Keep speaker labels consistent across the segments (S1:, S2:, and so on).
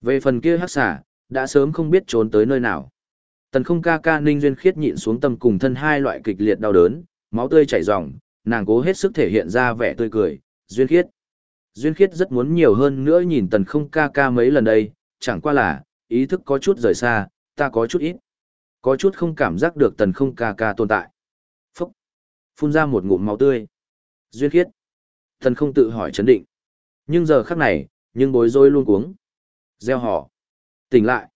S1: Về phần kia hắc xà đã sớm không biết trốn tới nơi nào. Tần không ca ca ninh duyên khiết nhịn xuống tâm cùng thân hai loại kịch liệt đau đớn, máu tươi chảy ròng, nàng cố hết sức thể hiện ra vẻ tươi cười, duyên khiết. Duyên khiết rất muốn nhiều hơn nữa nhìn tần không ca ca mấy lần đây, chẳng qua là, ý thức có chút rời xa, ta có chút ít. Có chút không cảm giác được tần không ca ca tồn tại. Phúc! Phun ra một ngụm máu tươi. Duyên khiết. Tần không tự hỏi chấn định. Nhưng giờ khắc này, nhưng bối rối luôn cuống. Gieo họ. Tỉnh lại.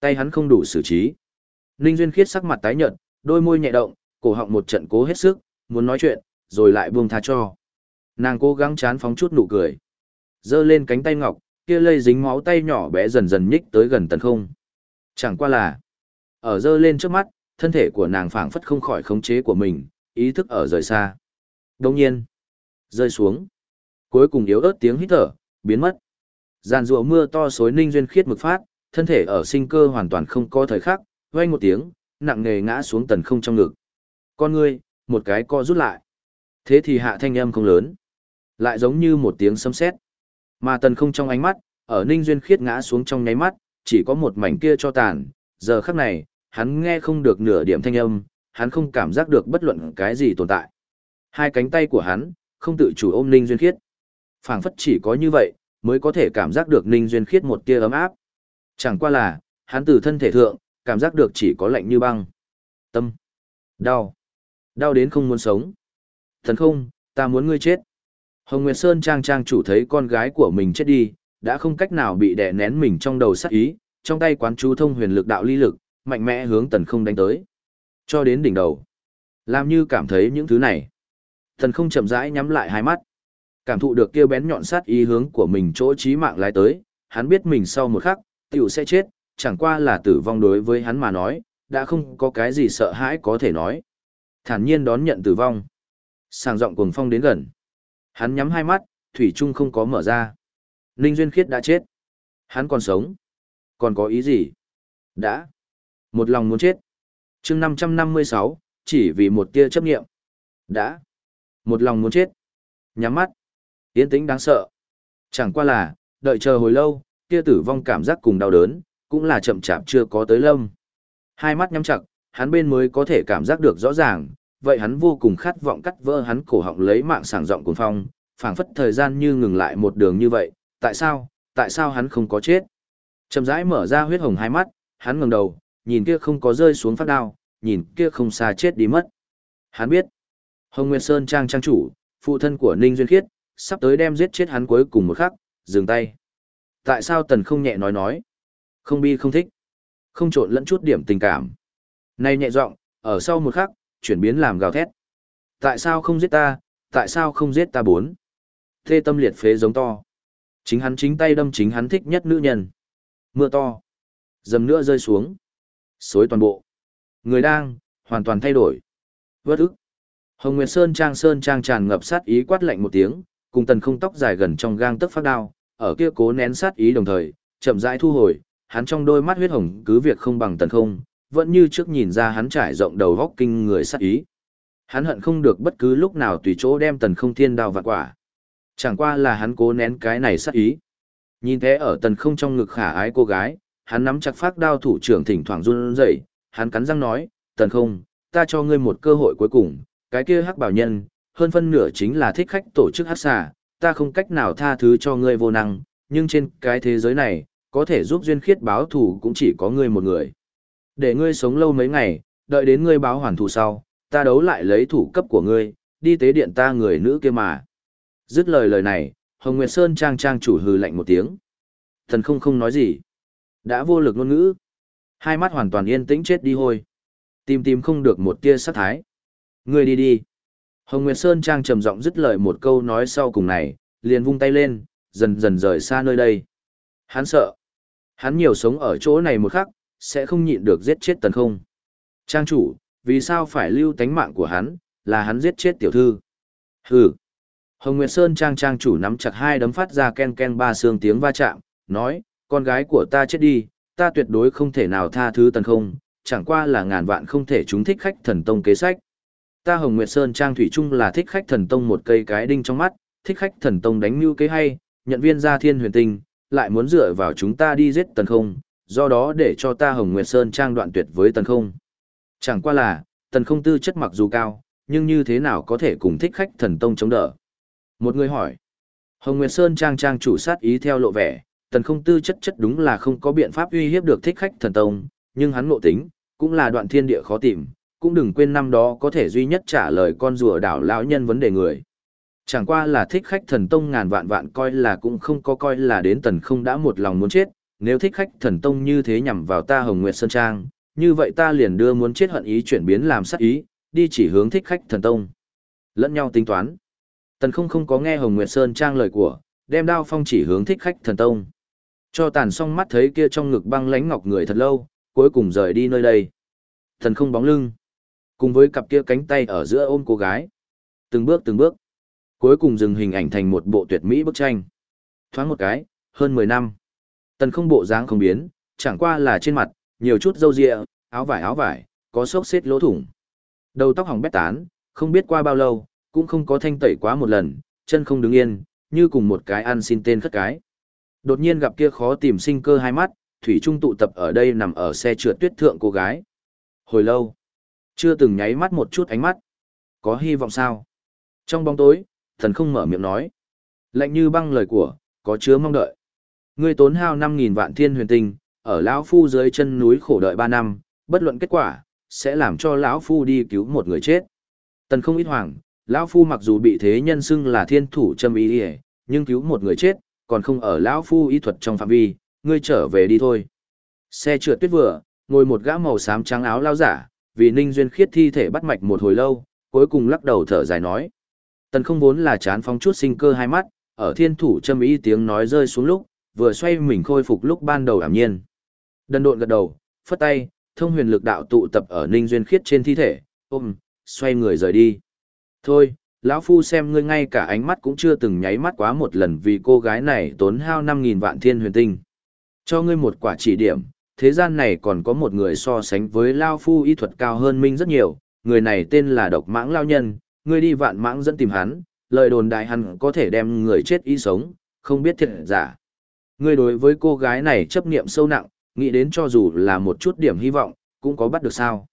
S1: Tay hắn không đủ xử trí. Ninh Duyên khiết sắc mặt tái nhợt, đôi môi nhẹ động, cổ họng một trận cố hết sức, muốn nói chuyện, rồi lại buông tha cho. Nàng cố gắng chán phóng chút nụ cười. giơ lên cánh tay ngọc, kia lây dính máu tay nhỏ bé dần dần nhích tới gần tần không. Chẳng qua là, ở giơ lên trước mắt, thân thể của nàng phảng phất không khỏi khống chế của mình, ý thức ở rời xa. Đồng nhiên, rơi xuống. Cuối cùng yếu ớt tiếng hít thở, biến mất. Giàn rùa mưa to xối ninh duyên khiết mực phát, thân thể ở sinh cơ hoàn toàn không có thời khắc, vang một tiếng, nặng nề ngã xuống tần không trong ngực. Con ngươi, một cái co rút lại. Thế thì hạ thanh âm không lớn, lại giống như một tiếng sấm sét. Mà tần không trong ánh mắt, ở ninh duyên khiết ngã xuống trong nháy mắt, chỉ có một mảnh kia cho tàn, giờ khắc này, hắn nghe không được nửa điểm thanh âm, hắn không cảm giác được bất luận cái gì tồn tại. Hai cánh tay của hắn, không tự chủ ôm ninh duyên khiết. phảng phất chỉ có như vậy, mới có thể cảm giác được ninh duyên khiết một tia ấm áp. Chẳng qua là, hắn từ thân thể thượng, cảm giác được chỉ có lạnh như băng. Tâm. Đau. Đau đến không muốn sống. Thần không, ta muốn ngươi chết. Hồng Nguyệt Sơn trang trang chủ thấy con gái của mình chết đi, đã không cách nào bị đè nén mình trong đầu sát ý, trong tay quán chú thông huyền lực đạo ly lực, mạnh mẽ hướng tần không đánh tới. Cho đến đỉnh đầu. Làm như cảm thấy những thứ này. Thần không chậm rãi nhắm lại hai mắt. Cảm thụ được kia bén nhọn sát ý hướng của mình chỗ chí mạng lái tới, hắn biết mình sau một khắc, tiểu sẽ chết, chẳng qua là tử vong đối với hắn mà nói, đã không có cái gì sợ hãi có thể nói. Thản nhiên đón nhận tử vong. Sàng giọng cuồng phong đến gần. Hắn nhắm hai mắt, Thủy Trung không có mở ra. Ninh Duyên Khiết đã chết. Hắn còn sống. Còn có ý gì? Đã. Một lòng muốn chết. chương 556, chỉ vì một tia chấp nghiệm. Đã. Một lòng muốn chết. Nhắm mắt. Yên tĩnh đáng sợ. Chẳng qua là, đợi chờ hồi lâu, kia tử vong cảm giác cùng đau đớn, cũng là chậm chạp chưa có tới lâm. Hai mắt nhắm chặt, hắn bên mới có thể cảm giác được rõ ràng, vậy hắn vô cùng khát vọng cắt vỡ hắn cổ họng lấy mạng sảng giọng cuồng phong, phảng phất thời gian như ngừng lại một đường như vậy, tại sao, tại sao hắn không có chết? Chậm rãi mở ra huyết hồng hai mắt, hắn ngẩng đầu, nhìn kia không có rơi xuống phát đao, nhìn kia không xa chết đi mất. Hắn biết, Hồng Nguyên Sơn trang trang chủ, phụ thân của Ninh Duyên Khiết, sắp tới đem giết chết hắn cuối cùng một khắc, dừng tay. Tại sao Tần không nhẹ nói nói? Không bi không thích. Không trộn lẫn chút điểm tình cảm. Này nhẹ giọng, ở sau một khắc, chuyển biến làm gào thét. Tại sao không giết ta, tại sao không giết ta bốn? Thê tâm liệt phế giống to. Chính hắn chính tay đâm chính hắn thích nhất nữ nhân. Mưa to. Dầm nữa rơi xuống. Xối toàn bộ. Người đang, hoàn toàn thay đổi. Vớt ức. Hồng Nguyệt Sơn trang sơn trang tràn ngập sát ý quát lạnh một tiếng, cùng tần không tóc dài gần trong gang tấc phát đao, ở kia cố nén sát ý đồng thời, chậm rãi thu hồi, hắn trong đôi mắt huyết hồng cứ việc không bằng tần không, vẫn như trước nhìn ra hắn trải rộng đầu góc kinh người sát ý. Hắn hận không được bất cứ lúc nào tùy chỗ đem tần không thiên đao vạn quả. Chẳng qua là hắn cố nén cái này sát ý. Nhìn thế ở tần không trong ngực khả ái cô gái, hắn nắm chặt phát đao thủ trưởng thỉnh thoảng run rẩy, hắn cắn răng nói, tần không, ta cho ngươi một cơ hội cuối cùng, cái kia hắc bảo nhân, hơn phân nửa chính là thích khách tổ chức hát xà, ta không cách nào tha thứ cho ngươi vô năng, nhưng trên cái thế giới này, có thể giúp duyên khiết báo thù cũng chỉ có ngươi một người. Để ngươi sống lâu mấy ngày, đợi đến ngươi báo hoàn thù sau, ta đấu lại lấy thủ cấp của ngươi, đi tế điện ta người nữ kia mà. Dứt lời lời này, Hồng Nguyệt Sơn trang trang chủ hừ lạnh một tiếng. Thần không không nói gì. Đã vô lực ngôn ngữ. Hai mắt hoàn toàn yên tĩnh chết đi hôi. Tìm tìm không được một tia sát thái. Ngươi đi đi. Hồng Nguyệt Sơn trang trầm giọng dứt lời một câu nói sau cùng này, liền vung tay lên, dần dần rời xa nơi đây. Hắn sợ. Hắn nhiều sống ở chỗ này một khắc, sẽ không nhịn được giết chết tần không. Trang chủ, vì sao phải lưu tánh mạng của hắn, là hắn giết chết tiểu thư. Hừ. Hồng Nguyệt Sơn trang trang chủ nắm chặt hai đấm phát ra ken ken ba xương tiếng va chạm, nói, con gái của ta chết đi, ta tuyệt đối không thể nào tha thứ tần không, chẳng qua là ngàn vạn không thể chúng thích khách thần tông kế sách. Ta Hồng Nguyệt Sơn trang thủy chung là thích khách thần tông một cây cái đinh trong mắt, thích khách thần tông đánh mưu kế hay, nhận viên gia thiên huyền tinh, lại muốn dựa vào chúng ta đi giết tần không, do đó để cho ta Hồng Nguyệt Sơn trang đoạn tuyệt với tần không. Chẳng qua là, tần không tư chất mặc dù cao, nhưng như thế nào có thể cùng thích khách thần tông chống đỡ? Một người hỏi. Hồng Nguyệt Sơn trang trang chủ sát ý theo lộ vẻ, tần không tư chất chất đúng là không có biện pháp uy hiếp được thích khách thần tông, nhưng hắn ngộ tính, cũng là đoạn thiên địa khó tìm, cũng đừng quên năm đó có thể duy nhất trả lời con rùa đảo lão nhân vấn đề người. Chẳng qua là thích khách thần tông ngàn vạn vạn coi là cũng không có coi là đến tần không đã một lòng muốn chết, nếu thích khách thần tông như thế nhằm vào ta Hồng Nguyệt Sơn Trang, như vậy ta liền đưa muốn chết hận ý chuyển biến làm sát ý, đi chỉ hướng thích khách thần tông. Lẫn nhau tính toán. Tần không không có nghe Hồng Nguyệt Sơn Trang lời của, đem đao phong chỉ hướng thích khách thần tông. Cho tàn song mắt thấy kia trong ngực băng lánh ngọc người thật lâu, cuối cùng rời đi nơi đây. Thần không bóng lưng. Cùng với cặp kia cánh tay ở giữa ôm cô gái. Từng bước từng bước. Cuối cùng dừng hình ảnh thành một bộ tuyệt mỹ bức tranh. Thoáng một cái, hơn 10 năm. Tần không bộ dáng không biến, chẳng qua là trên mặt, nhiều chút râu ria, áo vải áo vải, có xốc xếp lỗ thủng. Đầu tóc hỏng bét tán, không biết qua bao lâu, cũng không có thanh tẩy quá một lần, chân không đứng yên, như cùng một cái ăn xin tên khất cái. Đột nhiên gặp kia khó tìm sinh cơ hai mắt, Thủy Trung tụ tập ở đây nằm ở xe trượt tuyết thượng cô gái. Hồi lâu, chưa từng nháy mắt một chút ánh mắt. Có hy vọng sao? Trong bóng tối, thần không mở miệng nói. Lạnh như băng lời của, có chứa mong đợi. Ngươi tốn hao 5.000 vạn thiên huyền tinh, ở lão Phu dưới chân núi khổ đợi 3 năm, bất luận kết quả, sẽ làm cho lão Phu đi cứu một người chết. Tần không ít hoàng, lão Phu mặc dù bị thế nhân xưng là thiên thủ châm ý hề, nhưng cứu một người chết, còn không ở lão Phu y thuật trong phạm vi, ngươi trở về đi thôi. Xe trượt tuyết vừa, ngồi một gã màu xám trắng áo lao giả, vì Ninh Duyên khiết thi thể bắt mạch một hồi lâu, cuối cùng lắc đầu thở dài nói. Tần không vốn là chán phóng chút sinh cơ hai mắt, ở thiên thủ châm ý tiếng nói rơi xuống lúc, vừa xoay mình khôi phục lúc ban đầu ảm nhiên. Đần độn gật đầu, phất tay, thông huyền lực đạo tụ tập ở Ninh Duyên khiết trên thi thể, ôm, xoay người rời đi. Thôi, lão phu xem ngươi ngay cả ánh mắt cũng chưa từng nháy mắt quá một lần vì cô gái này tốn hao 5.000 vạn thiên huyền tinh. Cho ngươi một quả chỉ điểm, thế gian này còn có một người so sánh với Lao Phu y thuật cao hơn Minh rất nhiều, người này tên là Độc Mãng Lao Nhân, ngươi đi vạn mãng dẫn tìm hắn, lời đồn đại hắn có thể đem người chết y sống, không biết thiệt giả. Ngươi đối với cô gái này chấp niệm sâu nặng, nghĩ đến cho dù là một chút điểm hy vọng, cũng có bắt được sao.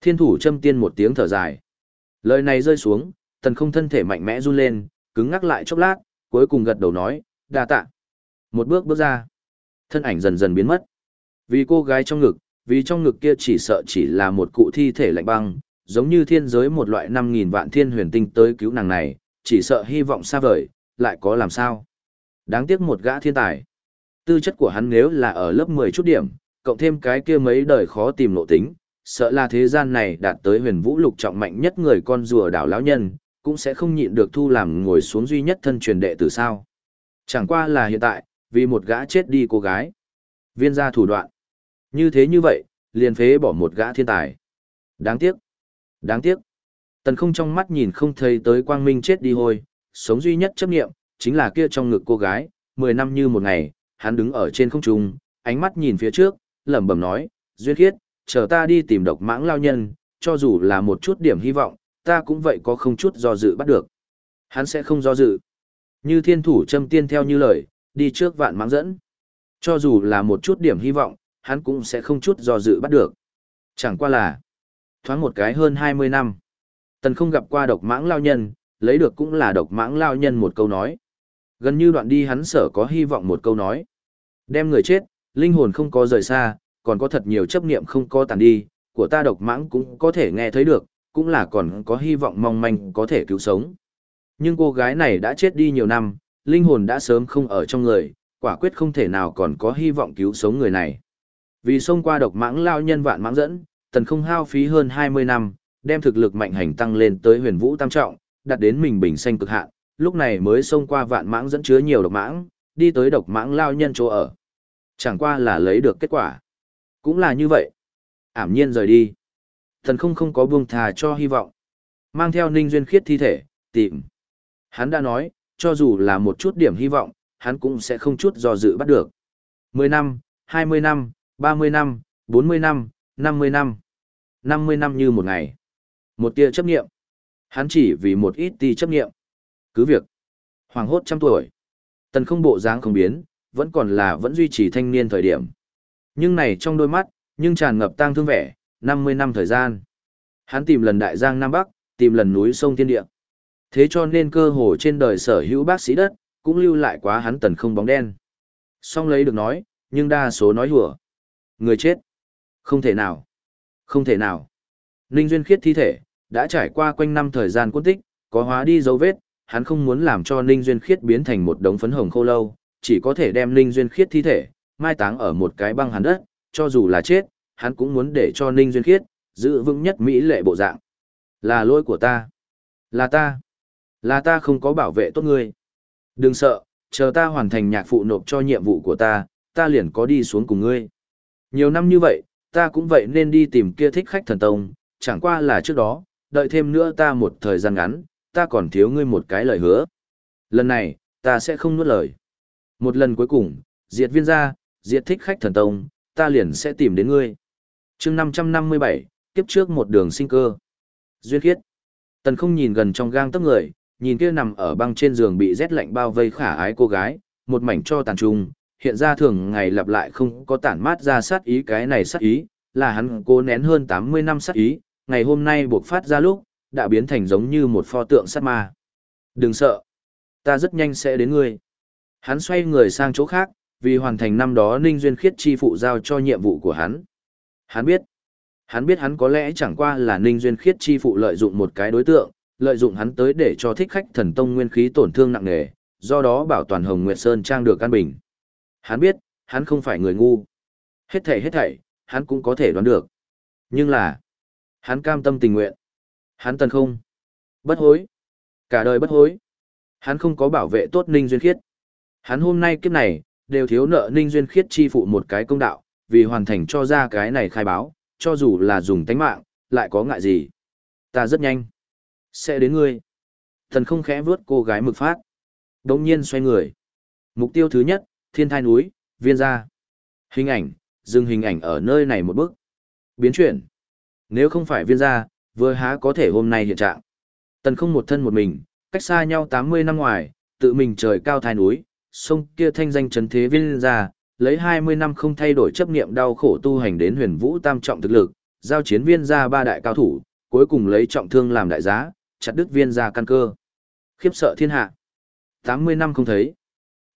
S1: Thiên thủ châm tiên một tiếng thở dài. Lời này rơi xuống, tần không thân thể mạnh mẽ run lên, cứng ngắc lại chốc lát, cuối cùng gật đầu nói, đa tạ. Một bước bước ra, thân ảnh dần dần biến mất. Vì cô gái trong ngực, vì trong ngực kia chỉ sợ chỉ là một cụ thi thể lạnh băng, giống như thiên giới một loại 5.000 vạn thiên huyền tinh tới cứu nàng này, chỉ sợ hy vọng xa vời, lại có làm sao. Đáng tiếc một gã thiên tài. Tư chất của hắn nếu là ở lớp 10 chút điểm, cộng thêm cái kia mấy đời khó tìm nội tính, sợ là thế gian này đạt tới huyền vũ lục trọng mạnh nhất người con rùa đảo lão nhân, cũng sẽ không nhịn được thu làm ngồi xuống duy nhất thân truyền đệ từ sao. Chẳng qua là hiện tại, vì một gã chết đi cô gái. Viên gia thủ đoạn. Như thế như vậy, liền phế bỏ một gã thiên tài. Đáng tiếc. Đáng tiếc. Tần không trong mắt nhìn không thấy tới quang minh chết đi hồi, sống duy nhất chấp nghiệm, chính là kia trong ngực cô gái, 10 năm như một ngày, hắn đứng ở trên không trung, ánh mắt nhìn phía trước, lẩm bẩm nói, duyên khiết, chờ ta đi tìm độc mãng lao nhân, cho dù là một chút điểm hy vọng, ta cũng vậy có không chút do dự bắt được. Hắn sẽ không do dự. Như thiên thủ châm tiên theo như lời, đi trước vạn mãng dẫn. Cho dù là một chút điểm hy vọng, hắn cũng sẽ không chút do dự bắt được. Chẳng qua là, thoáng một cái hơn 20 năm. Tần không gặp qua độc mãng lao nhân, lấy được cũng là độc mãng lao nhân một câu nói. Gần như đoạn đi hắn sở có hy vọng một câu nói. Đem người chết, linh hồn không có rời xa, còn có thật nhiều chấp niệm không có tàn đi, của ta độc mãng cũng có thể nghe thấy được, cũng là còn có hy vọng mong manh có thể cứu sống. Nhưng cô gái này đã chết đi nhiều năm, linh hồn đã sớm không ở trong người, quả quyết không thể nào còn có hy vọng cứu sống người này. Vì xông qua độc mãng lao nhân vạn mãng dẫn, tần không hao phí hơn 20 năm, đem thực lực mạnh hành tăng lên tới huyền vũ tam trọng, đạt đến mình bình xanh cực hạn, lúc này mới xông qua vạn mãng dẫn chứa nhiều độc mãng, đi tới độc mãng lao nhân chỗ ở. Chẳng qua là lấy được kết quả. Cũng là như vậy. Ảm nhiên rời đi. Thần không không có buông thà cho hy vọng. Mang theo ninh duyên khiết thi thể, tìm. Hắn đã nói, cho dù là một chút điểm hy vọng, hắn cũng sẽ không chút do dự bắt được. 10 năm, 20 năm, 30 năm, 40 năm, 50 năm. 50 năm như một ngày. Một tia chấp nghiệm. Hắn chỉ vì một ít ti chấp nghiệm. Cứ việc. Hoàng hốt trăm tuổi. Tần không bộ dáng không biến, vẫn còn là vẫn duy trì thanh niên thời điểm. Nhưng này trong đôi mắt, nhưng tràn ngập tang thương vẻ, 50 năm thời gian. Hắn tìm lần đại giang Nam Bắc, tìm lần núi sông thiên địa. Thế cho nên cơ hồ trên đời sở hữu bác sĩ đất, cũng lưu lại quá hắn tần không bóng đen. Song lấy được nói, nhưng đa số nói hùa. Người chết. Không thể nào. Không thể nào. Ninh Duyên Khiết thi thể, đã trải qua quanh năm thời gian quân tích, có hóa đi dấu vết, hắn không muốn làm cho Ninh Duyên Khiết biến thành một đống phấn hồng khô lâu, chỉ có thể đem Ninh Duyên Khiết thi thể, mai táng ở một cái băng hàn đất, cho dù là chết, hắn cũng muốn để cho Ninh Duyên Khiết, giữ vững nhất mỹ lệ bộ dạng. Là lỗi của ta. Là ta. Là ta không có bảo vệ tốt ngươi. Đừng sợ, chờ ta hoàn thành nhạc phụ nộp cho nhiệm vụ của ta, ta liền có đi xuống cùng ngươi. Nhiều năm như vậy, ta cũng vậy nên đi tìm kia thích khách thần tông, chẳng qua là trước đó, đợi thêm nữa ta một thời gian ngắn, ta còn thiếu ngươi một cái lời hứa. Lần này, ta sẽ không nuốt lời. Một lần cuối cùng, diệt viên gia, diệt thích khách thần tông, ta liền sẽ tìm đến ngươi. chương 557, kiếp trước một đường sinh cơ. Duyên khiết. Tần không nhìn gần trong gang tấc người, nhìn kia nằm ở băng trên giường bị rét lạnh bao vây khả ái cô gái, một mảnh cho tàn trung, hiện ra thường ngày lặp lại không có tản mát ra sát ý cái này sát ý, là hắn cố nén hơn 80 năm sát ý, ngày hôm nay buộc phát ra lúc, đã biến thành giống như một pho tượng sát ma. Đừng sợ, ta rất nhanh sẽ đến ngươi. Hắn xoay người sang chỗ khác, vì hoàn thành năm đó Ninh Duyên Khiết chi phụ giao cho nhiệm vụ của hắn. Hắn biết, hắn biết hắn có lẽ chẳng qua là Ninh Duyên Khiết chi phụ lợi dụng một cái đối tượng, lợi dụng hắn tới để cho thích khách thần tông nguyên khí tổn thương nặng nề, do đó bảo toàn Hồng Nguyệt Sơn trang được an bình. Hắn biết, hắn không phải người ngu. Hết thảy hết thảy, hắn cũng có thể đoán được. Nhưng là, hắn cam tâm tình nguyện. Hắn tần không. Bất hối. Cả đời bất hối. Hắn không có bảo vệ tốt Ninh Duyên Khiết. Hắn hôm nay kiếp này, đều thiếu nợ Ninh Duyên Khiết chi phụ một cái công đạo, vì hoàn thành cho ra cái này khai báo, cho dù là dùng tánh mạng, lại có ngại gì. Ta rất nhanh. Sẽ đến ngươi. Thần không khẽ vướt cô gái mực phát. Đông nhiên xoay người. Mục tiêu thứ nhất, thiên thai núi, viên gia. Hình ảnh, dừng hình ảnh ở nơi này một bước. Biến chuyển. Nếu không phải viên gia, vừa há có thể hôm nay hiện trạng. Tần không một thân một mình, cách xa nhau 80 năm ngoài, tự mình trời cao thai núi, sông kia thanh danh trấn thế viên gia, lấy 20 năm không thay đổi chấp niệm đau khổ tu hành đến huyền vũ tam trọng thực lực, giao chiến viên gia ba đại cao thủ, cuối cùng lấy trọng thương làm đại giá, chặt đứt viên gia căn cơ. Khiếp sợ thiên hạ. 80 năm không thấy.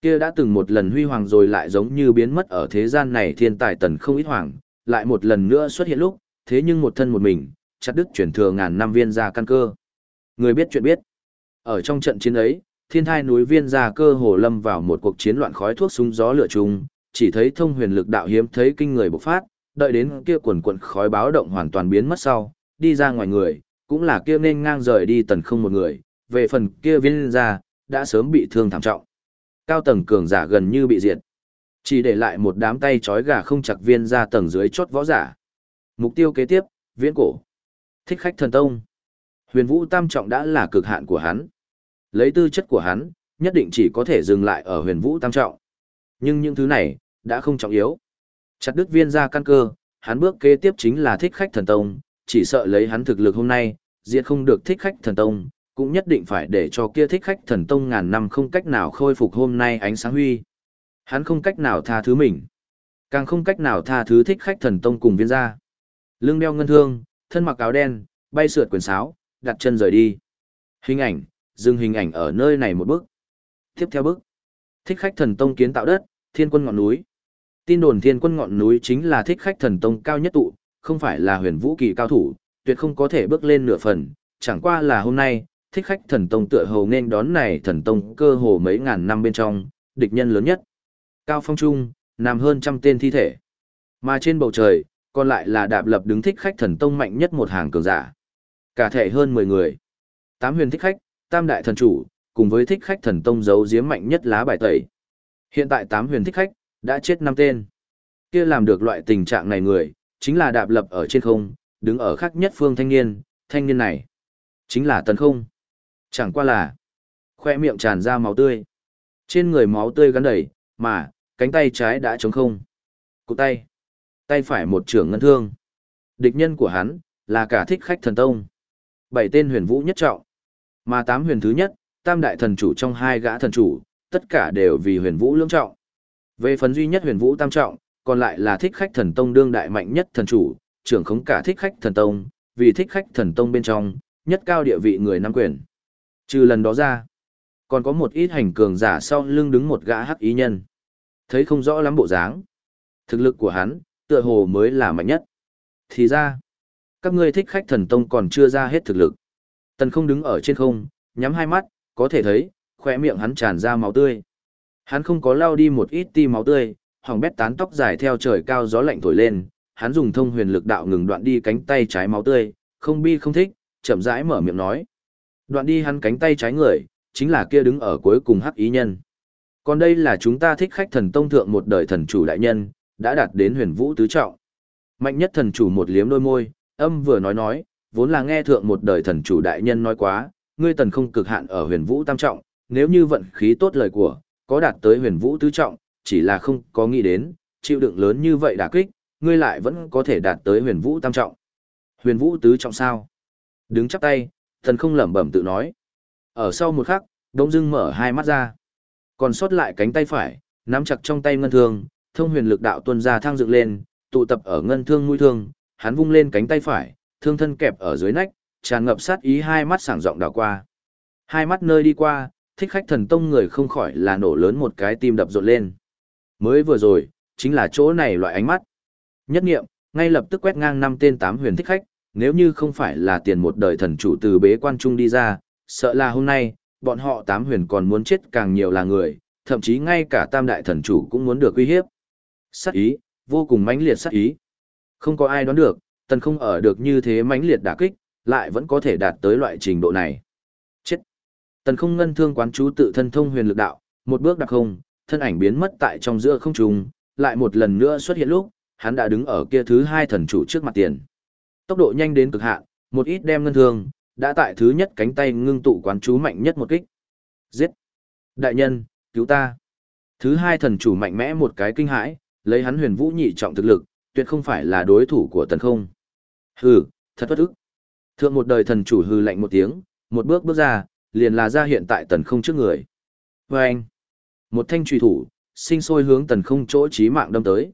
S1: Kia đã từng một lần huy hoàng rồi lại giống như biến mất ở thế gian này thiên tài tần không ít hoàng, lại một lần nữa xuất hiện lúc, thế nhưng một thân một mình, chặt đứt chuyển thừa ngàn năm viên gia căn cơ. Người biết chuyện biết. Ở trong trận chiến ấy, thiên thai núi viên gia cơ hồ lâm vào một cuộc chiến loạn khói thuốc súng gió lửa trùng, chỉ thấy thông huyền lực đạo hiếm thấy kinh người bộc phát, đợi đến kia quần quần khói báo động hoàn toàn biến mất sau, đi ra ngoài người, cũng là kia nên ngang rời đi tần không một người, về phần kia viên gia, đã sớm bị thương thảm trọng. Cao tầng cường giả gần như bị diệt. Chỉ để lại một đám tay trói gà không chặt viên ra tầng dưới chốt võ giả. Mục tiêu kế tiếp, viễn cổ. Thích khách thần tông. Huyền vũ tam trọng đã là cực hạn của hắn. Lấy tư chất của hắn, nhất định chỉ có thể dừng lại ở huyền vũ tam trọng. Nhưng những thứ này, đã không trọng yếu. Chặt đứt viên ra căn cơ, hắn bước kế tiếp chính là thích khách thần tông, chỉ sợ lấy hắn thực lực hôm nay, diệt không được thích khách thần tông, cũng nhất định phải để cho kia thích khách thần tông ngàn năm không cách nào khôi phục hôm nay ánh sáng huy. Hắn không cách nào tha thứ mình. Càng không cách nào tha thứ thích khách thần tông cùng viên gia. Lưng đeo ngân thương, thân mặc áo đen, bay sượt quyền sáo, đặt chân rời đi. Hình ảnh, dừng hình ảnh ở nơi này một bước. Tiếp theo bước. Thích khách thần tông kiến tạo đất, thiên quân ngọn núi. Tin đồn thiên quân ngọn núi chính là thích khách thần tông cao nhất tụ, không phải là huyền vũ kỳ cao thủ, tuyệt không có thể bước lên nửa phần, chẳng qua là hôm nay, thích khách thần tông tựa hồ nên đón này thần tông cơ hồ mấy ngàn năm bên trong, địch nhân lớn nhất. Cao phong trung, nằm hơn trăm tên thi thể. Mà trên bầu trời, còn lại là đạp lập đứng thích khách thần tông mạnh nhất một hàng cường giả. Cả thể hơn 10 người. Tám huyền thích khách, tam đại thần chủ, cùng với thích khách thần tông giấu giếm mạnh nhất lá bài tẩy. Hiện tại tám huyền thích khách, đã chết năm tên. Kia làm được loại tình trạng này người, chính là đạp lập ở trên không, đứng ở khắc nhất phương thanh niên, thanh niên này. Chính là tần không. Chẳng qua là, khoe miệng tràn ra máu tươi. Trên người máu tươi gắn đầy, mà, cánh tay trái đã trống không. Cụ tay, tay phải một trưởng ngân thương. Địch nhân của hắn, là cả thích khách thần tông. Bảy tên huyền vũ nhất trọng. Mà tám huyền thứ nhất, tam đại thần chủ trong hai gã thần chủ, tất cả đều vì huyền vũ lưỡng trọng. Về phần duy nhất huyền vũ tam trọng, còn lại là thích khách thần tông đương đại mạnh nhất thần chủ, trưởng khống cả thích khách thần tông, vì thích khách thần tông bên trong, nhất cao địa vị người nắm quyền. Trừ lần đó ra, còn có một ít hành cường giả sau lưng đứng một gã hắc ý nhân. Thấy không rõ lắm bộ dáng. Thực lực của hắn, tựa hồ mới là mạnh nhất. Thì ra, các ngươi thích khách thần tông còn chưa ra hết thực lực. Tần không đứng ở trên không, nhắm hai mắt, có thể thấy, khỏe miệng hắn tràn ra máu tươi. Hắn không có lao đi một ít ti máu tươi, hỏng bét tán tóc dài theo trời cao gió lạnh thổi lên, hắn dùng thông huyền lực đạo ngừng đoạn đi cánh tay trái máu tươi, không bi không thích, chậm rãi mở miệng nói. Đoạn đi hắn cánh tay trái người, chính là kia đứng ở cuối cùng hắc ý nhân. Còn đây là chúng ta thích khách thần tông thượng một đời thần chủ đại nhân, đã đạt đến huyền vũ tứ trọng. Mạnh nhất thần chủ một liếm đôi môi, âm vừa nói nói, vốn là nghe thượng một đời thần chủ đại nhân nói quá, ngươi tần không cực hạn ở huyền vũ tam trọng, nếu như vận khí tốt lời của, có đạt tới huyền vũ tứ trọng, chỉ là không có nghĩ đến, chịu đựng lớn như vậy đả kích, ngươi lại vẫn có thể đạt tới huyền vũ tam trọng. Huyền vũ tứ trọng sao? Đứng chắp tay, thần không lẩm bẩm tự nói. Ở sau một khắc, Đông Dưng mở hai mắt ra. Còn sót lại cánh tay phải, nắm chặt trong tay ngân thương, thông huyền lực đạo tuôn ra thang dựng lên, tụ tập ở ngân thương mũi thương, hắn vung lên cánh tay phải, thương thân kẹp ở dưới nách, tràn ngập sát ý hai mắt sảng rộng đảo qua. Hai mắt nơi đi qua, thích khách thần tông người không khỏi là nổ lớn một cái tim đập rộn lên. Mới vừa rồi, chính là chỗ này loại ánh mắt. Nhất nghiệm, ngay lập tức quét ngang năm tên tám huyền thích khách, nếu như không phải là tiền một đời thần chủ từ bế quan trung đi ra, sợ là hôm nay, bọn họ tám huyền còn muốn chết càng nhiều là người, thậm chí ngay cả tam đại thần chủ cũng muốn được uy hiếp. Sát ý, vô cùng mãnh liệt sát ý. Không có ai đoán được, tần không ở được như thế mãnh liệt đả kích, lại vẫn có thể đạt tới loại trình độ này. Chết. Tần không ngân thương quán chú tự thân thông huyền lực đạo, một bước đặc không, thân ảnh biến mất tại trong giữa không trung, lại một lần nữa xuất hiện lúc, hắn đã đứng ở kia thứ hai thần chủ trước mặt tiền. Tốc độ nhanh đến cực hạn, một ít đem ngân thương, đã tại thứ nhất cánh tay ngưng tụ quán chú mạnh nhất một kích. Giết! Đại nhân, cứu ta! Thứ hai thần chủ mạnh mẽ một cái kinh hãi, lấy hắn huyền vũ nhị trọng thực lực, tuyệt không phải là đối thủ của tần không. Hừ, thật bất ức. Thượng một đời thần chủ hừ lạnh một tiếng, một bước bước ra, liền là ra hiện tại tần không trước người. Và anh, một thanh trùy thủ, sinh sôi hướng tần không chỗ chí mạng đâm tới.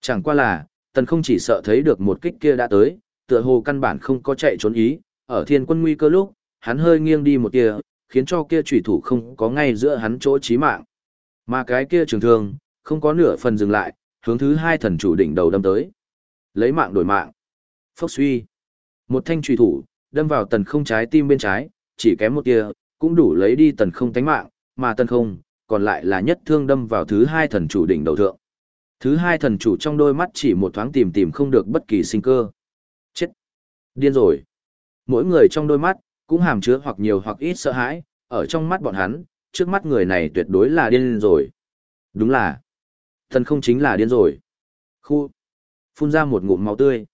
S1: Chẳng qua là, tần không chỉ sợ thấy được một kích kia đã tới, tựa hồ căn bản không có chạy trốn ý, ở thiên quân nguy cơ lúc, hắn hơi nghiêng đi một tia, khiến cho kia chủy thủ không có ngay giữa hắn chỗ chí mạng. Mà cái kia trường thương, không có nửa phần dừng lại, hướng thứ hai thần chủ đỉnh đầu đâm tới. Lấy mạng đổi mạng. Phốc suy. Một thanh chủy thủ, đâm vào tần không trái tim bên trái, chỉ kém một tia, cũng đủ lấy đi tần không tánh mạng, mà tần không, còn lại là nhất thương đâm vào thứ hai thần chủ đỉnh đầu thượng. Thứ hai thần chủ trong đôi mắt chỉ một thoáng tìm tìm không được bất kỳ sinh cơ. Điên rồi! Mỗi người trong đôi mắt, cũng hàm chứa hoặc nhiều hoặc ít sợ hãi, ở trong mắt bọn hắn, trước mắt người này tuyệt đối là điên rồi. Đúng là, thần không chính là điên rồi. Khu! Phun ra một ngụm máu tươi.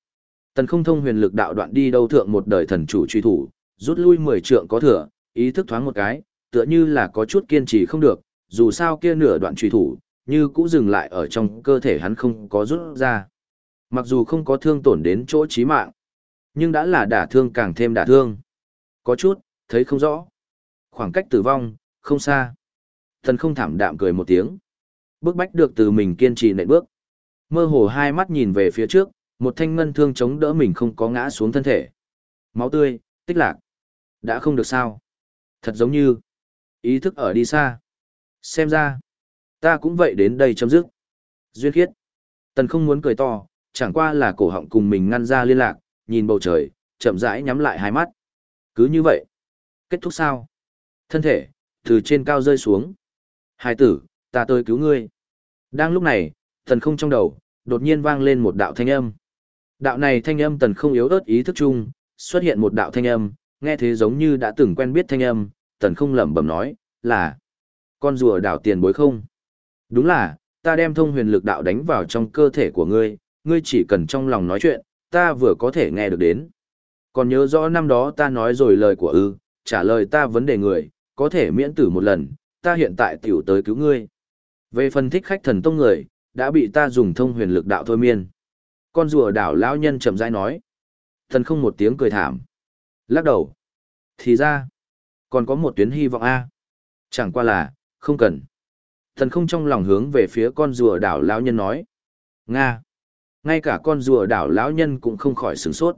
S1: Tần không thông huyền lực đạo đoạn đi đâu thượng một đời thần chủ truy thủ, rút lui mười trượng có thừa, ý thức thoáng một cái, tựa như là có chút kiên trì không được, dù sao kia nửa đoạn truy thủ, như cũ dừng lại ở trong cơ thể hắn không có rút ra. Mặc dù không có thương tổn đến chỗ chí mạng, nhưng đã là đả thương càng thêm đả thương. Có chút, thấy không rõ. Khoảng cách tử vong, không xa. Thần không thảm đạm cười một tiếng. Bước bách được từ mình kiên trì nện bước. Mơ hồ hai mắt nhìn về phía trước, một thanh ngân thương chống đỡ mình không có ngã xuống thân thể. Máu tươi, tích lạc. Đã không được sao. Thật giống như, ý thức ở đi xa. Xem ra, ta cũng vậy đến đây chấm dứt. Duyên khiết. Tần không muốn cười to, chẳng qua là cổ họng cùng mình ngăn ra liên lạc, nhìn bầu trời, chậm rãi nhắm lại hai mắt. Cứ như vậy. Kết thúc sao? Thân thể, từ trên cao rơi xuống. Hai tử, ta tới cứu ngươi. Đang lúc này, thần không trong đầu, đột nhiên vang lên một đạo thanh âm. Đạo này thanh âm tần không yếu ớt ý thức chung, xuất hiện một đạo thanh âm, nghe thế giống như đã từng quen biết thanh âm, tần không lẩm bẩm nói, là con rùa đảo tiền bối không? Đúng là, ta đem thông huyền lực đạo đánh vào trong cơ thể của ngươi, ngươi chỉ cần trong lòng nói chuyện, ta vừa có thể nghe được đến. Còn nhớ rõ năm đó ta nói rồi lời của ư, trả lời ta vấn đề người, có thể miễn tử một lần, ta hiện tại tiểu tới cứu ngươi. Về phân thích khách thần tông người, đã bị ta dùng thông huyền lực đạo thôi miên. Con rùa đảo lão nhân chậm rãi nói. Thần không một tiếng cười thảm. Lắc đầu. Thì ra, còn có một tuyến hy vọng A. Chẳng qua là, không cần. Thần không trong lòng hướng về phía con rùa đảo lão nhân nói. Nga. Ngay cả con rùa đảo lão nhân cũng không khỏi sửng sốt.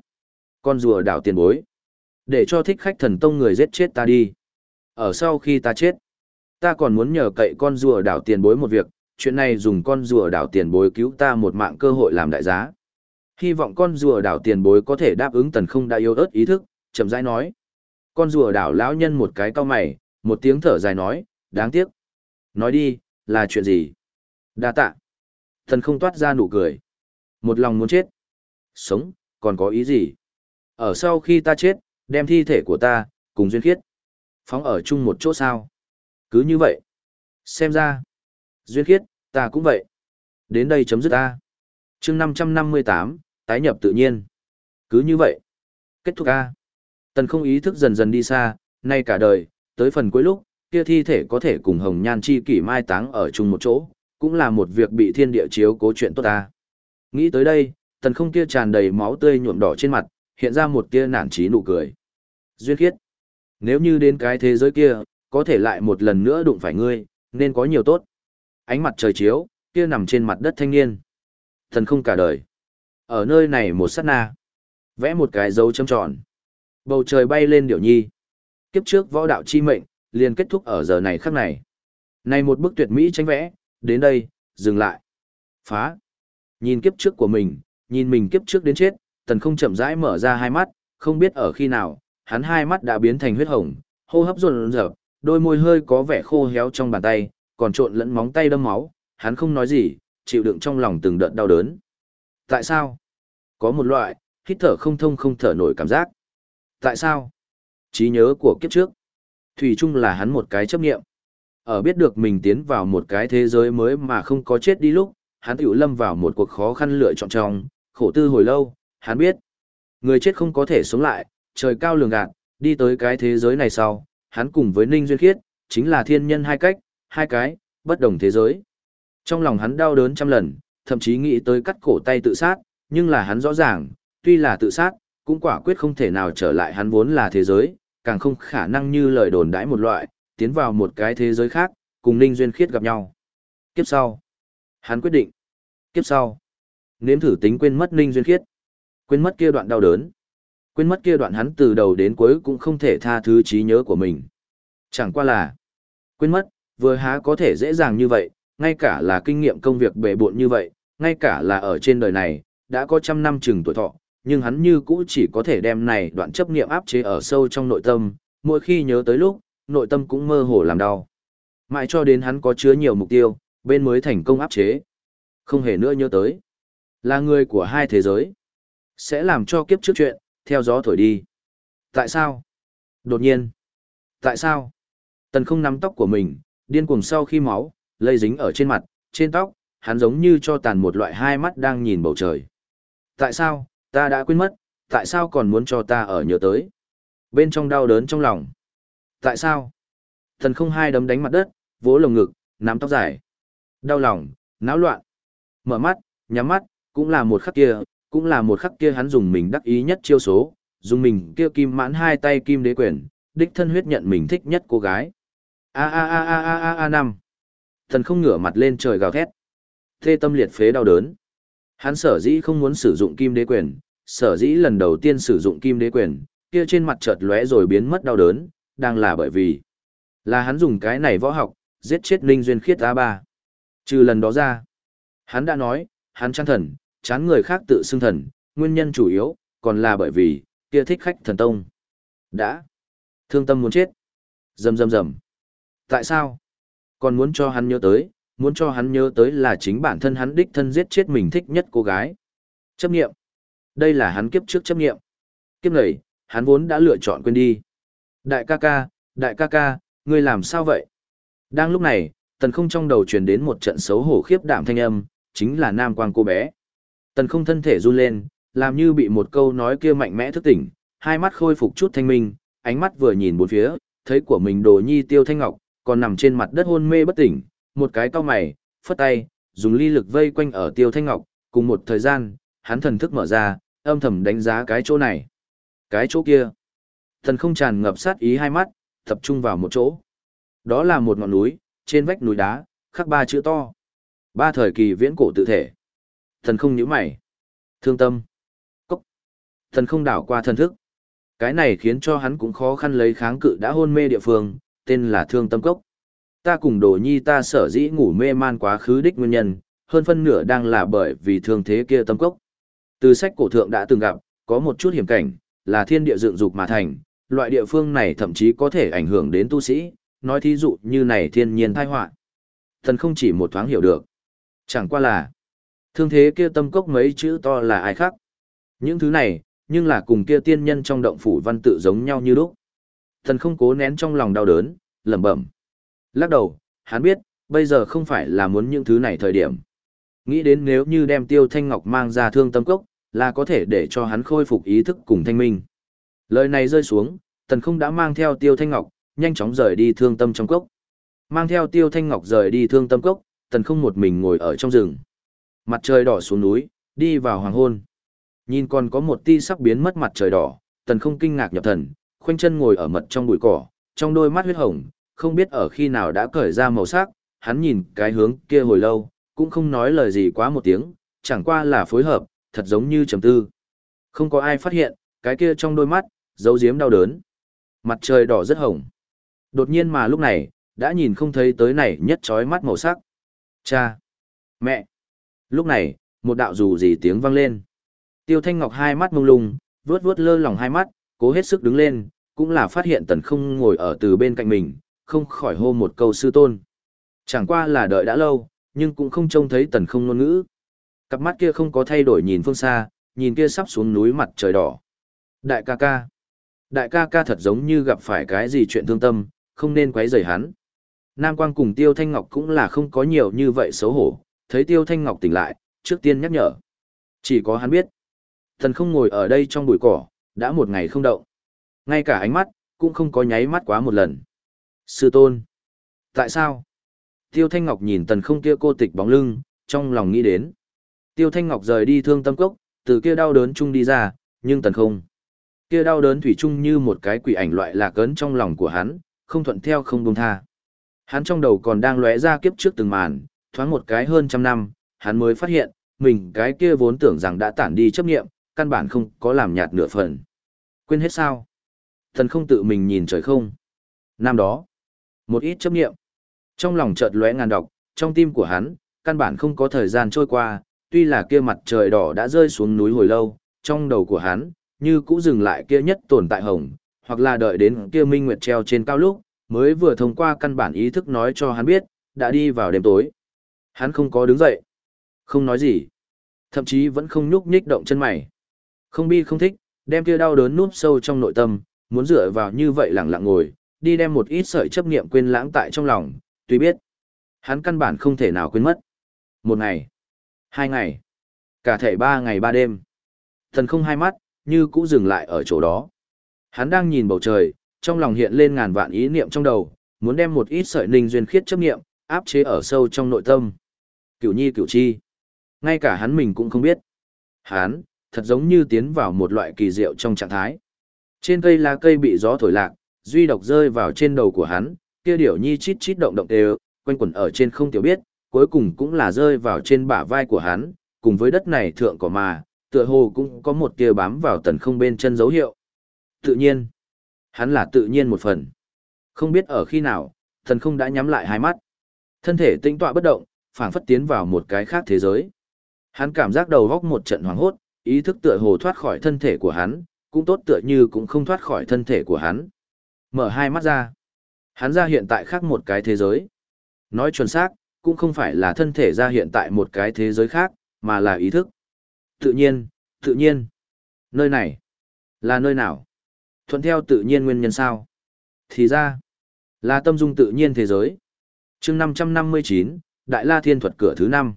S1: Con rùa đảo tiền bối. Để cho thích khách thần tông người giết chết ta đi. Ở sau khi ta chết, ta còn muốn nhờ cậy con rùa đảo tiền bối một việc, chuyện này dùng con rùa đảo tiền bối cứu ta một mạng cơ hội làm đại giá. Hy vọng con rùa đảo tiền bối có thể đáp ứng tần không đã yêu ớt ý thức, chậm rãi nói. Con rùa đảo lão nhân một cái cau mày, một tiếng thở dài nói, đáng tiếc. Nói đi, là chuyện gì? Đa tạ. Thần không toát ra nụ cười. Một lòng muốn chết. Sống, còn có ý gì? Ở sau khi ta chết, đem thi thể của ta, cùng duyên khiết. Phóng ở chung một chỗ sao? Cứ như vậy. Xem ra. Duyên khiết, ta cũng vậy. Đến đây chấm dứt ta. chương 558, tái nhập tự nhiên. Cứ như vậy. Kết thúc A. Tần không ý thức dần dần đi xa, nay cả đời, tới phần cuối lúc, kia thi thể có thể cùng hồng nhan chi kỷ mai táng ở chung một chỗ, cũng là một việc bị thiên địa chiếu cố chuyện tốt ta. Nghĩ tới đây, tần không kia tràn đầy máu tươi nhuộm đỏ trên mặt, hiện ra một tia nản trí nụ cười. Duyên khiết. Nếu như đến cái thế giới kia, có thể lại một lần nữa đụng phải ngươi, nên có nhiều tốt. Ánh mặt trời chiếu, kia nằm trên mặt đất thanh niên. Thần không cả đời. Ở nơi này một sát na. Vẽ một cái dấu chấm tròn. Bầu trời bay lên điệu nhi. Kiếp trước võ đạo chi mệnh, liền kết thúc ở giờ này khắc này. Này một bức tuyệt mỹ tranh vẽ, đến đây, dừng lại. Phá. Nhìn kiếp trước của mình, nhìn mình kiếp trước đến chết, tần không chậm rãi mở ra hai mắt, không biết ở khi nào, hắn hai mắt đã biến thành huyết hồng, hô hấp run rợp, đôi môi hơi có vẻ khô héo trong bàn tay, còn trộn lẫn móng tay đâm máu, hắn không nói gì, chịu đựng trong lòng từng đợt đau đớn. Tại sao? Có một loại, hít thở không thông không thở nổi cảm giác. Tại sao? trí nhớ của kiếp trước. Thủy chung là hắn một cái chấp nghiệm. Ở biết được mình tiến vào một cái thế giới mới mà không có chết đi lúc, hắn tiểu lâm vào một cuộc khó khăn lựa chọn trong, khổ tư hồi lâu, hắn biết. Người chết không có thể sống lại, trời cao lường gạt, đi tới cái thế giới này sau, hắn cùng với Ninh Duyên Khiết, chính là thiên nhân hai cách, hai cái, bất đồng thế giới. Trong lòng hắn đau đớn trăm lần, thậm chí nghĩ tới cắt cổ tay tự sát, nhưng là hắn rõ ràng, tuy là tự sát, cũng quả quyết không thể nào trở lại hắn vốn là thế giới, càng không khả năng như lời đồn đãi một loại, tiến vào một cái thế giới khác, cùng Ninh Duyên Khiết gặp nhau. Kiếp sau, hắn quyết định. Kiếp sau, nếm thử tính quên mất Ninh Duyên Khiết. Quên mất kia đoạn đau đớn. Quên mất kia đoạn hắn từ đầu đến cuối cũng không thể tha thứ trí nhớ của mình. Chẳng qua là, quên mất, vừa há có thể dễ dàng như vậy, ngay cả là kinh nghiệm công việc bề bộn như vậy, ngay cả là ở trên đời này, đã có trăm năm chừng tuổi thọ, nhưng hắn như cũ chỉ có thể đem này đoạn chấp niệm áp chế ở sâu trong nội tâm, mỗi khi nhớ tới lúc, nội tâm cũng mơ hồ làm đau. Mãi cho đến hắn có chứa nhiều mục tiêu, bên mới thành công áp chế. Không hề nữa nhớ tới. Là người của hai thế giới. Sẽ làm cho kiếp trước chuyện, theo gió thổi đi. Tại sao? Đột nhiên. Tại sao? Tần không nắm tóc của mình, điên cuồng sau khi máu, lây dính ở trên mặt, trên tóc, hắn giống như cho tàn một loại hai mắt đang nhìn bầu trời. Tại sao, Ta đã quên mất, tại sao còn muốn cho ta ở nhớ tới? Bên trong đau đớn trong lòng. Tại sao? Thần không hai đấm đánh mặt đất, vỗ lồng ngực, nắm tóc dài. Đau lòng, náo loạn. Mở mắt, nhắm mắt, cũng là một khắc kia, cũng là một khắc kia hắn dùng mình đắc ý nhất chiêu số, dùng mình kia kim mãn hai tay kim đế quyền, đích thân huyết nhận mình thích nhất cô gái. A a a a a a a năm. Thần không ngửa mặt lên trời gào thét. Thê tâm liệt phế đau đớn. Hắn sở dĩ không muốn sử dụng kim đế quyền, sở dĩ lần đầu tiên sử dụng kim đế quyền, kia trên mặt chợt lóe rồi biến mất đau đớn, đang là bởi vì là hắn dùng cái này võ học, giết chết Ninh Duyên Khiết A3. Trừ lần đó ra, hắn đã nói, hắn chán thần, chán người khác tự xưng thần, nguyên nhân chủ yếu, còn là bởi vì, kia thích khách thần tông. Đã. Thương tâm muốn chết. Dầm dầm dầm. Tại sao? Còn muốn cho hắn nhớ tới, muốn cho hắn nhớ tới là chính bản thân hắn đích thân giết chết mình thích nhất cô gái. Chấp nghiệm. Đây là hắn kiếp trước chấp nghiệm. Kiếp này, hắn vốn đã lựa chọn quên đi. Đại ca ca, đại ca ca, ngươi làm sao vậy? Đang lúc này, tần không trong đầu truyền đến một trận xấu hổ khiếp đảm thanh âm, chính là nam quang cô bé. Tần không thân thể run lên, làm như bị một câu nói kia mạnh mẽ thức tỉnh, hai mắt khôi phục chút thanh minh, ánh mắt vừa nhìn bốn phía, thấy của mình đồ nhi tiêu thanh ngọc, còn nằm trên mặt đất hôn mê bất tỉnh, một cái cau mày, phất tay, dùng ly lực vây quanh ở tiêu thanh ngọc, cùng một thời gian, hắn thần thức mở ra, âm thầm đánh giá cái chỗ này. Cái chỗ kia. Thần không tràn ngập sát ý hai mắt, tập trung vào một chỗ. Đó là một ngọn núi, trên vách núi đá, khắc ba chữ to. Ba thời kỳ viễn cổ tự thể. Thần không nhíu mày. Thương tâm. Cốc. Thần không đảo qua thần thức. Cái này khiến cho hắn cũng khó khăn lấy kháng cự đã hôn mê địa phương, tên là thương tâm cốc. Ta cùng đồ nhi ta sở dĩ ngủ mê man quá khứ đích nguyên nhân, hơn phân nửa đang là bởi vì thương thế kia tâm cốc. Từ sách cổ thượng đã từng gặp, có một chút hiểm cảnh, là thiên địa dựng dục mà thành, loại địa phương này thậm chí có thể ảnh hưởng đến tu sĩ, nói thí dụ như này thiên nhiên tai họa. Thần không chỉ một thoáng hiểu được. Chẳng qua là, thương thế kia tâm cốc mấy chữ to là ai khác. Những thứ này, nhưng là cùng kia tiên nhân trong động phủ văn tự giống nhau như lúc. Thần không cố nén trong lòng đau đớn, lẩm bẩm. Lắc đầu, hắn biết, bây giờ không phải là muốn những thứ này thời điểm. Nghĩ đến nếu như đem tiêu thanh ngọc mang ra thương tâm cốc, là có thể để cho hắn khôi phục ý thức cùng thanh minh. Lời này rơi xuống, tần không đã mang theo tiêu thanh ngọc, nhanh chóng rời đi thương tâm trong cốc. Mang theo tiêu thanh ngọc rời đi thương tâm cốc, tần không một mình ngồi ở trong rừng. Mặt trời đỏ xuống núi, đi vào hoàng hôn. Nhìn còn có một tia sắc biến mất mặt trời đỏ, tần không kinh ngạc nhập thần, khoanh chân ngồi ở mật trong bụi cỏ, trong đôi mắt huyết hồng, không biết ở khi nào đã cởi ra màu sắc, hắn nhìn cái hướng kia hồi lâu, cũng không nói lời gì quá một tiếng, chẳng qua là phối hợp, thật giống như trầm tư. Không có ai phát hiện, cái kia trong đôi mắt, dấu diếm đau đớn. Mặt trời đỏ rất hồng. Đột nhiên mà lúc này, đã nhìn không thấy tới này nhất chói mắt màu sắc. Cha! Mẹ! Lúc này, một đạo dù gì tiếng vang lên. Tiêu Thanh Ngọc hai mắt mông lung, vướt vướt lơ lòng hai mắt, cố hết sức đứng lên, cũng là phát hiện tần không ngồi ở từ bên cạnh mình, không khỏi hô một câu sư tôn. Chẳng qua là đợi đã lâu, nhưng cũng không trông thấy tần không ngôn ngữ. Cặp mắt kia không có thay đổi nhìn phương xa, nhìn kia sắp xuống núi mặt trời đỏ. Đại ca ca. Đại ca ca thật giống như gặp phải cái gì chuyện thương tâm, không nên quấy rầy hắn. Nam Quang cùng Tiêu Thanh Ngọc cũng là không có nhiều như vậy xấu hổ, thấy Tiêu Thanh Ngọc tỉnh lại, trước tiên nhắc nhở. Chỉ có hắn biết. Thần không ngồi ở đây trong bụi cỏ, đã một ngày không động. Ngay cả ánh mắt, cũng không có nháy mắt quá một lần. Sư tôn. Tại sao? Tiêu Thanh Ngọc nhìn tần không kia cô tịch bóng lưng, trong lòng nghĩ đến. Tiêu Thanh Ngọc rời đi thương tâm cốc, từ kia đau đớn chung đi ra, nhưng tần không. Kia đau đớn thủy chung như một cái quỷ ảnh loại lạc ấn trong lòng của hắn, không thuận theo không buông tha. Hắn trong đầu còn đang lóe ra kiếp trước từng màn, thoáng một cái hơn trăm năm, hắn mới phát hiện, mình cái kia vốn tưởng rằng đã tản đi chấp nghiệm, căn bản không có làm nhạt nửa phần. Quên hết sao? Thần không tự mình nhìn trời không. Năm đó, một ít chấp nghiệm. Trong lòng chợt lóe ngàn độc, trong tim của hắn, căn bản không có thời gian trôi qua, tuy là kia mặt trời đỏ đã rơi xuống núi hồi lâu, trong đầu của hắn, như cũ dừng lại kia nhất tồn tại hồng, hoặc là đợi đến kia minh nguyệt treo trên cao lúc, mới vừa thông qua căn bản ý thức nói cho hắn biết, đã đi vào đêm tối. Hắn không có đứng dậy, không nói gì, thậm chí vẫn không nhúc nhích động chân mày. Không bi không thích, đem kia đau đớn núp sâu trong nội tâm, muốn dựa vào như vậy lặng lặng ngồi, đi đem một ít sợi chấp niệm quên lãng tại trong lòng, tuy biết, hắn căn bản không thể nào quên mất. Một ngày, hai ngày, cả thể ba ngày ba đêm. Thần không hai mắt, như cũ dừng lại ở chỗ đó. Hắn đang nhìn bầu trời, trong lòng hiện lên ngàn vạn ý niệm trong đầu, muốn đem một ít sợi ninh duyên khiết chấp niệm, áp chế ở sâu trong nội tâm. Cửu nhi cửu chi. Ngay cả hắn mình cũng không biết. Hắn, thật giống như tiến vào một loại kỳ diệu trong trạng thái. Trên cây lá cây bị gió thổi lạc, duy độc rơi vào trên đầu của hắn, kia điểu nhi chít chít động động đều, quanh quẩn ở trên không tiểu biết, cuối cùng cũng là rơi vào trên bả vai của hắn, cùng với đất này thượng cỏ mà, tựa hồ cũng có một tia bám vào tần không bên chân dấu hiệu. Tự nhiên, hắn là tự nhiên một phần. Không biết ở khi nào, thần không đã nhắm lại hai mắt. Thân thể tĩnh tọa bất động, phảng phất tiến vào một cái khác thế giới. Hắn cảm giác đầu góc một trận hoảng hốt, ý thức tựa hồ thoát khỏi thân thể của hắn, cũng tốt tựa như cũng không thoát khỏi thân thể của hắn. Mở hai mắt ra. Hắn ra hiện tại khác một cái thế giới. Nói chuẩn xác, cũng không phải là thân thể ra hiện tại một cái thế giới khác, mà là ý thức. Tự nhiên, tự nhiên. Nơi này, là nơi nào? Thuận theo tự nhiên nguyên nhân sao? Thì ra, là tâm dung tự nhiên thế giới. chương 559, Đại La Thiên Thuật cửa thứ 5.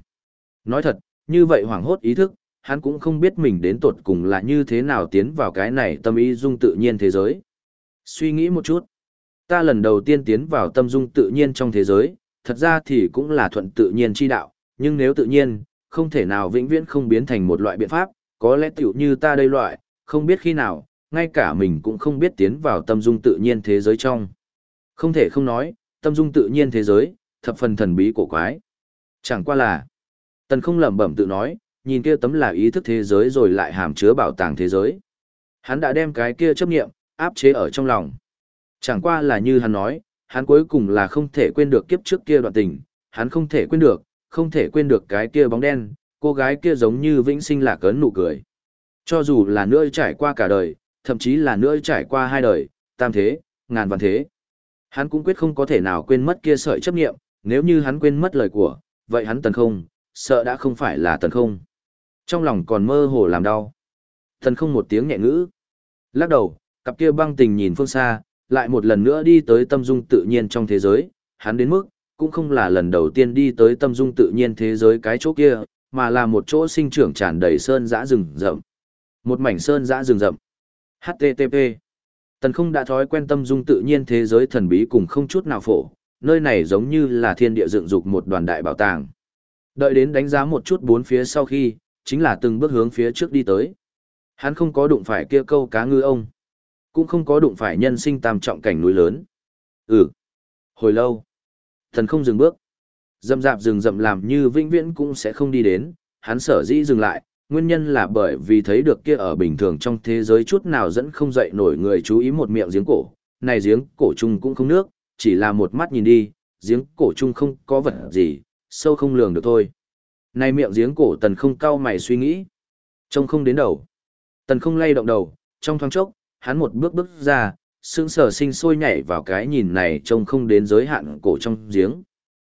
S1: Nói thật, như vậy hoảng hốt ý thức, hắn cũng không biết mình đến tột cùng là như thế nào tiến vào cái này tâm ý dung tự nhiên thế giới. Suy nghĩ một chút. Ta lần đầu tiên tiến vào tâm dung tự nhiên trong thế giới, thật ra thì cũng là thuận tự nhiên chi đạo, nhưng nếu tự nhiên, không thể nào vĩnh viễn không biến thành một loại biện pháp, có lẽ tiểu như ta đây loại, không biết khi nào, ngay cả mình cũng không biết tiến vào tâm dung tự nhiên thế giới trong. Không thể không nói, tâm dung tự nhiên thế giới, thập phần thần bí cổ quái. Chẳng qua là, tần không lẩm bẩm tự nói, nhìn kia tấm là ý thức thế giới rồi lại hàm chứa bảo tàng thế giới. Hắn đã đem cái kia chấp nghiệm, áp chế ở trong lòng. Chẳng qua là như hắn nói, hắn cuối cùng là không thể quên được kiếp trước kia đoạn tình, hắn không thể quên được, không thể quên được cái kia bóng đen, cô gái kia giống như vĩnh sinh lạc cấn nụ cười. Cho dù là nữa trải qua cả đời, thậm chí là nữa trải qua hai đời, tam thế, ngàn vạn thế. Hắn cũng quyết không có thể nào quên mất kia sợi chấp nghiệm, nếu như hắn quên mất lời của, vậy hắn tần không, sợ đã không phải là tần không. Trong lòng còn mơ hồ làm đau. Tần không một tiếng nhẹ ngữ. Lắc đầu, cặp kia băng tình nhìn phương xa, lại một lần nữa đi tới tâm dung tự nhiên trong thế giới, hắn đến mức, cũng không là lần đầu tiên đi tới tâm dung tự nhiên thế giới cái chỗ kia, mà là một chỗ sinh trưởng tràn đầy sơn dã rừng rậm. Một mảnh sơn dã rừng rậm. HTTP. Tần không đã thói quen tâm dung tự nhiên thế giới thần bí cùng không chút nào phổ, nơi này giống như là thiên địa dựng dục một đoàn đại bảo tàng. Đợi đến đánh giá một chút bốn phía sau khi, chính là từng bước hướng phía trước đi tới. Hắn không có đụng phải kia câu cá ngư ông, cũng không có đụng phải nhân sinh tam trọng cảnh núi lớn. Ừ. Hồi lâu, thần không dừng bước. Dậm dạp rừng rậm làm như vĩnh viễn cũng sẽ không đi đến, hắn sở dĩ dừng lại, nguyên nhân là bởi vì thấy được kia ở bình thường trong thế giới chút nào dẫn không dậy nổi người chú ý một miệng giếng cổ. Này giếng cổ chung cũng không nước, chỉ là một mắt nhìn đi, giếng cổ chung không có vật gì, sâu không lường được thôi. Này miệng giếng cổ tần không cao mày suy nghĩ. Trông không đến đầu. Tần không lay động đầu, trong thoáng chốc, hắn một bước bước ra, sững sờ sinh sôi nhảy vào cái nhìn này trông không đến giới hạn cổ trong giếng.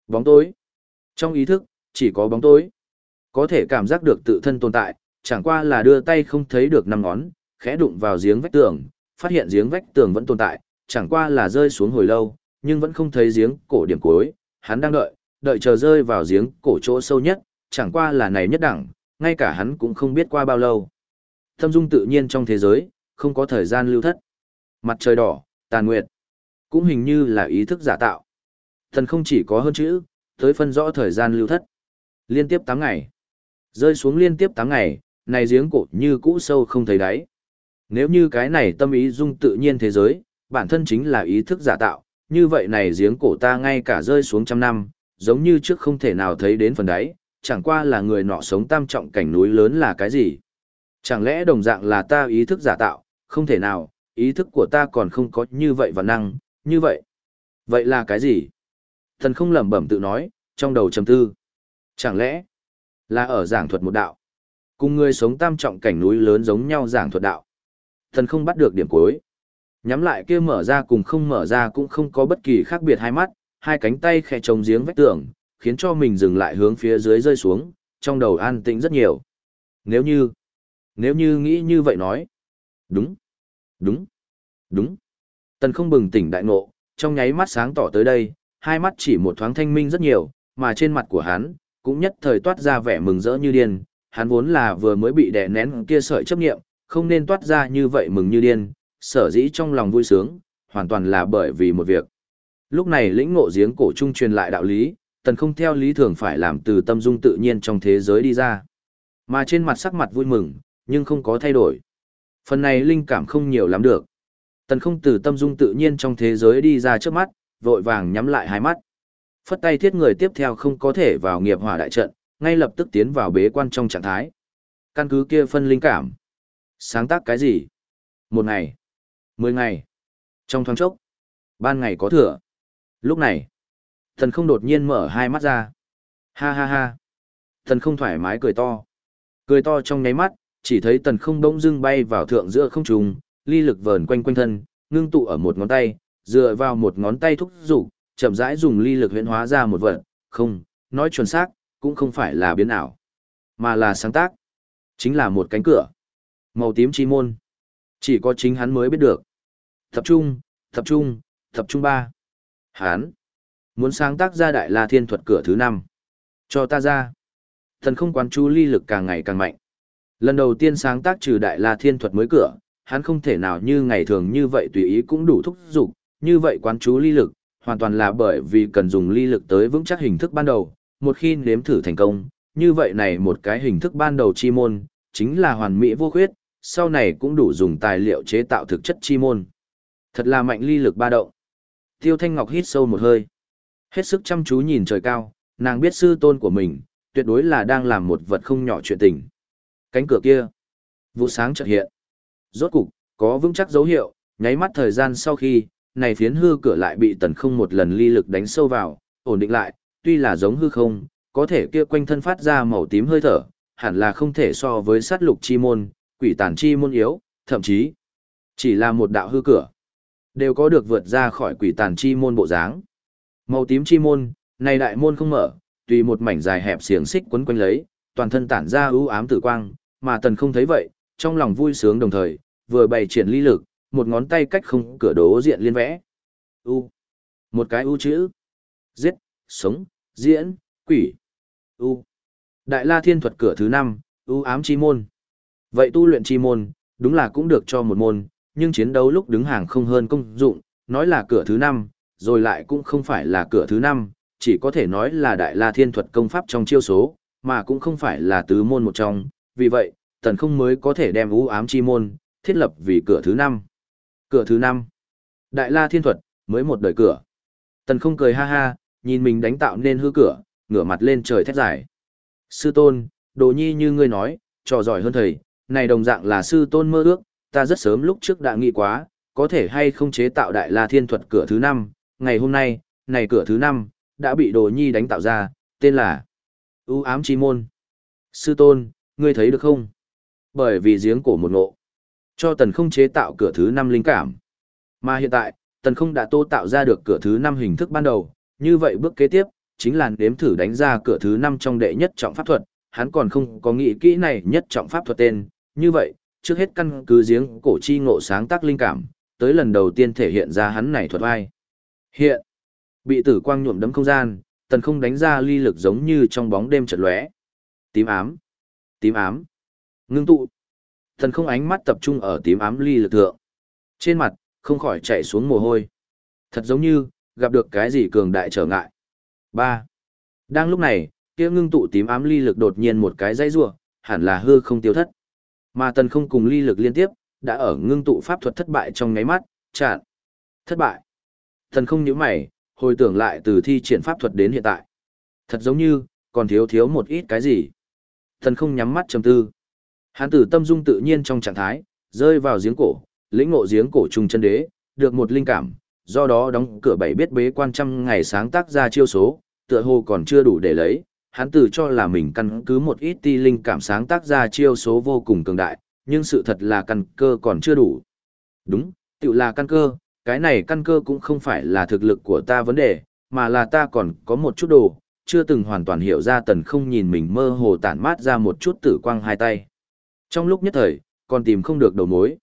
S1: Bóng tối. Trong ý thức, chỉ có bóng tối. Có thể cảm giác được tự thân tồn tại, chẳng qua là đưa tay không thấy được năm ngón, khẽ đụng vào giếng vách tường, phát hiện giếng vách tường vẫn tồn tại, chẳng qua là rơi xuống hồi lâu, nhưng vẫn không thấy giếng cổ điểm cuối, hắn đang đợi, đợi chờ rơi vào giếng cổ chỗ sâu nhất, chẳng qua là này nhất đẳng, ngay cả hắn cũng không biết qua bao lâu. Thâm dung tự nhiên trong thế giới, không có thời gian lưu thất. Mặt trời đỏ, tàn nguyệt, cũng hình như là ý thức giả tạo. Thần không chỉ có hơn chữ, tới phân rõ thời gian lưu thất. Liên tiếp 8 ngày. Rơi xuống liên tiếp 8 ngày, này giếng cổ như cũ sâu không thấy đáy. Nếu như cái này tâm ý dung tự nhiên thế giới, bản thân chính là ý thức giả tạo, như vậy này giếng cổ ta ngay cả rơi xuống trăm năm, giống như trước không thể nào thấy đến phần đáy, chẳng qua là người nọ sống tam trọng cảnh núi lớn là cái gì. Chẳng lẽ đồng dạng là ta ý thức giả tạo, không thể nào, ý thức của ta còn không có như vậy và năng, như vậy. Vậy là cái gì? Thần không lẩm bẩm tự nói, trong đầu trầm tư. Chẳng lẽ là ở giảng thuật một đạo? Cùng người sống tam trọng cảnh núi lớn giống nhau giảng thuật đạo. Thần không bắt được điểm cuối. Nhắm lại kia mở ra cùng không mở ra cũng không có bất kỳ khác biệt hai mắt, hai cánh tay khẽ trồng giếng vách tường, khiến cho mình dừng lại hướng phía dưới rơi xuống, trong đầu an tĩnh rất nhiều. Nếu như, nếu như nghĩ như vậy nói, đúng, đúng, đúng. Tần không bừng tỉnh đại ngộ, trong nháy mắt sáng tỏ tới đây, hai mắt chỉ một thoáng thanh minh rất nhiều, mà trên mặt của hắn, cũng nhất thời toát ra vẻ mừng rỡ như điên, hắn vốn là vừa mới bị đè nén kia sợi chấp nghiệm, không nên toát ra như vậy mừng như điên, sở dĩ trong lòng vui sướng, hoàn toàn là bởi vì một việc. Lúc này lĩnh ngộ giếng cổ trung truyền lại đạo lý, tần không theo lý thường phải làm từ tâm dung tự nhiên trong thế giới đi ra. Mà trên mặt sắc mặt vui mừng, nhưng không có thay đổi. Phần này linh cảm không nhiều lắm được. Tần không từ tâm dung tự nhiên trong thế giới đi ra trước mắt, vội vàng nhắm lại hai mắt. Phất tay thiết người tiếp theo không có thể vào nghiệp hỏa đại trận, ngay lập tức tiến vào bế quan trong trạng thái. Căn cứ kia phân linh cảm. Sáng tác cái gì? Một ngày. Mười ngày. Trong thoáng chốc. Ban ngày có thừa. Lúc này. Thần không đột nhiên mở hai mắt ra. Ha ha ha. Thần không thoải mái cười to. Cười to trong nháy mắt, chỉ thấy tần không bỗng dưng bay vào thượng giữa không trùng, ly lực vờn quanh quanh thân, ngưng tụ ở một ngón tay, dựa vào một ngón tay thúc rủ chậm rãi dùng ly lực huyễn hóa ra một vật, không, nói chuẩn xác, cũng không phải là biến ảo, mà là sáng tác. Chính là một cánh cửa. Màu tím chi môn. Chỉ có chính hắn mới biết được. Tập trung, tập trung, tập trung ba. Hắn. Muốn sáng tác ra đại la thiên thuật cửa thứ năm. Cho ta ra. Thần không quán chú ly lực càng ngày càng mạnh. Lần đầu tiên sáng tác trừ đại la thiên thuật mới cửa, hắn không thể nào như ngày thường như vậy tùy ý cũng đủ thúc dục như vậy quán chú ly lực, hoàn toàn là bởi vì cần dùng ly lực tới vững chắc hình thức ban đầu, một khi nếm thử thành công, như vậy này một cái hình thức ban đầu chi môn, chính là hoàn mỹ vô khuyết, sau này cũng đủ dùng tài liệu chế tạo thực chất chi môn. Thật là mạnh ly lực ba động. Tiêu Thanh Ngọc hít sâu một hơi. Hết sức chăm chú nhìn trời cao, nàng biết sư tôn của mình, tuyệt đối là đang làm một vật không nhỏ chuyện tình. Cánh cửa kia, vụ sáng chợt hiện. Rốt cục, có vững chắc dấu hiệu, nháy mắt thời gian sau khi, này phiến hư cửa lại bị tần không một lần ly lực đánh sâu vào, ổn định lại, tuy là giống hư không, có thể kia quanh thân phát ra màu tím hơi thở, hẳn là không thể so với sát lục chi môn, quỷ tản chi môn yếu, thậm chí chỉ là một đạo hư cửa, đều có được vượt ra khỏi quỷ tàn chi môn bộ dáng. Màu tím chi môn, này đại môn không mở, tùy một mảnh dài hẹp xiềng xích quấn quanh lấy, toàn thân tản ra ưu ám tử quang, mà tần không thấy vậy, trong lòng vui sướng đồng thời, vừa bày triển ly lực, một ngón tay cách không cửa đố diện liên vẽ. U. Một cái u chữ. Giết, sống, diễn, quỷ. U. Đại La Thiên thuật cửa thứ 5, u ám chi môn. Vậy tu luyện chi môn, đúng là cũng được cho một môn, nhưng chiến đấu lúc đứng hàng không hơn công dụng, nói là cửa thứ 5, rồi lại cũng không phải là cửa thứ 5, chỉ có thể nói là Đại La Thiên thuật công pháp trong chiêu số, mà cũng không phải là tứ môn một trong, vì vậy, tần không mới có thể đem u ám chi môn, thiết lập vì cửa thứ 5. Cửa thứ năm Đại La Thiên thuật, mới một đời cửa. Tần không cười ha ha, nhìn mình đánh tạo nên hư cửa, ngửa mặt lên trời thét giải. Sư tôn, đồ nhi như ngươi nói, trò giỏi hơn thầy, này đồng dạng là sư tôn mơ ước, ta rất sớm lúc trước đã nghĩ quá, có thể hay không chế tạo đại la thiên thuật cửa thứ năm ngày hôm nay, này cửa thứ năm đã bị đồ nhi đánh tạo ra, tên là ưu ám chi môn. Sư tôn, ngươi thấy được không? Bởi vì giếng cổ một ngộ, cho tần không chế tạo cửa thứ năm linh cảm. Mà hiện tại, tần không đã tô tạo ra được cửa thứ năm hình thức ban đầu, như vậy bước kế tiếp, chính là nếm thử đánh ra cửa thứ năm trong đệ nhất trọng pháp thuật, hắn còn không có nghĩ kỹ này nhất trọng pháp thuật tên, như vậy, trước hết căn cứ giếng cổ chi ngộ sáng tác linh cảm, tới lần đầu tiên thể hiện ra hắn này thuật vai. Hiện, bị tử quang nhuộm đấm không gian, tần không đánh ra ly lực giống như trong bóng đêm chợt lóe. Tím ám, tím ám, ngưng tụ. Thần không ánh mắt tập trung ở tím ám ly lực thượng. Trên mặt, không khỏi chạy xuống mồ hôi. Thật giống như, gặp được cái gì cường đại trở ngại. 3. Đang lúc này, kia ngưng tụ tím ám ly lực đột nhiên một cái dây rủa, hẳn là hư không tiêu thất. Mà tần không cùng ly lực liên tiếp, đã ở ngưng tụ pháp thuật thất bại trong ngáy mắt, chạn. Thất bại. Tần không nhíu mày, hồi tưởng lại từ thi triển pháp thuật đến hiện tại. Thật giống như, còn thiếu thiếu một ít cái gì. Tần không nhắm mắt trầm tư. Hán tử tâm dung tự nhiên trong trạng thái, rơi vào giếng cổ, lĩnh ngộ giếng cổ trùng chân đế, được một linh cảm, do đó đóng cửa bảy biết bế quan trăm ngày sáng tác ra chiêu số, tựa hồ còn chưa đủ để lấy, Hán tử cho là mình căn cứ một ít ti linh cảm sáng tác ra chiêu số vô cùng cường đại, nhưng sự thật là căn cơ còn chưa đủ. Đúng, tự là căn cơ, cái này căn cơ cũng không phải là thực lực của ta vấn đề, mà là ta còn có một chút đồ, chưa từng hoàn toàn hiểu ra tần không nhìn mình mơ hồ tản mát ra một chút tử quang hai tay. Trong lúc nhất thời, còn tìm không được đầu mối.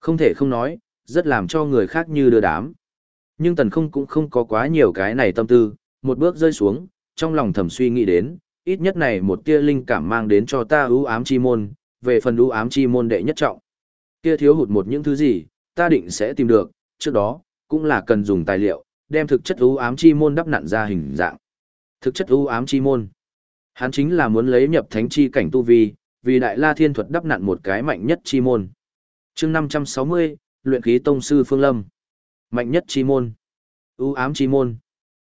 S1: Không thể không nói, rất làm cho người khác như đưa đám. Nhưng tần không cũng không có quá nhiều cái này tâm tư, một bước rơi xuống, trong lòng thầm suy nghĩ đến, ít nhất này một tia linh cảm mang đến cho ta ưu ám chi môn, về phần ưu ám chi môn đệ nhất trọng. Kia thiếu hụt một những thứ gì, ta định sẽ tìm được, trước đó, cũng là cần dùng tài liệu, đem thực chất ưu ám chi môn đắp nặn ra hình dạng. Thực chất ưu ám chi môn. Hắn chính là muốn lấy nhập thánh chi cảnh tu vi, vì đại la thiên thuật đắp nặn một cái mạnh nhất chi môn. chương 560, luyện khí tông sư Phương Lâm. Mạnh nhất chi môn. ưu ám chi môn.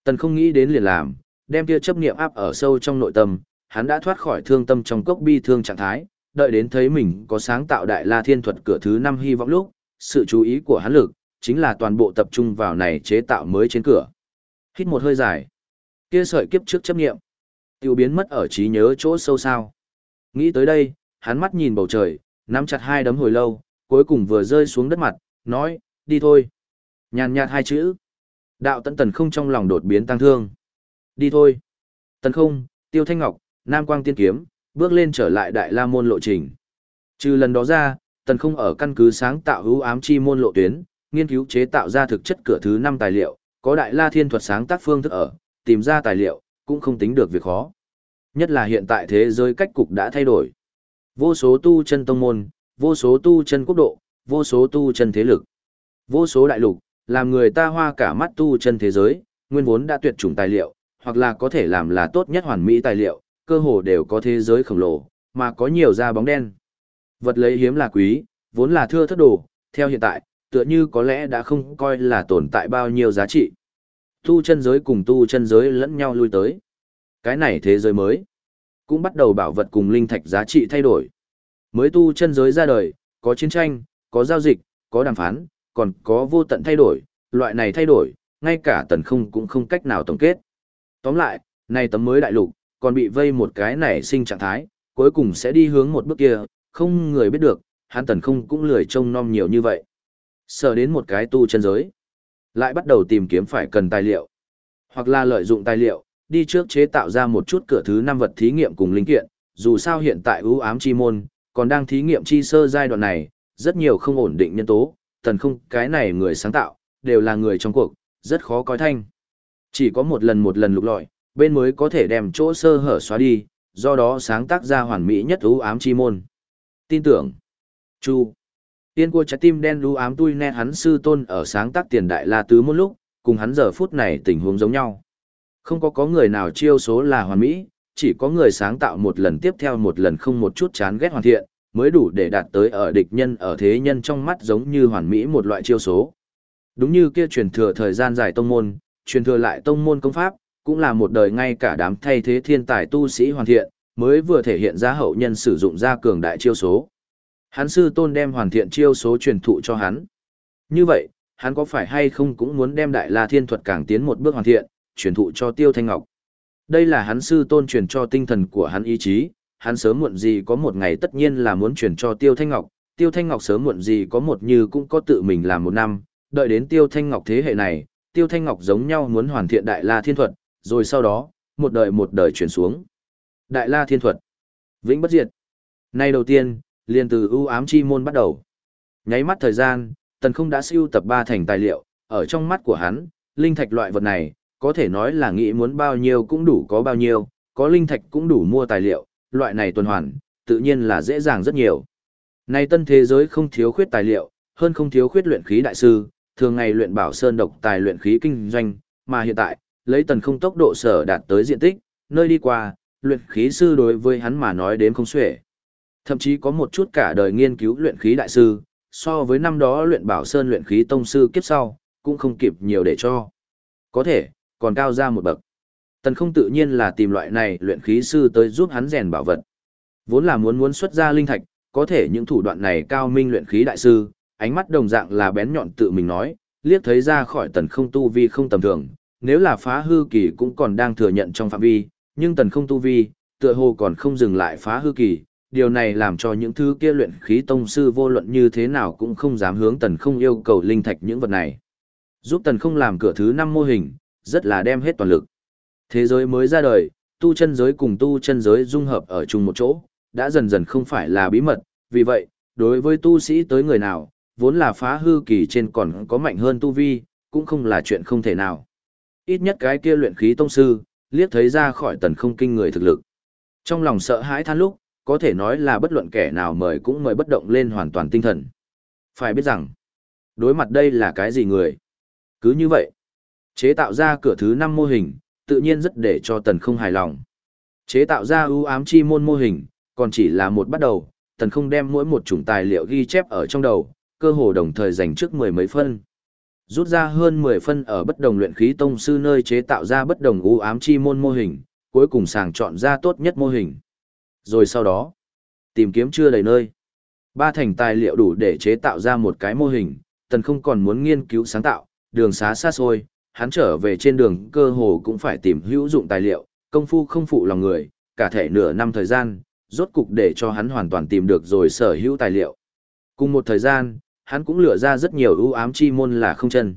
S1: Tần không nghĩ đến liền làm, đem kia chấp niệm áp ở sâu trong nội tâm, hắn đã thoát khỏi thương tâm trong cốc bi thương trạng thái, đợi đến thấy mình có sáng tạo đại la thiên thuật cửa thứ năm hy vọng lúc, sự chú ý của hắn lực, chính là toàn bộ tập trung vào này chế tạo mới trên cửa. Hít một hơi dài, kia sợi kiếp trước chấp niệm, tiêu biến mất ở trí nhớ chỗ sâu sao. Nghĩ tới đây, hắn mắt nhìn bầu trời, nắm chặt hai đấm hồi lâu, cuối cùng vừa rơi xuống đất mặt, nói, đi thôi. Nhàn nhạt hai chữ. Đạo tận tần không trong lòng đột biến tăng thương. Đi thôi. Tần không, tiêu thanh ngọc, nam quang tiên kiếm, bước lên trở lại đại la môn lộ trình. Trừ lần đó ra, tần không ở căn cứ sáng tạo hữu ám chi môn lộ tuyến, nghiên cứu chế tạo ra thực chất cửa thứ năm tài liệu, có đại la thiên thuật sáng tác phương thức ở, tìm ra tài liệu, cũng không tính được việc khó. Nhất là hiện tại thế giới cách cục đã thay đổi. Vô số tu chân tông môn, vô số tu chân quốc độ, vô số tu chân thế lực, vô số đại lục, làm người ta hoa cả mắt tu chân thế giới, nguyên vốn đã tuyệt chủng tài liệu, hoặc là có thể làm là tốt nhất hoàn mỹ tài liệu, cơ hồ đều có thế giới khổng lồ, mà có nhiều da bóng đen. Vật lấy hiếm là quý, vốn là thưa thất đồ, theo hiện tại, tựa như có lẽ đã không coi là tồn tại bao nhiêu giá trị. Tu chân giới cùng tu chân giới lẫn nhau lui tới. Cái này thế giới mới, cũng bắt đầu bảo vật cùng linh thạch giá trị thay đổi. Mới tu chân giới ra đời, có chiến tranh, có giao dịch, có đàm phán, còn có vô tận thay đổi, loại này thay đổi, ngay cả tần không cũng không cách nào tổng kết. Tóm lại, này tấm mới đại lục, còn bị vây một cái nảy sinh trạng thái, cuối cùng sẽ đi hướng một bước kia, không người biết được, hắn tần không cũng lười trông nom nhiều như vậy. Sợ đến một cái tu chân giới, lại bắt đầu tìm kiếm phải cần tài liệu, hoặc là lợi dụng tài liệu, đi trước chế tạo ra một chút cửa thứ năm vật thí nghiệm cùng linh kiện, dù sao hiện tại ưu ám chi môn, còn đang thí nghiệm chi sơ giai đoạn này, rất nhiều không ổn định nhân tố, tần không cái này người sáng tạo, đều là người trong cuộc, rất khó coi thanh. Chỉ có một lần một lần lục lọi, bên mới có thể đem chỗ sơ hở xóa đi, do đó sáng tác ra hoàn mỹ nhất ưu ám chi môn. Tin tưởng. Chu. Tiên của trái tim đen ưu ám tui nét hắn sư tôn ở sáng tác tiền đại la tứ một lúc, cùng hắn giờ phút này tình huống giống nhau. Không có có người nào chiêu số là hoàn mỹ, chỉ có người sáng tạo một lần tiếp theo một lần không một chút chán ghét hoàn thiện, mới đủ để đạt tới ở địch nhân ở thế nhân trong mắt giống như hoàn mỹ một loại chiêu số. Đúng như kia truyền thừa thời gian dài tông môn, truyền thừa lại tông môn công pháp, cũng là một đời ngay cả đám thay thế thiên tài tu sĩ hoàn thiện, mới vừa thể hiện ra hậu nhân sử dụng ra cường đại chiêu số. Hắn sư tôn đem hoàn thiện chiêu số truyền thụ cho hắn. Như vậy, hắn có phải hay không cũng muốn đem đại la thiên thuật càng tiến một bước hoàn thiện, truyền thụ cho Tiêu Thanh Ngọc. Đây là hắn sư tôn truyền cho tinh thần của hắn ý chí, hắn sớm muộn gì có một ngày tất nhiên là muốn truyền cho Tiêu Thanh Ngọc, Tiêu Thanh Ngọc sớm muộn gì có một như cũng có tự mình làm một năm, đợi đến Tiêu Thanh Ngọc thế hệ này, Tiêu Thanh Ngọc giống nhau muốn hoàn thiện Đại La Thiên Thuật, rồi sau đó, một đời một đời truyền xuống. Đại La Thiên Thuật, vĩnh bất diệt. Nay đầu tiên, liền từ ưu ám chi môn bắt đầu. Nháy mắt thời gian, Tần Không đã siêu tập ba thành tài liệu, ở trong mắt của hắn, linh thạch loại vật này, có thể nói là nghĩ muốn bao nhiêu cũng đủ có bao nhiêu, có linh thạch cũng đủ mua tài liệu, loại này tuần hoàn, tự nhiên là dễ dàng rất nhiều. Nay tân thế giới không thiếu khuyết tài liệu, hơn không thiếu khuyết luyện khí đại sư, thường ngày luyện bảo sơn độc tài luyện khí kinh doanh, mà hiện tại, lấy tần không tốc độ sở đạt tới diện tích, nơi đi qua, luyện khí sư đối với hắn mà nói đến không xuể. Thậm chí có một chút cả đời nghiên cứu luyện khí đại sư, so với năm đó luyện bảo sơn luyện khí tông sư kiếp sau, cũng không kịp nhiều để cho. Có thể, còn cao ra một bậc. Tần không tự nhiên là tìm loại này luyện khí sư tới giúp hắn rèn bảo vật. Vốn là muốn muốn xuất ra linh thạch, có thể những thủ đoạn này cao minh luyện khí đại sư, ánh mắt đồng dạng là bén nhọn tự mình nói, liếc thấy ra khỏi tần không tu vi không tầm thường, nếu là phá hư kỳ cũng còn đang thừa nhận trong phạm vi, nhưng tần không tu vi, tựa hồ còn không dừng lại phá hư kỳ, điều này làm cho những thứ kia luyện khí tông sư vô luận như thế nào cũng không dám hướng tần không yêu cầu linh thạch những vật này. Giúp tần không làm cửa thứ năm mô hình, rất là đem hết toàn lực. Thế giới mới ra đời, tu chân giới cùng tu chân giới dung hợp ở chung một chỗ, đã dần dần không phải là bí mật, vì vậy, đối với tu sĩ tới người nào, vốn là phá hư kỳ trên còn có mạnh hơn tu vi, cũng không là chuyện không thể nào. Ít nhất cái kia luyện khí tông sư, liếc thấy ra khỏi tần không kinh người thực lực. Trong lòng sợ hãi than lúc, có thể nói là bất luận kẻ nào mời cũng mời bất động lên hoàn toàn tinh thần. Phải biết rằng, đối mặt đây là cái gì người? Cứ như vậy, chế tạo ra cửa thứ 5 mô hình, tự nhiên rất để cho tần không hài lòng. Chế tạo ra ưu ám chi môn mô hình, còn chỉ là một bắt đầu, tần không đem mỗi một chủng tài liệu ghi chép ở trong đầu, cơ hồ đồng thời dành trước mười mấy phân. Rút ra hơn 10 phân ở bất đồng luyện khí tông sư nơi chế tạo ra bất đồng ưu ám chi môn mô hình, cuối cùng sàng chọn ra tốt nhất mô hình. Rồi sau đó, tìm kiếm chưa đầy nơi. Ba thành tài liệu đủ để chế tạo ra một cái mô hình, tần không còn muốn nghiên cứu sáng tạo, đường xá xa xôi, hắn trở về trên đường cơ hồ cũng phải tìm hữu dụng tài liệu, công phu không phụ lòng người, cả thể nửa năm thời gian, rốt cục để cho hắn hoàn toàn tìm được rồi sở hữu tài liệu. Cùng một thời gian, hắn cũng lựa ra rất nhiều ưu ám chi môn là không chân.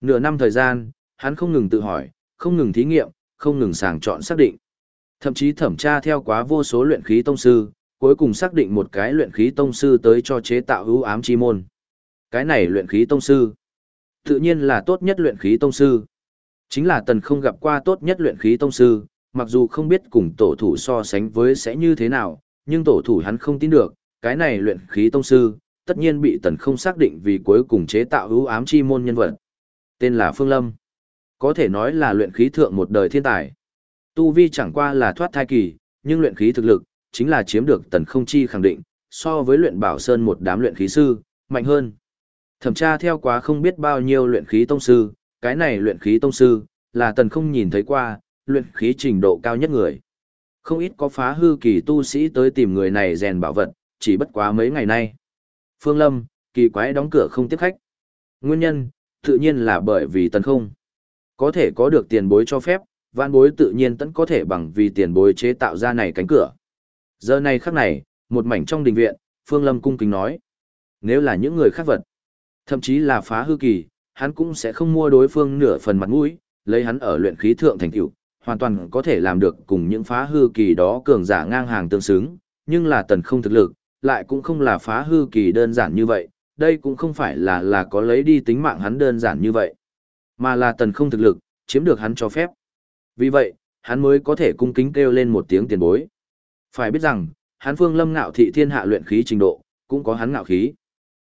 S1: Nửa năm thời gian, hắn không ngừng tự hỏi, không ngừng thí nghiệm, không ngừng sàng chọn xác định. Thậm chí thẩm tra theo quá vô số luyện khí tông sư, cuối cùng xác định một cái luyện khí tông sư tới cho chế tạo ưu ám chi môn. Cái này luyện khí tông sư, tự nhiên là tốt nhất luyện khí tông sư. Chính là tần không gặp qua tốt nhất luyện khí tông sư, mặc dù không biết cùng tổ thủ so sánh với sẽ như thế nào, nhưng tổ thủ hắn không tin được, cái này luyện khí tông sư, tất nhiên bị tần không xác định vì cuối cùng chế tạo ưu ám chi môn nhân vật. Tên là Phương Lâm. Có thể nói là luyện khí thượng một đời thiên tài. Tu vi chẳng qua là thoát thai kỳ, nhưng luyện khí thực lực, chính là chiếm được tần không chi khẳng định, so với luyện bảo sơn một đám luyện khí sư, mạnh hơn. Thẩm tra theo quá không biết bao nhiêu luyện khí tông sư, cái này luyện khí tông sư, là tần không nhìn thấy qua, luyện khí trình độ cao nhất người. Không ít có phá hư kỳ tu sĩ tới tìm người này rèn bảo vật, chỉ bất quá mấy ngày nay. Phương Lâm, kỳ quái đóng cửa không tiếp khách. Nguyên nhân, tự nhiên là bởi vì tần không. Có thể có được tiền bối cho phép, vạn bối tự nhiên tẫn có thể bằng vì tiền bối chế tạo ra này cánh cửa. Giờ này khắc này, một mảnh trong đình viện, Phương Lâm cung kính nói. Nếu là những người khác vật, thậm chí là phá hư kỳ, hắn cũng sẽ không mua đối phương nửa phần mặt mũi, lấy hắn ở luyện khí thượng thành tựu, hoàn toàn có thể làm được cùng những phá hư kỳ đó cường giả ngang hàng tương xứng, nhưng là tần không thực lực, lại cũng không là phá hư kỳ đơn giản như vậy, đây cũng không phải là là có lấy đi tính mạng hắn đơn giản như vậy, mà là tần không thực lực, chiếm được hắn cho phép. Vì vậy, hắn mới có thể cung kính kêu lên một tiếng tiền bối. Phải biết rằng, hắn phương lâm ngạo thị thiên hạ luyện khí trình độ, cũng có hắn ngạo khí.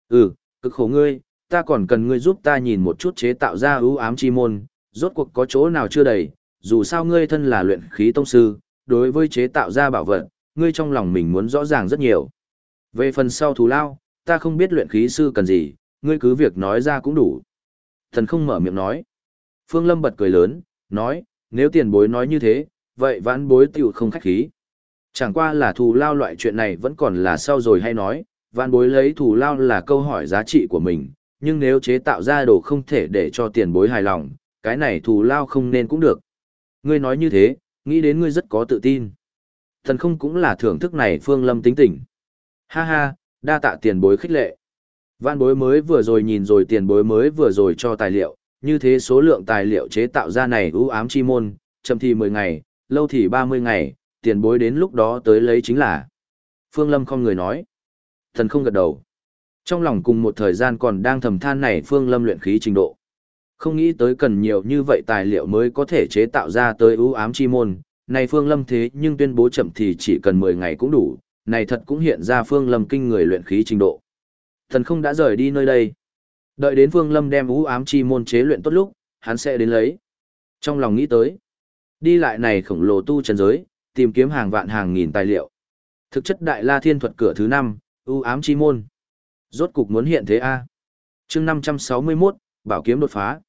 S1: Ừ, cực khổ ngươi, ta còn cần ngươi giúp ta nhìn một chút chế tạo ra ưu ám chi môn, rốt cuộc có chỗ nào chưa đầy, dù sao ngươi thân là luyện khí tông sư, đối với chế tạo ra bảo vật, ngươi trong lòng mình muốn rõ ràng rất nhiều. Về phần sau thù lao, ta không biết luyện khí sư cần gì, ngươi cứ việc nói ra cũng đủ. Thần không mở miệng nói. Phương Lâm bật cười lớn, nói, nếu tiền bối nói như thế, vậy vãn bối tiểu không khách khí. Chẳng qua là thù lao loại chuyện này vẫn còn là sau rồi hay nói, vãn bối lấy thù lao là câu hỏi giá trị của mình, nhưng nếu chế tạo ra đồ không thể để cho tiền bối hài lòng, cái này thù lao không nên cũng được. Ngươi nói như thế, nghĩ đến ngươi rất có tự tin. Thần không cũng là thưởng thức này Phương Lâm tính tỉnh. Ha ha, đa tạ tiền bối khích lệ. Vạn bối mới vừa rồi nhìn rồi tiền bối mới vừa rồi cho tài liệu, như thế số lượng tài liệu chế tạo ra này ưu ám chi môn, chậm thì 10 ngày, lâu thì 30 ngày, tiền bối đến lúc đó tới lấy chính là. Phương Lâm không người nói. Thần không gật đầu. Trong lòng cùng một thời gian còn đang thầm than này Phương Lâm luyện khí trình độ. Không nghĩ tới cần nhiều như vậy tài liệu mới có thể chế tạo ra tới ưu ám chi môn. Này Phương Lâm thế nhưng tuyên bố chậm thì chỉ cần 10 ngày cũng đủ, này thật cũng hiện ra Phương Lâm kinh người luyện khí trình độ. Thần không đã rời đi nơi đây. Đợi đến Phương Lâm đem ưu ám chi môn chế luyện tốt lúc, hắn sẽ đến lấy. Trong lòng nghĩ tới, đi lại này khổng lồ tu chân giới, tìm kiếm hàng vạn hàng nghìn tài liệu. Thực chất đại la thiên thuật cửa thứ 5, ưu ám chi môn. Rốt cục muốn hiện thế A. chương 561, bảo kiếm đột phá.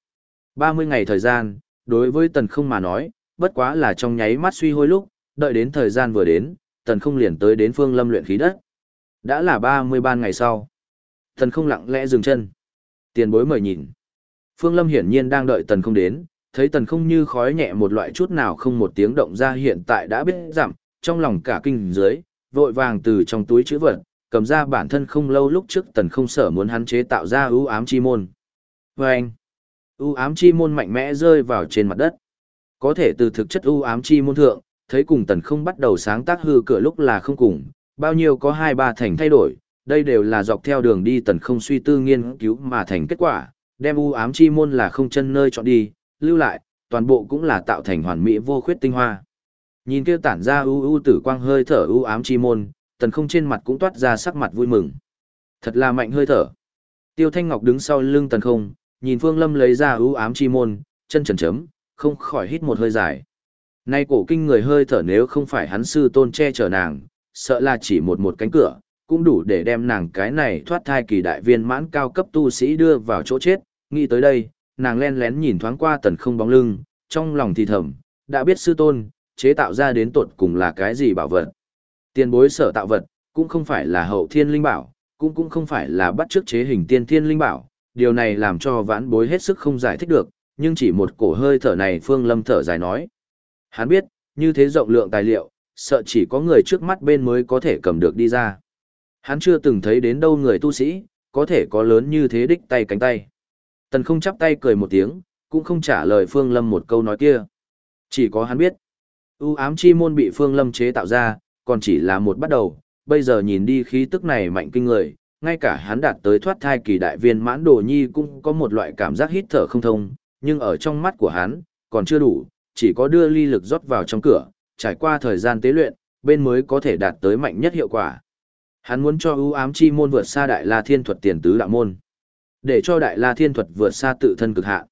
S1: 30 ngày thời gian, đối với tần không mà nói, bất quá là trong nháy mắt suy hôi lúc, đợi đến thời gian vừa đến, tần không liền tới đến phương lâm luyện khí đất. Đã là 30 ban ngày sau. Tần không lặng lẽ dừng chân. Tiền bối mời nhìn. Phương lâm hiển nhiên đang đợi tần không đến, thấy tần không như khói nhẹ một loại chút nào không một tiếng động ra hiện tại đã biết giảm, trong lòng cả kinh dưới, vội vàng từ trong túi chữ vật, cầm ra bản thân không lâu lúc trước tần không sở muốn hắn chế tạo ra ưu ám chi môn. Và anh, ưu ám chi môn mạnh mẽ rơi vào trên mặt đất. Có thể từ thực chất ưu ám chi môn thượng, thấy cùng tần không bắt đầu sáng tác hư cửa lúc là không cùng, bao nhiêu có hai ba thành thay đổi, đây đều là dọc theo đường đi tần không suy tư nghiên cứu mà thành kết quả, đem ưu ám chi môn là không chân nơi chọn đi, lưu lại, toàn bộ cũng là tạo thành hoàn mỹ vô khuyết tinh hoa. Nhìn kia tản ra ưu ưu tử quang hơi thở ưu ám chi môn, tần không trên mặt cũng toát ra sắc mặt vui mừng. Thật là mạnh hơi thở. Tiêu Thanh Ngọc đứng sau lưng tần không, nhìn Phương Lâm lấy ra ưu ám chi môn, chân trần chấm, không khỏi hít một hơi dài. Nay cổ kinh người hơi thở nếu không phải hắn sư tôn che chở nàng, sợ là chỉ một một cánh cửa, cũng đủ để đem nàng cái này thoát thai kỳ đại viên mãn cao cấp tu sĩ đưa vào chỗ chết. Nghĩ tới đây, nàng len lén nhìn thoáng qua tần không bóng lưng, trong lòng thì thầm, đã biết sư tôn, chế tạo ra đến tột cùng là cái gì bảo vật. Tiền bối sở tạo vật, cũng không phải là hậu thiên linh bảo, cũng cũng không phải là bắt chước chế hình tiên thiên linh bảo, điều này làm cho vãn bối hết sức không giải thích được, nhưng chỉ một cổ hơi thở này Phương Lâm thở dài nói. Hắn biết, như thế rộng lượng tài liệu, sợ chỉ có người trước mắt bên mới có thể cầm được đi ra. Hắn chưa từng thấy đến đâu người tu sĩ, có thể có lớn như thế đích tay cánh tay. Tần không chắp tay cười một tiếng, cũng không trả lời Phương Lâm một câu nói kia. Chỉ có hắn biết, ưu ám chi môn bị Phương Lâm chế tạo ra, còn chỉ là một bắt đầu, bây giờ nhìn đi khí tức này mạnh kinh người, ngay cả hắn đạt tới thoát thai kỳ đại viên mãn đồ nhi cũng có một loại cảm giác hít thở không thông, nhưng ở trong mắt của hắn, còn chưa đủ, chỉ có đưa ly lực rót vào trong cửa, trải qua thời gian tế luyện, bên mới có thể đạt tới mạnh nhất hiệu quả. Hắn muốn cho ưu ám chi môn vượt xa đại la thiên thuật tiền tứ đạo môn. Để cho đại la thiên thuật vượt xa tự thân cực hạn.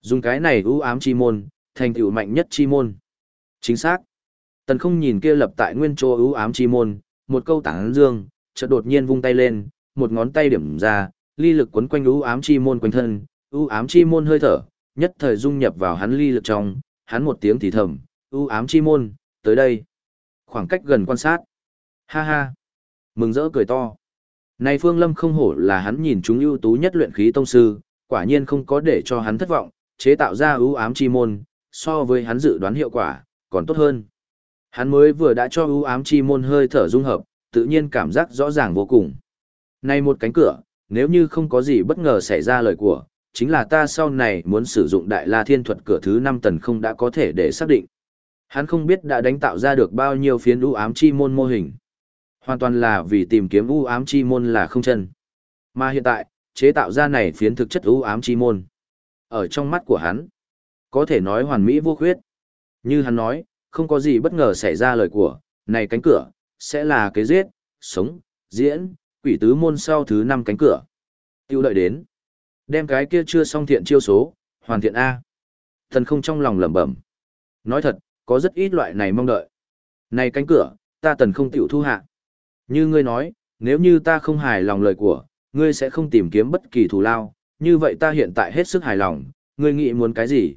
S1: Dùng cái này ưu ám chi môn, thành tựu mạnh nhất chi môn. Chính xác. Tần không nhìn kia lập tại nguyên chỗ ưu ám chi môn, một câu tảng dương, chợt đột nhiên vung tay lên, một ngón tay điểm ra, ly lực quấn quanh ưu ám chi môn quanh thân, ưu ám chi môn hơi thở, nhất thời dung nhập vào hắn ly lực trong, hắn một tiếng thì thầm, ưu ám chi môn, tới đây. Khoảng cách gần quan sát. Ha ha. Mừng rỡ cười to. Này Phương Lâm không hổ là hắn nhìn chúng ưu tú nhất luyện khí tông sư, quả nhiên không có để cho hắn thất vọng, chế tạo ra ưu ám chi môn, so với hắn dự đoán hiệu quả, còn tốt hơn. Hắn mới vừa đã cho ưu ám chi môn hơi thở dung hợp, tự nhiên cảm giác rõ ràng vô cùng. Này một cánh cửa, nếu như không có gì bất ngờ xảy ra lời của, chính là ta sau này muốn sử dụng đại la thiên thuật cửa thứ 5 tần không đã có thể để xác định. Hắn không biết đã đánh tạo ra được bao nhiêu phiến ưu ám chi môn mô hình. Hoàn toàn là vì tìm kiếm ưu ám chi môn là không chân. Mà hiện tại, chế tạo ra này phiến thực chất ưu ám chi môn. Ở trong mắt của hắn, có thể nói hoàn mỹ vô khuyết. Như hắn nói, không có gì bất ngờ xảy ra lời của, này cánh cửa, sẽ là cái giết, sống, diễn, quỷ tứ môn sau thứ năm cánh cửa. Tiêu đợi đến. Đem cái kia chưa xong thiện chiêu số, hoàn thiện A. Thần không trong lòng lẩm bẩm. Nói thật, có rất ít loại này mong đợi. Này cánh cửa, ta tần không tiểu thu hạ. Như ngươi nói, nếu như ta không hài lòng lời của, ngươi sẽ không tìm kiếm bất kỳ thù lao, như vậy ta hiện tại hết sức hài lòng, ngươi nghĩ muốn cái gì?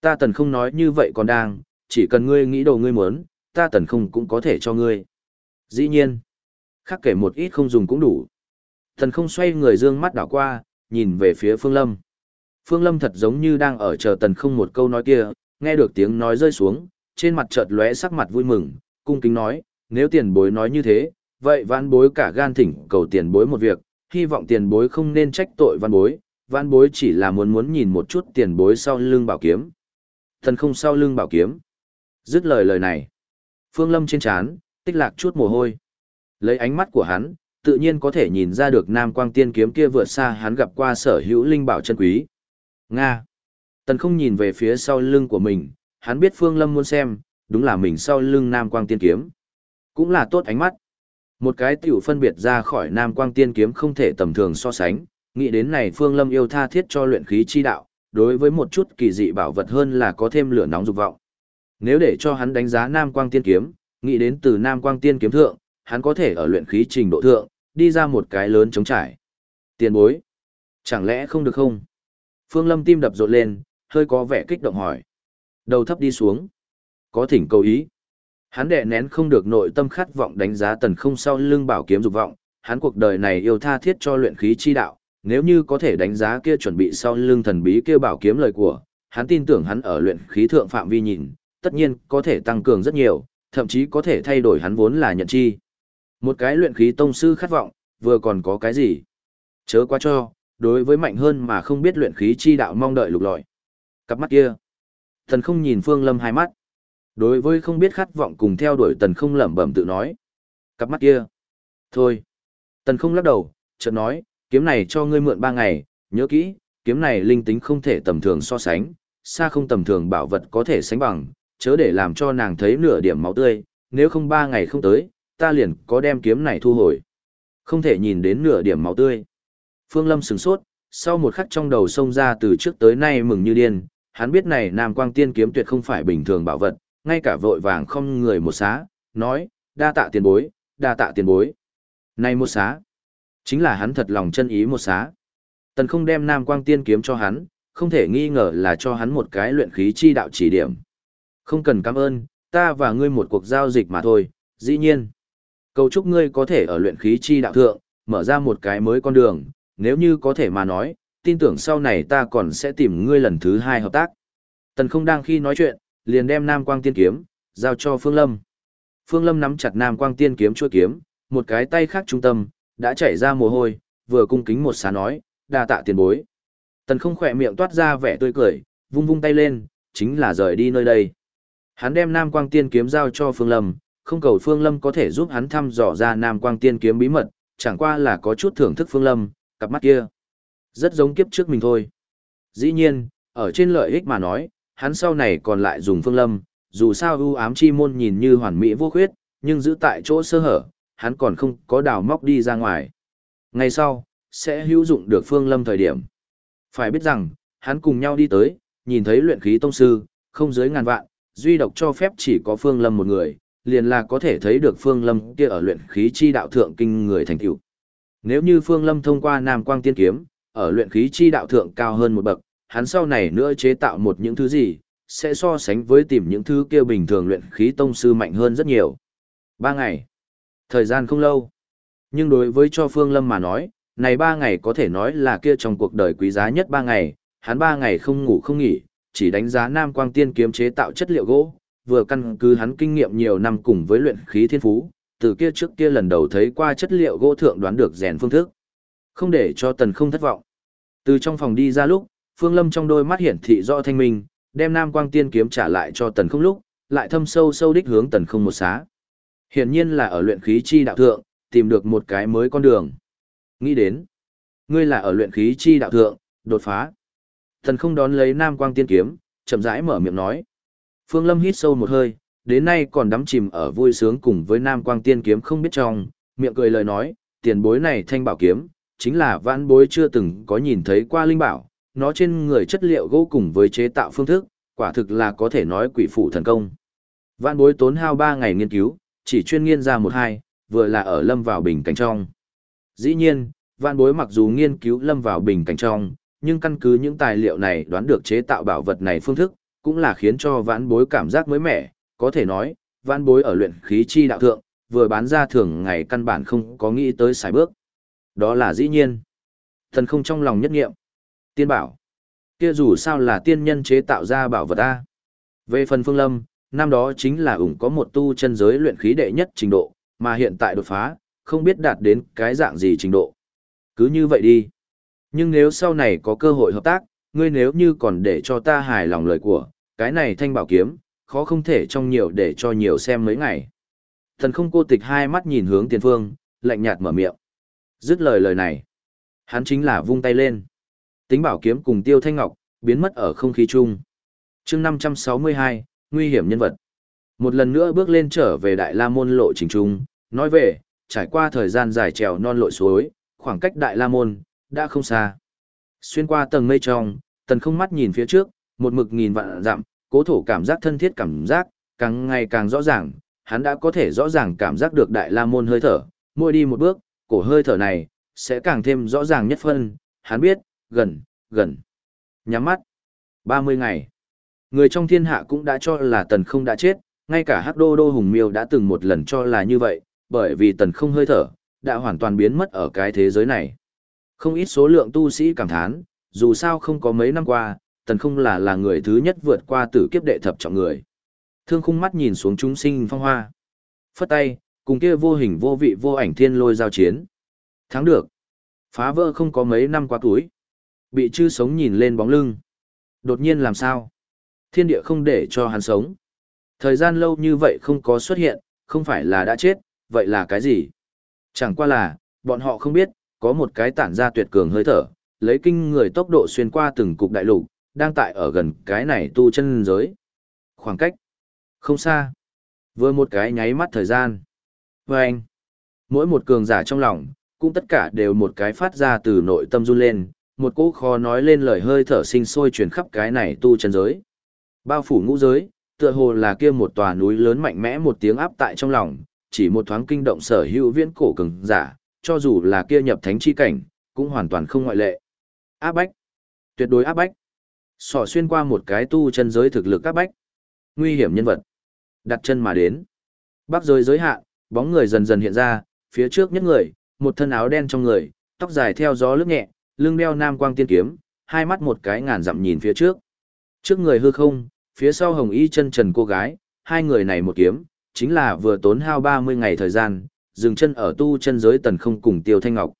S1: Ta tần không nói như vậy còn đang, chỉ cần ngươi nghĩ đồ ngươi muốn, ta tần không cũng có thể cho ngươi. Dĩ nhiên, khác kể một ít không dùng cũng đủ. Tần không xoay người dương mắt đảo qua, nhìn về phía Phương Lâm. Phương Lâm thật giống như đang ở chờ tần không một câu nói kia, nghe được tiếng nói rơi xuống, trên mặt chợt lóe sắc mặt vui mừng, cung kính nói, nếu tiền bối nói như thế, vậy văn bối cả gan thỉnh cầu tiền bối một việc, hy vọng tiền bối không nên trách tội văn bối, văn bối chỉ là muốn muốn nhìn một chút tiền bối sau lưng bảo kiếm. Thần không sau lưng bảo kiếm. Dứt lời lời này. Phương Lâm trên trán tích lạc chút mồ hôi. Lấy ánh mắt của hắn, tự nhiên có thể nhìn ra được Nam Quang Tiên kiếm kia vượt xa hắn gặp qua sở hữu linh bảo chân quý. Nga. Tần không nhìn về phía sau lưng của mình, hắn biết Phương Lâm muốn xem, đúng là mình sau lưng Nam Quang Tiên kiếm. Cũng là tốt ánh mắt. Một cái tiểu phân biệt ra khỏi Nam Quang Tiên kiếm không thể tầm thường so sánh, nghĩ đến này Phương Lâm yêu tha thiết cho luyện khí chi đạo, đối với một chút kỳ dị bảo vật hơn là có thêm lửa nóng dục vọng. Nếu để cho hắn đánh giá Nam Quang Tiên kiếm, nghĩ đến từ Nam Quang Tiên kiếm thượng, hắn có thể ở luyện khí trình độ thượng, đi ra một cái lớn chống trải. Tiền bối. Chẳng lẽ không được không? Phương Lâm tim đập rộn lên, hơi có vẻ kích động hỏi. Đầu thấp đi xuống. Có thỉnh cầu ý. Hắn đè nén không được nội tâm khát vọng đánh giá tần không sau lưng bảo kiếm dục vọng, hắn cuộc đời này yêu tha thiết cho luyện khí chi đạo, nếu như có thể đánh giá kia chuẩn bị sau lưng thần bí kia bảo kiếm lời của, hắn tin tưởng hắn ở luyện khí thượng phạm vi nhìn, tất nhiên có thể tăng cường rất nhiều, thậm chí có thể thay đổi hắn vốn là nhận chi. Một cái luyện khí tông sư khát vọng, vừa còn có cái gì? Chớ quá cho, đối với mạnh hơn mà không biết luyện khí chi đạo mong đợi lục lọi. Cặp mắt kia. Thần không nhìn Phương Lâm hai mắt. Đối với không biết khát vọng cùng theo đuổi tần không lẩm bẩm tự nói. Cặp mắt kia. Thôi. Tần không lắc đầu, chợt nói, kiếm này cho ngươi mượn ba ngày, nhớ kỹ, kiếm này linh tính không thể tầm thường so sánh, xa không tầm thường bảo vật có thể sánh bằng, chớ để làm cho nàng thấy nửa điểm máu tươi, nếu không ba ngày không tới, ta liền có đem kiếm này thu hồi. Không thể nhìn đến nửa điểm máu tươi. Phương Lâm sửng sốt, sau một khắc trong đầu sông ra từ trước tới nay mừng như điên, hắn biết này Nam Quang Tiên kiếm tuyệt không phải bình thường bảo vật, ngay cả vội vàng không người một xá, nói, đa tạ tiền bối, đa tạ tiền bối. Này một xá, chính là hắn thật lòng chân ý một xá. Tần không đem Nam Quang Tiên kiếm cho hắn, không thể nghi ngờ là cho hắn một cái luyện khí chi đạo chỉ điểm. Không cần cảm ơn, ta và ngươi một cuộc giao dịch mà thôi, dĩ nhiên. Cầu chúc ngươi có thể ở luyện khí chi đạo thượng, mở ra một cái mới con đường, nếu như có thể mà nói, tin tưởng sau này ta còn sẽ tìm ngươi lần thứ hai hợp tác. Tần không đang khi nói chuyện, liền đem Nam Quang Tiên Kiếm, giao cho Phương Lâm. Phương Lâm nắm chặt Nam Quang Tiên Kiếm chuôi kiếm, một cái tay khác trung tâm, đã chảy ra mồ hôi, vừa cung kính một xá nói, đa tạ tiền bối. Tần không khỏe miệng toát ra vẻ tươi cười, vung vung tay lên, chính là rời đi nơi đây. Hắn đem Nam Quang Tiên Kiếm giao cho Phương Lâm, không cầu Phương Lâm có thể giúp hắn thăm dò ra Nam Quang Tiên Kiếm bí mật, chẳng qua là có chút thưởng thức Phương Lâm, cặp mắt kia. Rất giống kiếp trước mình thôi. Dĩ nhiên, ở trên lợi ích mà nói, hắn sau này còn lại dùng Phương Lâm, dù sao ưu ám chi môn nhìn như hoàn mỹ vô khuyết, nhưng giữ tại chỗ sơ hở, hắn còn không có đào móc đi ra ngoài. Ngày sau, sẽ hữu dụng được Phương Lâm thời điểm. Phải biết rằng, hắn cùng nhau đi tới, nhìn thấy luyện khí tông sư, không dưới ngàn vạn, duy độc cho phép chỉ có Phương Lâm một người, liền là có thể thấy được Phương Lâm kia ở luyện khí chi đạo thượng kinh người thành tựu. Nếu như Phương Lâm thông qua Nam Quang Tiên Kiếm, ở luyện khí chi đạo thượng cao hơn một bậc, hắn sau này nữa chế tạo một những thứ gì, sẽ so sánh với tìm những thứ kia bình thường luyện khí tông sư mạnh hơn rất nhiều. Ba ngày. Thời gian không lâu. Nhưng đối với cho Phương Lâm mà nói, này ba ngày có thể nói là kia trong cuộc đời quý giá nhất ba ngày, hắn ba ngày không ngủ không nghỉ, chỉ đánh giá Nam Quang Tiên kiếm chế tạo chất liệu gỗ, vừa căn cứ hắn kinh nghiệm nhiều năm cùng với luyện khí thiên phú, từ kia trước kia lần đầu thấy qua chất liệu gỗ thượng đoán được rèn phương thức. Không để cho tần không thất vọng. Từ trong phòng đi ra lúc, Phương Lâm trong đôi mắt hiển thị rõ thanh minh, đem Nam Quang Tiên kiếm trả lại cho tần không lúc, lại thâm sâu sâu đích hướng tần không một xá. Hiển nhiên là ở luyện khí chi đạo thượng, tìm được một cái mới con đường. Nghĩ đến, ngươi là ở luyện khí chi đạo thượng, đột phá. Thần không đón lấy Nam Quang Tiên kiếm, chậm rãi mở miệng nói. Phương Lâm hít sâu một hơi, đến nay còn đắm chìm ở vui sướng cùng với Nam Quang Tiên kiếm không biết trong, miệng cười lời nói, tiền bối này thanh bảo kiếm, chính là vãn bối chưa từng có nhìn thấy qua linh bảo, nó trên người chất liệu gỗ cùng với chế tạo phương thức, quả thực là có thể nói quỷ phụ thần công. Vãn bối tốn hao 3 ngày nghiên cứu, chỉ chuyên nghiên ra một hai, vừa là ở lâm vào bình cảnh trong. Dĩ nhiên, vạn bối mặc dù nghiên cứu lâm vào bình cảnh trong, nhưng căn cứ những tài liệu này đoán được chế tạo bảo vật này phương thức, cũng là khiến cho vãn bối cảm giác mới mẻ, có thể nói, vãn bối ở luyện khí chi đạo thượng, vừa bán ra thường ngày căn bản không có nghĩ tới xài bước. Đó là dĩ nhiên. Thần không trong lòng nhất nghiệm. Tiên bảo. Kia dù sao là tiên nhân chế tạo ra bảo vật A. Về phần phương lâm, năm đó chính là ủng có một tu chân giới luyện khí đệ nhất trình độ, mà hiện tại đột phá, không biết đạt đến cái dạng gì trình độ. Cứ như vậy đi. Nhưng nếu sau này có cơ hội hợp tác, ngươi nếu như còn để cho ta hài lòng lời của, cái này thanh bảo kiếm, khó không thể trong nhiều để cho nhiều xem mấy ngày. Thần không cô tịch hai mắt nhìn hướng tiền phương, lạnh nhạt mở miệng. Dứt lời lời này, hắn chính là vung tay lên. Tính bảo kiếm cùng tiêu thanh ngọc, biến mất ở không khí chung. chương 562, nguy hiểm nhân vật. Một lần nữa bước lên trở về Đại La Môn lộ trình trung, nói về, trải qua thời gian dài trèo non lội suối, khoảng cách Đại La Môn, đã không xa. Xuyên qua tầng mây trong, tần không mắt nhìn phía trước, một mực nghìn vạn dặm, cố thổ cảm giác thân thiết cảm giác, càng ngày càng rõ ràng, hắn đã có thể rõ ràng cảm giác được Đại La Môn hơi thở, mỗi đi một bước, cổ hơi thở này, sẽ càng thêm rõ ràng nhất phân, hắn biết, gần, gần. Nhắm mắt. 30 ngày. Người trong thiên hạ cũng đã cho là tần không đã chết, ngay cả hắc đô đô hùng miêu đã từng một lần cho là như vậy, bởi vì tần không hơi thở, đã hoàn toàn biến mất ở cái thế giới này. Không ít số lượng tu sĩ cảm thán, dù sao không có mấy năm qua, tần không là là người thứ nhất vượt qua tử kiếp đệ thập trọng người. Thương khung mắt nhìn xuống chúng sinh phong hoa. Phất tay, cùng kia vô hình vô vị vô ảnh thiên lôi giao chiến. Thắng được. Phá vỡ không có mấy năm qua túi. Bị chư sống nhìn lên bóng lưng. Đột nhiên làm sao? Thiên địa không để cho hắn sống. Thời gian lâu như vậy không có xuất hiện, không phải là đã chết, vậy là cái gì? Chẳng qua là, bọn họ không biết, có một cái tản ra tuyệt cường hơi thở, lấy kinh người tốc độ xuyên qua từng cục đại lục, đang tại ở gần cái này tu chân giới. Khoảng cách không xa. Vừa một cái nháy mắt thời gian. Và anh, mỗi một cường giả trong lòng, cũng tất cả đều một cái phát ra từ nội tâm run lên, một cỗ khó nói lên lời hơi thở sinh sôi truyền khắp cái này tu chân giới. Bao phủ ngũ giới, tựa hồ là kia một tòa núi lớn mạnh mẽ một tiếng áp tại trong lòng, chỉ một thoáng kinh động sở hữu viễn cổ cường giả, cho dù là kia nhập thánh chi cảnh, cũng hoàn toàn không ngoại lệ. Áp bách. Tuyệt đối áp bách. Sỏ xuyên qua một cái tu chân giới thực lực áp bách. Nguy hiểm nhân vật. Đặt chân mà đến. Bắc giới giới hạn, bóng người dần dần hiện ra, phía trước nhất người, một thân áo đen trong người, tóc dài theo gió lướt nhẹ, lưng đeo nam quang tiên kiếm, hai mắt một cái ngàn dặm nhìn phía trước. Trước người hư không, phía sau hồng y chân trần cô gái, hai người này một kiếm, chính là vừa tốn hao 30 ngày thời gian, dừng chân ở tu chân giới tần không cùng tiêu thanh ngọc.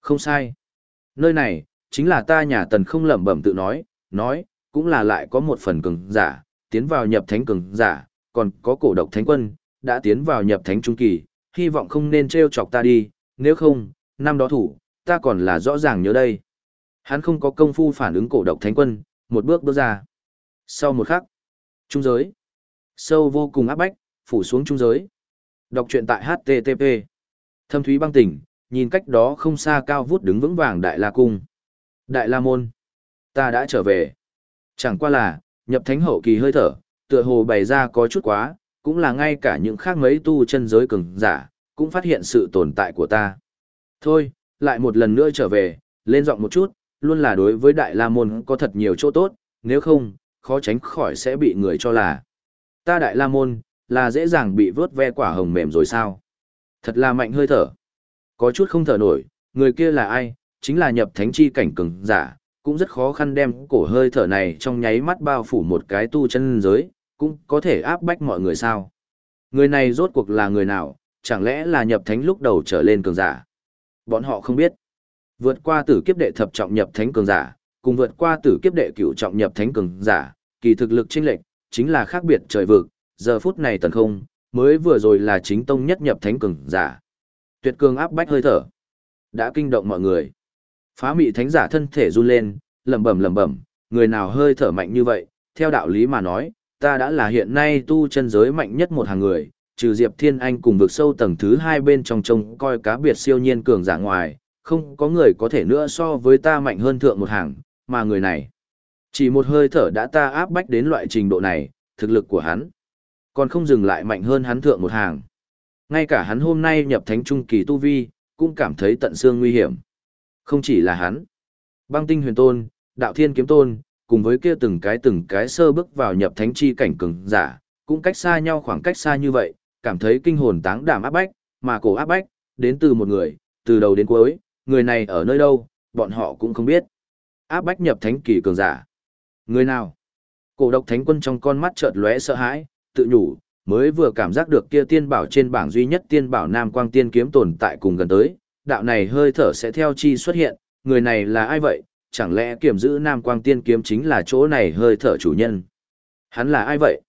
S1: Không sai. Nơi này, chính là ta nhà tần không lẩm bẩm tự nói, nói, cũng là lại có một phần cường giả, tiến vào nhập thánh cường giả, còn có cổ độc thánh quân, đã tiến vào nhập thánh trung kỳ, hy vọng không nên trêu chọc ta đi, nếu không, năm đó thủ, ta còn là rõ ràng nhớ đây. Hắn không có công phu phản ứng cổ độc thánh quân, một bước bước ra. Sau một khắc, trung giới, sâu vô cùng áp bách, phủ xuống trung giới. Đọc truyện tại HTTP. Thâm thúy băng tỉnh, nhìn cách đó không xa cao vút đứng vững vàng Đại La Cung. Đại La Môn, ta đã trở về. Chẳng qua là, nhập thánh hậu kỳ hơi thở, tựa hồ bày ra có chút quá, cũng là ngay cả những khác mấy tu chân giới cường giả, cũng phát hiện sự tồn tại của ta. Thôi, lại một lần nữa trở về, lên giọng một chút, luôn là đối với Đại La Môn có thật nhiều chỗ tốt, nếu không, khó tránh khỏi sẽ bị người cho là. Ta Đại La Môn, là dễ dàng bị vớt ve quả hồng mềm rồi sao? Thật là mạnh hơi thở. Có chút không thở nổi, người kia là ai? Chính là nhập thánh chi cảnh cường giả, cũng rất khó khăn đem cổ hơi thở này trong nháy mắt bao phủ một cái tu chân giới, cũng có thể áp bách mọi người sao. Người này rốt cuộc là người nào, chẳng lẽ là nhập thánh lúc đầu trở lên cường giả? Bọn họ không biết. Vượt qua tử kiếp đệ thập trọng nhập thánh cường giả, cùng vượt qua tử kiếp đệ cửu trọng nhập thánh cường giả, kỳ thực lực chênh lệch chính là khác biệt trời vực, giờ phút này tần không, mới vừa rồi là chính tông nhất nhập thánh cường giả. Tuyệt cường áp bách hơi thở, đã kinh động mọi người. Phá mị thánh giả thân thể run lên, lẩm bẩm lẩm bẩm, người nào hơi thở mạnh như vậy, theo đạo lý mà nói, ta đã là hiện nay tu chân giới mạnh nhất một hàng người, trừ Diệp Thiên Anh cùng vực sâu tầng thứ hai bên trong trông coi cá biệt siêu nhiên cường giả ngoài, không có người có thể nữa so với ta mạnh hơn thượng một hàng, mà người này. Chỉ một hơi thở đã ta áp bách đến loại trình độ này, thực lực của hắn. Còn không dừng lại mạnh hơn hắn thượng một hàng. Ngay cả hắn hôm nay nhập thánh trung kỳ tu vi, cũng cảm thấy tận xương nguy hiểm. Không chỉ là hắn. Băng tinh huyền tôn, đạo thiên kiếm tôn, cùng với kia từng cái từng cái sơ bước vào nhập thánh chi cảnh cường giả, cũng cách xa nhau khoảng cách xa như vậy, cảm thấy kinh hồn táng đảm áp bách, mà cổ áp bách, đến từ một người, từ đầu đến cuối, người này ở nơi đâu, bọn họ cũng không biết. Áp bách nhập thánh kỳ cường giả. Người nào? Cổ độc thánh quân trong con mắt chợt lóe sợ hãi, tự nhủ, mới vừa cảm giác được kia tiên bảo trên bảng duy nhất tiên bảo Nam Quang Tiên kiếm tồn tại cùng gần tới, đạo này hơi thở sẽ theo chi xuất hiện, người này là ai vậy, chẳng lẽ kiểm giữ Nam Quang Tiên kiếm chính là chỗ này hơi thở chủ nhân? Hắn là ai vậy?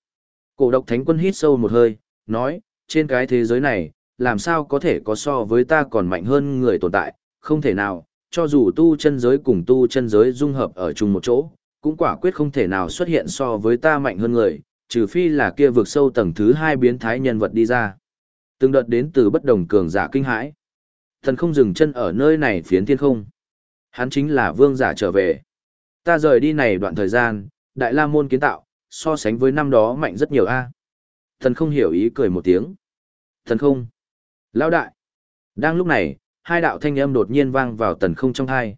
S1: Cổ độc thánh quân hít sâu một hơi, nói, trên cái thế giới này, làm sao có thể có so với ta còn mạnh hơn người tồn tại, không thể nào, cho dù tu chân giới cùng tu chân giới dung hợp ở chung một chỗ, cũng quả quyết không thể nào xuất hiện so với ta mạnh hơn người, trừ phi là kia vượt sâu tầng thứ hai biến thái nhân vật đi ra. Từng đợt đến từ bất đồng cường giả kinh hãi. Thần không dừng chân ở nơi này phiến thiên không. Hắn chính là vương giả trở về. Ta rời đi này đoạn thời gian, đại la môn kiến tạo, so sánh với năm đó mạnh rất nhiều a. Thần không hiểu ý cười một tiếng. Thần không. Lão đại. Đang lúc này, hai đạo thanh âm đột nhiên vang vào tần không trong hai.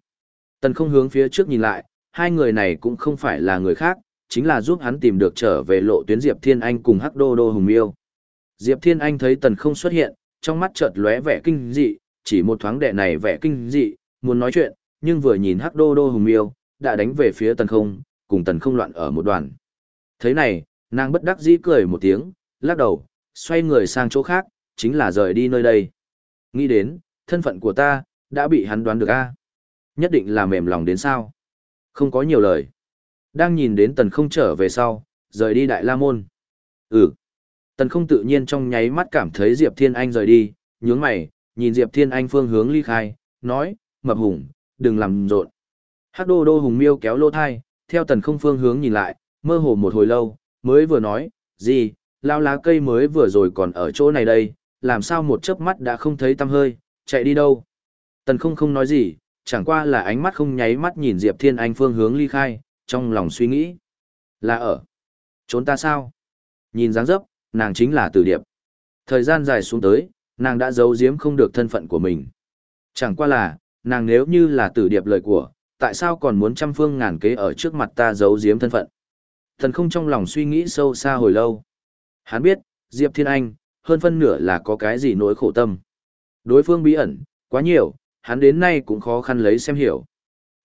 S1: Tần không hướng phía trước nhìn lại, hai người này cũng không phải là người khác, chính là giúp hắn tìm được trở về lộ tuyến Diệp Thiên Anh cùng Hắc Đô Đô Hùng Miêu. Diệp Thiên Anh thấy tần không xuất hiện, trong mắt chợt lóe vẻ kinh dị, chỉ một thoáng đệ này vẻ kinh dị, muốn nói chuyện, nhưng vừa nhìn Hắc Đô Đô Hùng Miêu, đã đánh về phía tần không, cùng tần không loạn ở một đoàn. Thế này, nàng bất đắc dĩ cười một tiếng, lắc đầu, xoay người sang chỗ khác, chính là rời đi nơi đây. Nghĩ đến, thân phận của ta, đã bị hắn đoán được a Nhất định là mềm lòng đến sao? Không có nhiều lời. Đang nhìn đến tần không trở về sau, rời đi đại la môn. Ừ. Tần không tự nhiên trong nháy mắt cảm thấy Diệp Thiên Anh rời đi, nhướng mày, nhìn Diệp Thiên Anh phương hướng ly khai, nói, mập hùng, đừng làm rộn. Hắc đô đô hùng miêu kéo lô thai, theo tần không phương hướng nhìn lại, mơ hồ một hồi lâu, mới vừa nói, gì, lao lá cây mới vừa rồi còn ở chỗ này đây, làm sao một chớp mắt đã không thấy tăm hơi, chạy đi đâu. Tần không không nói gì, chẳng qua là ánh mắt không nháy mắt nhìn Diệp Thiên Anh phương hướng ly khai, trong lòng suy nghĩ. Là ở. Trốn ta sao? Nhìn dáng dấp, nàng chính là tử điệp. Thời gian dài xuống tới, nàng đã giấu giếm không được thân phận của mình. Chẳng qua là, nàng nếu như là tử điệp lời của, tại sao còn muốn trăm phương ngàn kế ở trước mặt ta giấu giếm thân phận? Thần không trong lòng suy nghĩ sâu xa hồi lâu. Hắn biết, Diệp Thiên Anh, hơn phân nửa là có cái gì nỗi khổ tâm. Đối phương bí ẩn, quá nhiều, hắn đến nay cũng khó khăn lấy xem hiểu.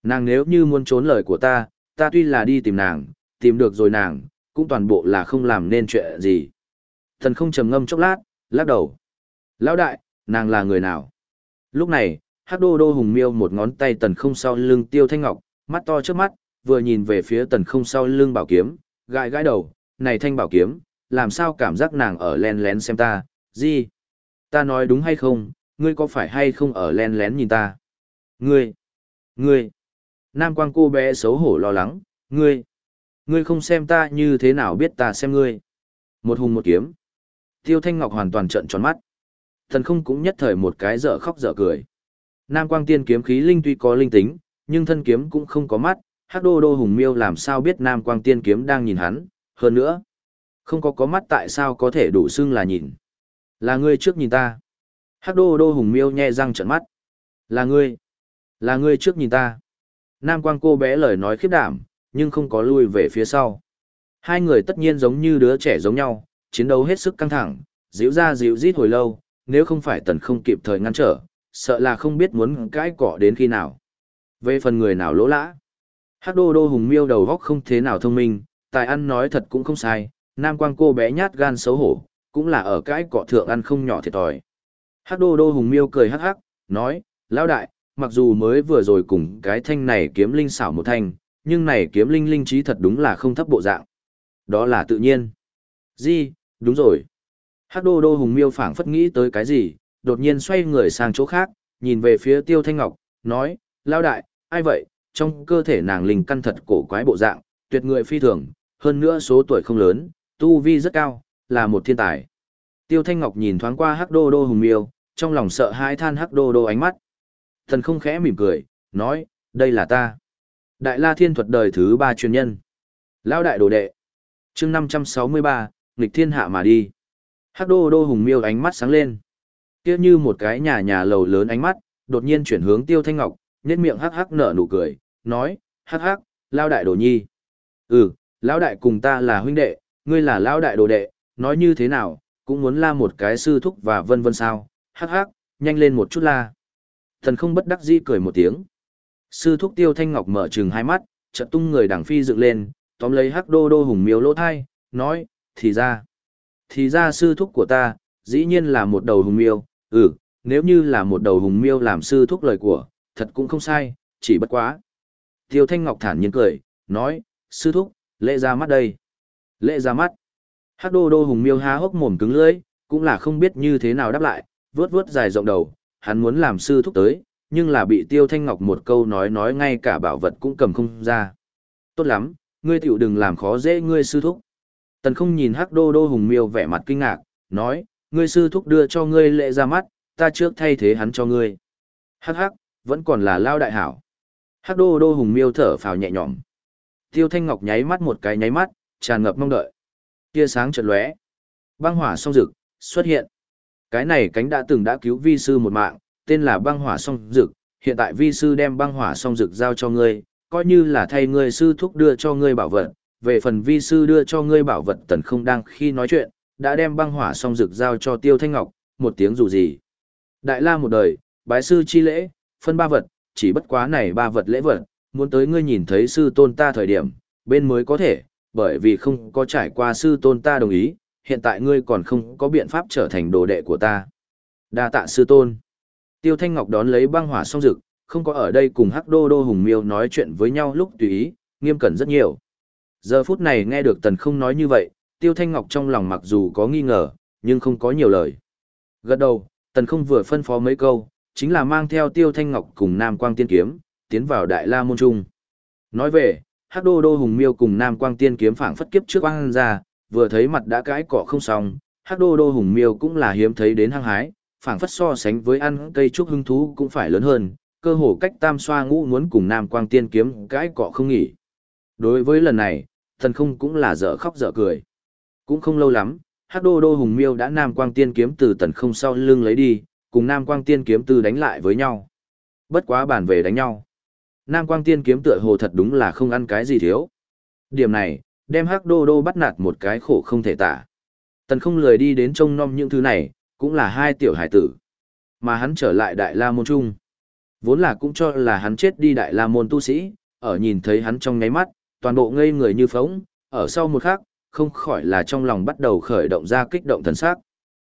S1: Nàng nếu như muốn trốn lời của ta, ta tuy là đi tìm nàng, tìm được rồi nàng, cũng toàn bộ là không làm nên chuyện gì. Thần không trầm ngâm chốc lát, lắc đầu. Lão đại, nàng là người nào? Lúc này, hắc đô đô hùng miêu một ngón tay tần không sau lưng tiêu thanh ngọc, mắt to trước mắt, vừa nhìn về phía tần không sau lưng bảo kiếm, gãi gãi đầu, này thanh bảo kiếm, làm sao cảm giác nàng ở len lén xem ta, gì? Ta nói đúng hay không, ngươi có phải hay không ở len lén nhìn ta? Ngươi! Ngươi! Nam quang cô bé xấu hổ lo lắng, ngươi! Ngươi không xem ta như thế nào biết ta xem ngươi? Một hùng một kiếm. Tiêu Thanh Ngọc hoàn toàn trợn tròn mắt. Thần không cũng nhất thời một cái dở khóc dở cười. Nam quang tiên kiếm khí linh tuy có linh tính, nhưng thân kiếm cũng không có mắt, hắc đô đô hùng miêu làm sao biết Nam quang tiên kiếm đang nhìn hắn, hơn nữa. Không có có mắt tại sao có thể đủ xưng là nhìn. Là ngươi trước nhìn ta. Hắc đô đô hùng miêu nhe răng trợn mắt. Là ngươi. Là ngươi trước nhìn ta. Nam quang cô bé lời nói khiếp đảm, nhưng không có lui về phía sau. Hai người tất nhiên giống như đứa trẻ giống nhau, chiến đấu hết sức căng thẳng, dịu ra dịu rít hồi lâu, nếu không phải tần không kịp thời ngăn trở, sợ là không biết muốn cãi cọ đến khi nào. Về phần người nào lỗ lã, Hắc đô đô hùng miêu đầu góc không thế nào thông minh, tài ăn nói thật cũng không sai, nam quang cô bé nhát gan xấu hổ, cũng là ở cãi cọ thượng ăn không nhỏ thiệt thòi. Hắc đô đô hùng miêu cười hắc hắc, nói, lão đại, mặc dù mới vừa rồi cùng cái thanh này kiếm linh xảo một thanh, nhưng này kiếm linh linh trí thật đúng là không thấp bộ dạng. Đó là tự nhiên. Di, đúng rồi. Hắc đô đô hùng miêu phảng phất nghĩ tới cái gì, đột nhiên xoay người sang chỗ khác, nhìn về phía tiêu thanh ngọc, nói, lao đại, ai vậy, trong cơ thể nàng linh căn thật cổ quái bộ dạng, tuyệt người phi thường, hơn nữa số tuổi không lớn, tu vi rất cao, là một thiên tài. Tiêu Thanh Ngọc nhìn thoáng qua Hắc Đô Đô Hùng Miêu, trong lòng sợ hãi than Hắc Đô Đô ánh mắt. Thần không khẽ mỉm cười, nói, đây là ta. Đại La Thiên thuật đời thứ ba truyền nhân. Lão đại đồ đệ. chương 563, nghịch thiên hạ mà đi. Hắc Đô Đô Hùng Miêu ánh mắt sáng lên. Kia như một cái nhà nhà lầu lớn ánh mắt, đột nhiên chuyển hướng Tiêu Thanh Ngọc, nhét miệng hắc hắc nở nụ cười, nói, hắc hắc, lao đại đồ nhi. Ừ, lão đại cùng ta là huynh đệ, ngươi là lão đại đồ đệ, nói như thế nào, cũng muốn la một cái sư thúc và vân vân sao, hắc hắc, nhanh lên một chút la. Thần không bất đắc dĩ cười một tiếng. Sư thúc tiêu thanh ngọc mở trừng hai mắt, chợt tung người đằng phi dựng lên, tóm lấy hắc đô đô hùng miêu lỗ thai, nói, thì ra, thì ra sư thúc của ta, dĩ nhiên là một đầu hùng miêu, ừ, nếu như là một đầu hùng miêu làm sư thúc lời của, thật cũng không sai, chỉ bất quá. Tiêu Thanh Ngọc thản nhiên cười, nói, sư thúc, lễ ra mắt đây. Lễ ra mắt. Hắc đô đô hùng miêu há hốc mồm cứng lưỡi, cũng là không biết như thế nào đáp lại, vướt vướt dài rộng đầu, hắn muốn làm sư thúc tới, nhưng là bị Tiêu Thanh Ngọc một câu nói nói ngay cả bảo vật cũng cầm không ra. Tốt lắm, ngươi tiểu đừng làm khó dễ ngươi sư thúc. Tần không nhìn Hắc đô đô hùng miêu vẻ mặt kinh ngạc, nói, ngươi sư thúc đưa cho ngươi lệ ra mắt, ta trước thay thế hắn cho ngươi. Hắc hắc, vẫn còn là lao đại hảo. Hắc đô đô hùng miêu thở phào nhẹ nhõm. Tiêu Thanh Ngọc nháy mắt một cái nháy mắt, tràn ngập mong đợi. Tia sáng chợt lóe, băng hỏa song dực xuất hiện. Cái này cánh đã từng đã cứu vi sư một mạng, tên là băng hỏa song dực. Hiện tại vi sư đem băng hỏa song dực giao cho ngươi, coi như là thay ngươi sư thúc đưa cho ngươi bảo vật. Về phần vi sư đưa cho ngươi bảo vật tần không đang khi nói chuyện, đã đem băng hỏa song dực giao cho Tiêu Thanh Ngọc, một tiếng dù gì. Đại la một đời, bái sư chi lễ, phân ba vật, chỉ bất quá này ba vật lễ vật, muốn tới ngươi nhìn thấy sư tôn ta thời điểm, bên mới có thể, bởi vì không có trải qua sư tôn ta đồng ý, hiện tại ngươi còn không có biện pháp trở thành đồ đệ của ta. Đa tạ sư tôn. Tiêu Thanh Ngọc đón lấy băng hỏa song dực, không có ở đây cùng Hắc Đô Đô Hùng Miêu nói chuyện với nhau lúc tùy ý, nghiêm cẩn rất nhiều. Giờ phút này nghe được Tần không nói như vậy, Tiêu Thanh Ngọc trong lòng mặc dù có nghi ngờ, nhưng không có nhiều lời. Gật đầu, Tần không vừa phân phó mấy câu, chính là mang theo Tiêu Thanh Ngọc cùng Nam Quang Tiên Kiếm, tiến vào Đại La Môn Trung. Nói về, Hắc Đô Đô Hùng Miêu cùng Nam Quang Tiên Kiếm phảng phất kiếp trước quang ra, vừa thấy mặt đã cãi cọ không xong, Hắc Đô Đô Hùng Miêu cũng là hiếm thấy đến hăng hái, phảng phất so sánh với ăn cây trúc hưng thú cũng phải lớn hơn, cơ hồ cách tam xoa ngũ muốn cùng Nam Quang Tiên Kiếm cãi cọ không nghỉ. Đối với lần này, thần không cũng là dở khóc dở cười. Cũng không lâu lắm, Hắc Đô Đô Hùng Miêu đã Nam Quang Tiên Kiếm từ tần không sau lưng lấy đi, cùng Nam Quang Tiên kiếm tư đánh lại với nhau. Bất quá bản về đánh nhau. Nam Quang Tiên kiếm tựa hồ thật đúng là không ăn cái gì thiếu. Điểm này, đem Hắc Đô Đô bắt nạt một cái khổ không thể tả. Tần không lười đi đến trông nom những thứ này, cũng là hai tiểu hải tử. Mà hắn trở lại Đại La Môn Trung. Vốn là cũng cho là hắn chết đi Đại La Môn tu sĩ, ở nhìn thấy hắn trong nháy mắt, toàn bộ ngây người như phóng, ở sau một khắc, không khỏi là trong lòng bắt đầu khởi động ra kích động thần sắc.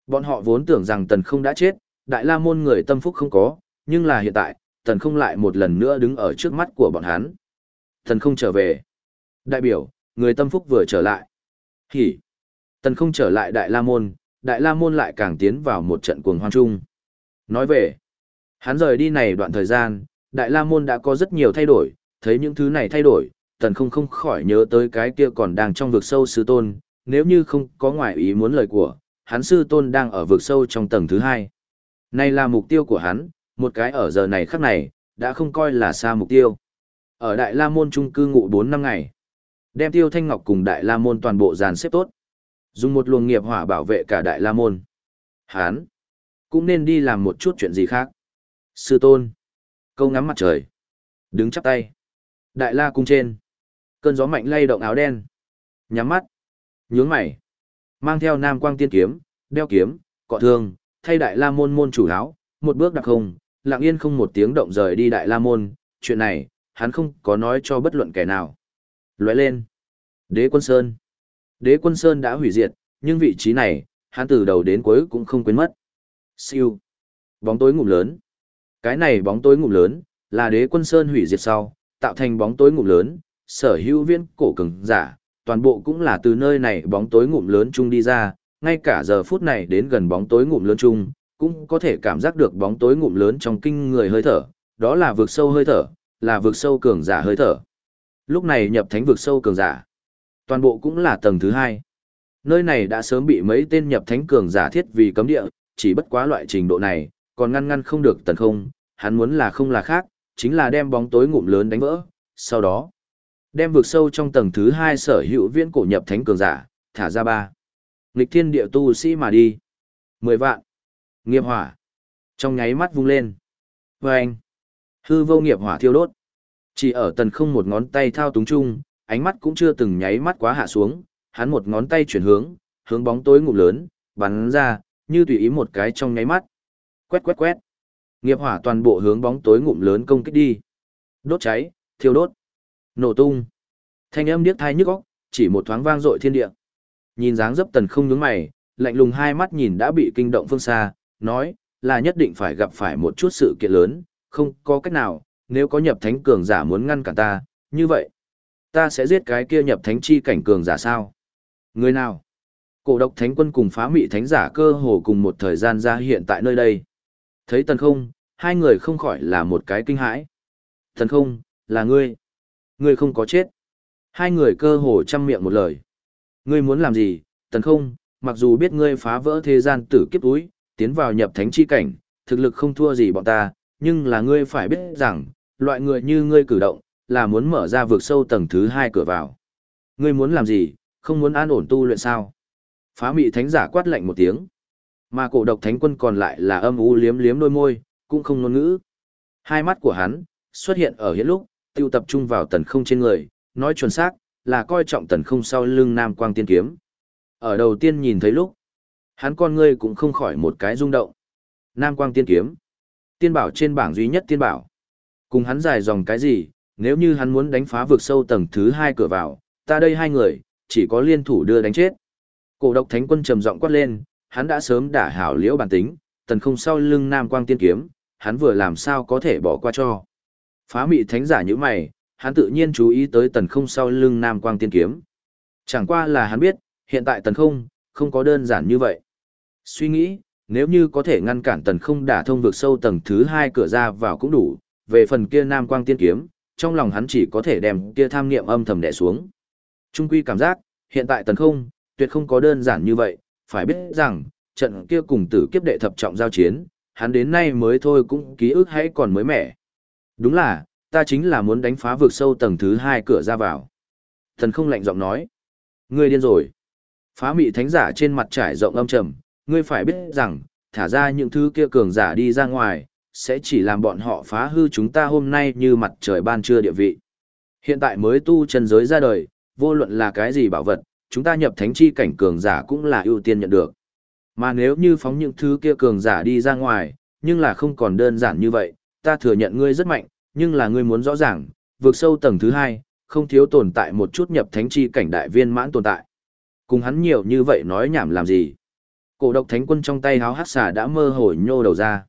S1: Bọn họ vốn tưởng rằng Tần không đã chết, Đại La môn người tâm phúc không có, nhưng là hiện tại, tần không lại một lần nữa đứng ở trước mắt của bọn hắn. Tần không trở về. Đại biểu, người tâm phúc vừa trở lại. Hỉ. Tần không trở lại Đại La môn, Đại La môn lại càng tiến vào một trận cuồng hoan trung. Nói về, hắn rời đi này đoạn thời gian, Đại La môn đã có rất nhiều thay đổi, thấy những thứ này thay đổi, tần không không khỏi nhớ tới cái kia còn đang trong vực sâu sư tôn, nếu như không có ngoại ý muốn lời của, hắn sư tôn đang ở vực sâu trong tầng thứ hai. Này là mục tiêu của hắn, một cái ở giờ này khắc này, đã không coi là xa mục tiêu. Ở Đại La Môn trung cư ngụ 4 năm ngày. Đem Tiêu Thanh Ngọc cùng Đại La Môn toàn bộ dàn xếp tốt. Dùng một luồng nghiệp hỏa bảo vệ cả Đại La Môn. Hán cũng nên đi làm một chút chuyện gì khác. Sư tôn. Câu ngắm mặt trời. Đứng chắp tay. Đại la cung trên. Cơn gió mạnh lay động áo đen. Nhắm mắt. Nhướng mày. Mang theo nam quang tiên kiếm, đeo kiếm, cọ thương, thay đại la môn môn chủ áo, một bước đặc hùng, lặng yên không một tiếng động rời đi đại la môn. Chuyện này, hắn không có nói cho bất luận kẻ nào. Lóe lên. Đế quân Sơn. Đế quân Sơn đã hủy diệt, nhưng vị trí này, hắn từ đầu đến cuối cũng không quên mất. Siêu. Bóng tối ngụm lớn. Cái này bóng tối ngụm lớn, là đế quân Sơn hủy diệt sau, tạo thành bóng tối ngụm lớn, sở hữu viên cổ cường giả, toàn bộ cũng là từ nơi này bóng tối ngụm lớn chung đi ra, ngay cả giờ phút này đến gần bóng tối ngụm lớn chung, cũng có thể cảm giác được bóng tối ngụm lớn trong kinh người hơi thở, đó là vực sâu hơi thở, là vực sâu cường giả hơi thở. Lúc này nhập thánh vực sâu cường giả, toàn bộ cũng là tầng thứ hai. Nơi này đã sớm bị mấy tên nhập thánh cường giả thiết vì cấm địa, chỉ bất quá loại trình độ này, còn ngăn ngăn không được tần không, hắn muốn là không là khác, chính là đem bóng tối ngụm lớn đánh vỡ, sau đó, đem vực sâu trong tầng thứ hai sở hữu viễn cổ nhập thánh cường giả, thả ra ba. Nghịch thiên địa tu sĩ mà đi. Mười vạn. Nghiệp hỏa. Trong nháy mắt vung lên. Vâng. anh. Hư vô nghiệp hỏa thiêu đốt. Chỉ ở tần không một ngón tay thao túng chung, ánh mắt cũng chưa từng nháy mắt quá hạ xuống, hắn một ngón tay chuyển hướng, hướng bóng tối ngụm lớn, bắn ra, như tùy ý một cái trong nháy mắt. Quét quét quét. Nghiệp hỏa toàn bộ hướng bóng tối ngụm lớn công kích đi. Đốt cháy, thiêu đốt, nổ tung. Thanh âm điếc thai nhức óc, chỉ một thoáng vang dội thiên địa. Nhìn dáng dấp tần không nhướng mày, lạnh lùng hai mắt nhìn đã bị kinh động phương xa, nói, là nhất định phải gặp phải một chút sự kiện lớn, không có cách nào, nếu có nhập thánh cường giả muốn ngăn cản ta, như vậy, ta sẽ giết cái kia nhập thánh chi cảnh cường giả sao? Người nào? Cổ độc thánh quân cùng phá mị thánh giả cơ hồ cùng một thời gian ra hiện tại nơi đây. Thấy tần không, hai người không khỏi là một cái kinh hãi. Tần không, là ngươi. Ngươi không có chết. Hai người cơ hồ chăm miệng một lời. Ngươi muốn làm gì, tần không, mặc dù biết ngươi phá vỡ thế gian tử kiếp túi, tiến vào nhập thánh chi cảnh, thực lực không thua gì bọn ta, nhưng là ngươi phải biết rằng, loại người như ngươi cử động, là muốn mở ra vực sâu tầng thứ hai cửa vào. Ngươi muốn làm gì, không muốn an ổn tu luyện sao? Phá mị thánh giả quát lạnh một tiếng. Mà cổ độc thánh quân còn lại là âm u liếm liếm đôi môi, cũng không ngôn ngữ. Hai mắt của hắn, xuất hiện ở hiện lúc, tiêu tập trung vào tần không trên người, nói chuẩn xác, là coi trọng tần không sau lưng nam quang tiên kiếm. Ở đầu tiên nhìn thấy lúc, hắn con ngươi cũng không khỏi một cái rung động. Nam quang tiên kiếm, tiên bảo trên bảng duy nhất tiên bảo. Cùng hắn dài dòng cái gì, nếu như hắn muốn đánh phá vực sâu tầng thứ hai cửa vào, ta đây hai người, chỉ có liên thủ đưa đánh chết. Cổ độc thánh quân trầm giọng quát lên, hắn đã sớm đả hảo liễu bản tính, tần không sau lưng nam quang tiên kiếm, hắn vừa làm sao có thể bỏ qua cho. Phá mị thánh giả như mày, hắn tự nhiên chú ý tới tần không sau lưng nam quang tiên kiếm. Chẳng qua là hắn biết, hiện tại tần không, không có đơn giản như vậy. Suy nghĩ, nếu như có thể ngăn cản tần không đả thông vực sâu tầng thứ hai cửa ra vào cũng đủ, về phần kia nam quang tiên kiếm, trong lòng hắn chỉ có thể đem kia tham niệm âm thầm đè xuống. Trung quy cảm giác, hiện tại tần không, tuyệt không có đơn giản như vậy, phải biết rằng, trận kia cùng tử kiếp đệ thập trọng giao chiến, hắn đến nay mới thôi cũng ký ức hãy còn mới mẻ. Đúng là, ta chính là muốn đánh phá vực sâu tầng thứ hai cửa ra vào. Thần không lạnh giọng nói. Ngươi điên rồi. Phá mị thánh giả trên mặt trải rộng âm trầm, ngươi phải biết rằng, thả ra những thứ kia cường giả đi ra ngoài, sẽ chỉ làm bọn họ phá hư chúng ta hôm nay như mặt trời ban trưa địa vị. Hiện tại mới tu chân giới ra đời, vô luận là cái gì bảo vật, chúng ta nhập thánh chi cảnh cường giả cũng là ưu tiên nhận được. Mà nếu như phóng những thứ kia cường giả đi ra ngoài, nhưng là không còn đơn giản như vậy, ta thừa nhận ngươi rất mạnh, nhưng là ngươi muốn rõ ràng, vượt sâu tầng thứ hai, không thiếu tồn tại một chút nhập thánh chi cảnh đại viên mãn tồn tại. Cùng hắn nhiều như vậy nói nhảm làm gì? Cổ độc thánh quân trong tay háo hát xà đã mơ hồ nhô đầu ra.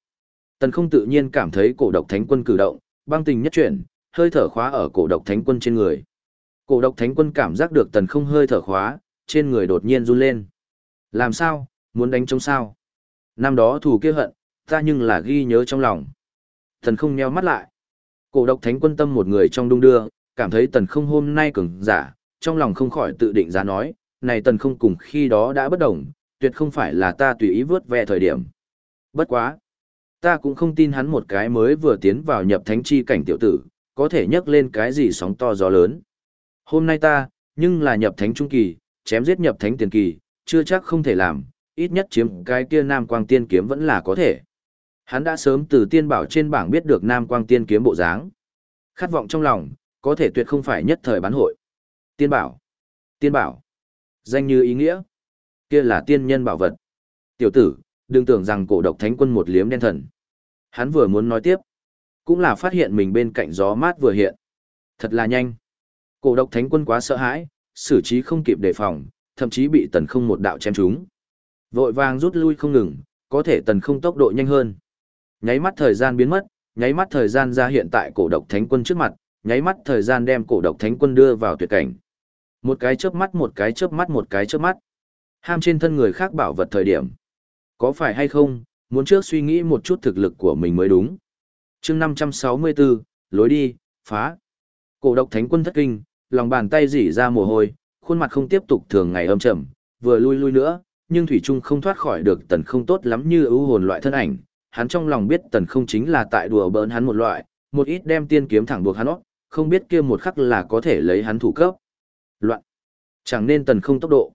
S1: Tần không tự nhiên cảm thấy cổ độc thánh quân cử động, băng tình nhất chuyển, hơi thở khóa ở cổ độc thánh quân trên người. Cổ độc thánh quân cảm giác được tần không hơi thở khóa, trên người đột nhiên run lên. Làm sao, muốn đánh chống sao? Năm đó thù kia hận, ta nhưng là ghi nhớ trong lòng. Tần không nheo mắt lại. Cổ độc thánh quân tâm một người trong đung đưa, cảm thấy tần không hôm nay cứng giả, trong lòng không khỏi tự định giá nói, này tần không cùng khi đó đã bất đồng, tuyệt không phải là ta tùy ý vớt ve thời điểm. Bất quá. Ta cũng không tin hắn một cái mới vừa tiến vào nhập thánh chi cảnh tiểu tử, có thể nhấc lên cái gì sóng to gió lớn. Hôm nay ta, nhưng là nhập thánh trung kỳ, chém giết nhập thánh tiền kỳ, chưa chắc không thể làm, ít nhất chiếm cái kia nam quang tiên kiếm vẫn là có thể. Hắn đã sớm từ tiên bảo trên bảng biết được nam quang tiên kiếm bộ dáng. Khát vọng trong lòng, có thể tuyệt không phải nhất thời bán hội. Tiên bảo. Tiên bảo. Danh như ý nghĩa. Kia là tiên nhân bảo vật. Tiểu tử, đừng tưởng rằng cổ độc thánh quân một liếm đen thần. Hắn vừa muốn nói tiếp. Cũng là phát hiện mình bên cạnh gió mát vừa hiện. Thật là nhanh. Cổ độc thánh quân quá sợ hãi, xử trí không kịp đề phòng, thậm chí bị tần không một đạo chém trúng. Vội vàng rút lui không ngừng, có thể tần không tốc độ nhanh hơn. Nháy mắt thời gian biến mất, nháy mắt thời gian ra hiện tại cổ độc thánh quân trước mặt, nháy mắt thời gian đem cổ độc thánh quân đưa vào tuyệt cảnh. Một cái chớp mắt một cái chớp mắt một cái chớp mắt. Ham trên thân người khác bảo vật thời điểm. Có phải hay không, muốn trước suy nghĩ một chút thực lực của mình mới đúng. chương 564, lối đi, phá. Cổ độc thánh quân thất kinh, lòng bàn tay dỉ ra mồ hôi, khuôn mặt không tiếp tục thường ngày âm trầm, vừa lui lui nữa, nhưng Thủy Trung không thoát khỏi được tần không tốt lắm như ưu hồn loại thân ảnh. Hắn trong lòng biết tần không chính là tại đùa bỡn hắn một loại, một ít đem tiên kiếm thẳng buộc hắn óc, không biết kia một khắc là có thể lấy hắn thủ cấp. Loạn. Chẳng nên tần không tốc độ.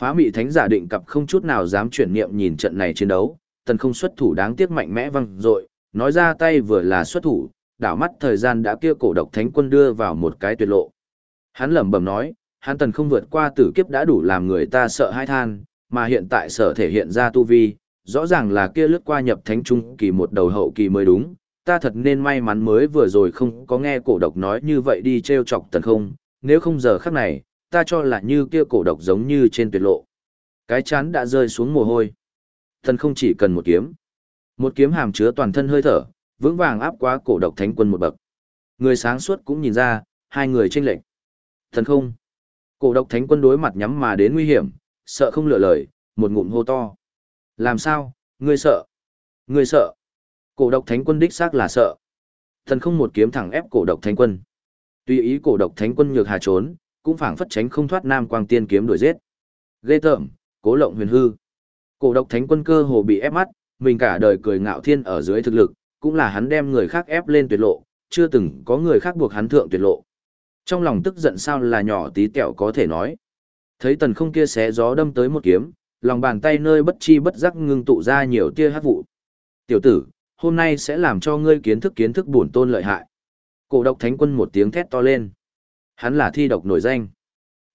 S1: Phá mị thánh giả định cặp không chút nào dám chuyển niệm nhìn trận này chiến đấu, tần không xuất thủ đáng tiếc mạnh mẽ văng dội, nói ra tay vừa là xuất thủ, đảo mắt thời gian đã kia cổ độc thánh quân đưa vào một cái tuyệt lộ. Hắn lẩm bẩm nói, hắn tần không vượt qua tử kiếp đã đủ làm người ta sợ hãi than, mà hiện tại sở thể hiện ra tu vi, rõ ràng là kia lướt qua nhập thánh trung kỳ một đầu hậu kỳ mới đúng, ta thật nên may mắn mới vừa rồi không có nghe cổ độc nói như vậy đi treo chọc tần không, nếu không giờ khắc này, ta cho là như kia cổ độc giống như trên tuyệt lộ. Cái chán đã rơi xuống mồ hôi. Thần không chỉ cần một kiếm. Một kiếm hàm chứa toàn thân hơi thở, vững vàng áp quá cổ độc thánh quân một bậc. Người sáng suốt cũng nhìn ra, hai người chênh lệch. Thần không. Cổ độc thánh quân đối mặt nhắm mà đến nguy hiểm, sợ không lựa lời, một ngụm hô to. Làm sao, ngươi sợ? Ngươi sợ? Cổ độc thánh quân đích xác là sợ. Thần không một kiếm thẳng ép cổ độc thánh quân. Tuy ý cổ độc thánh quân nhược hà trốn, cũng phảng phất tránh không thoát nam quang tiên kiếm đuổi giết. Ghê tởm, cố lộng huyền hư. Cổ độc thánh quân cơ hồ bị ép mắt, mình cả đời cười ngạo thiên ở dưới thực lực, cũng là hắn đem người khác ép lên tuyệt lộ, chưa từng có người khác buộc hắn thượng tuyệt lộ. Trong lòng tức giận sao là nhỏ tí tẹo có thể nói. Thấy tần không kia xé gió đâm tới một kiếm, lòng bàn tay nơi bất chi bất giác ngưng tụ ra nhiều tia hát vụ. Tiểu tử, hôm nay sẽ làm cho ngươi kiến thức kiến thức bổn tôn lợi hại. Cổ độc thánh quân một tiếng thét to lên. Hắn là thi độc nổi danh.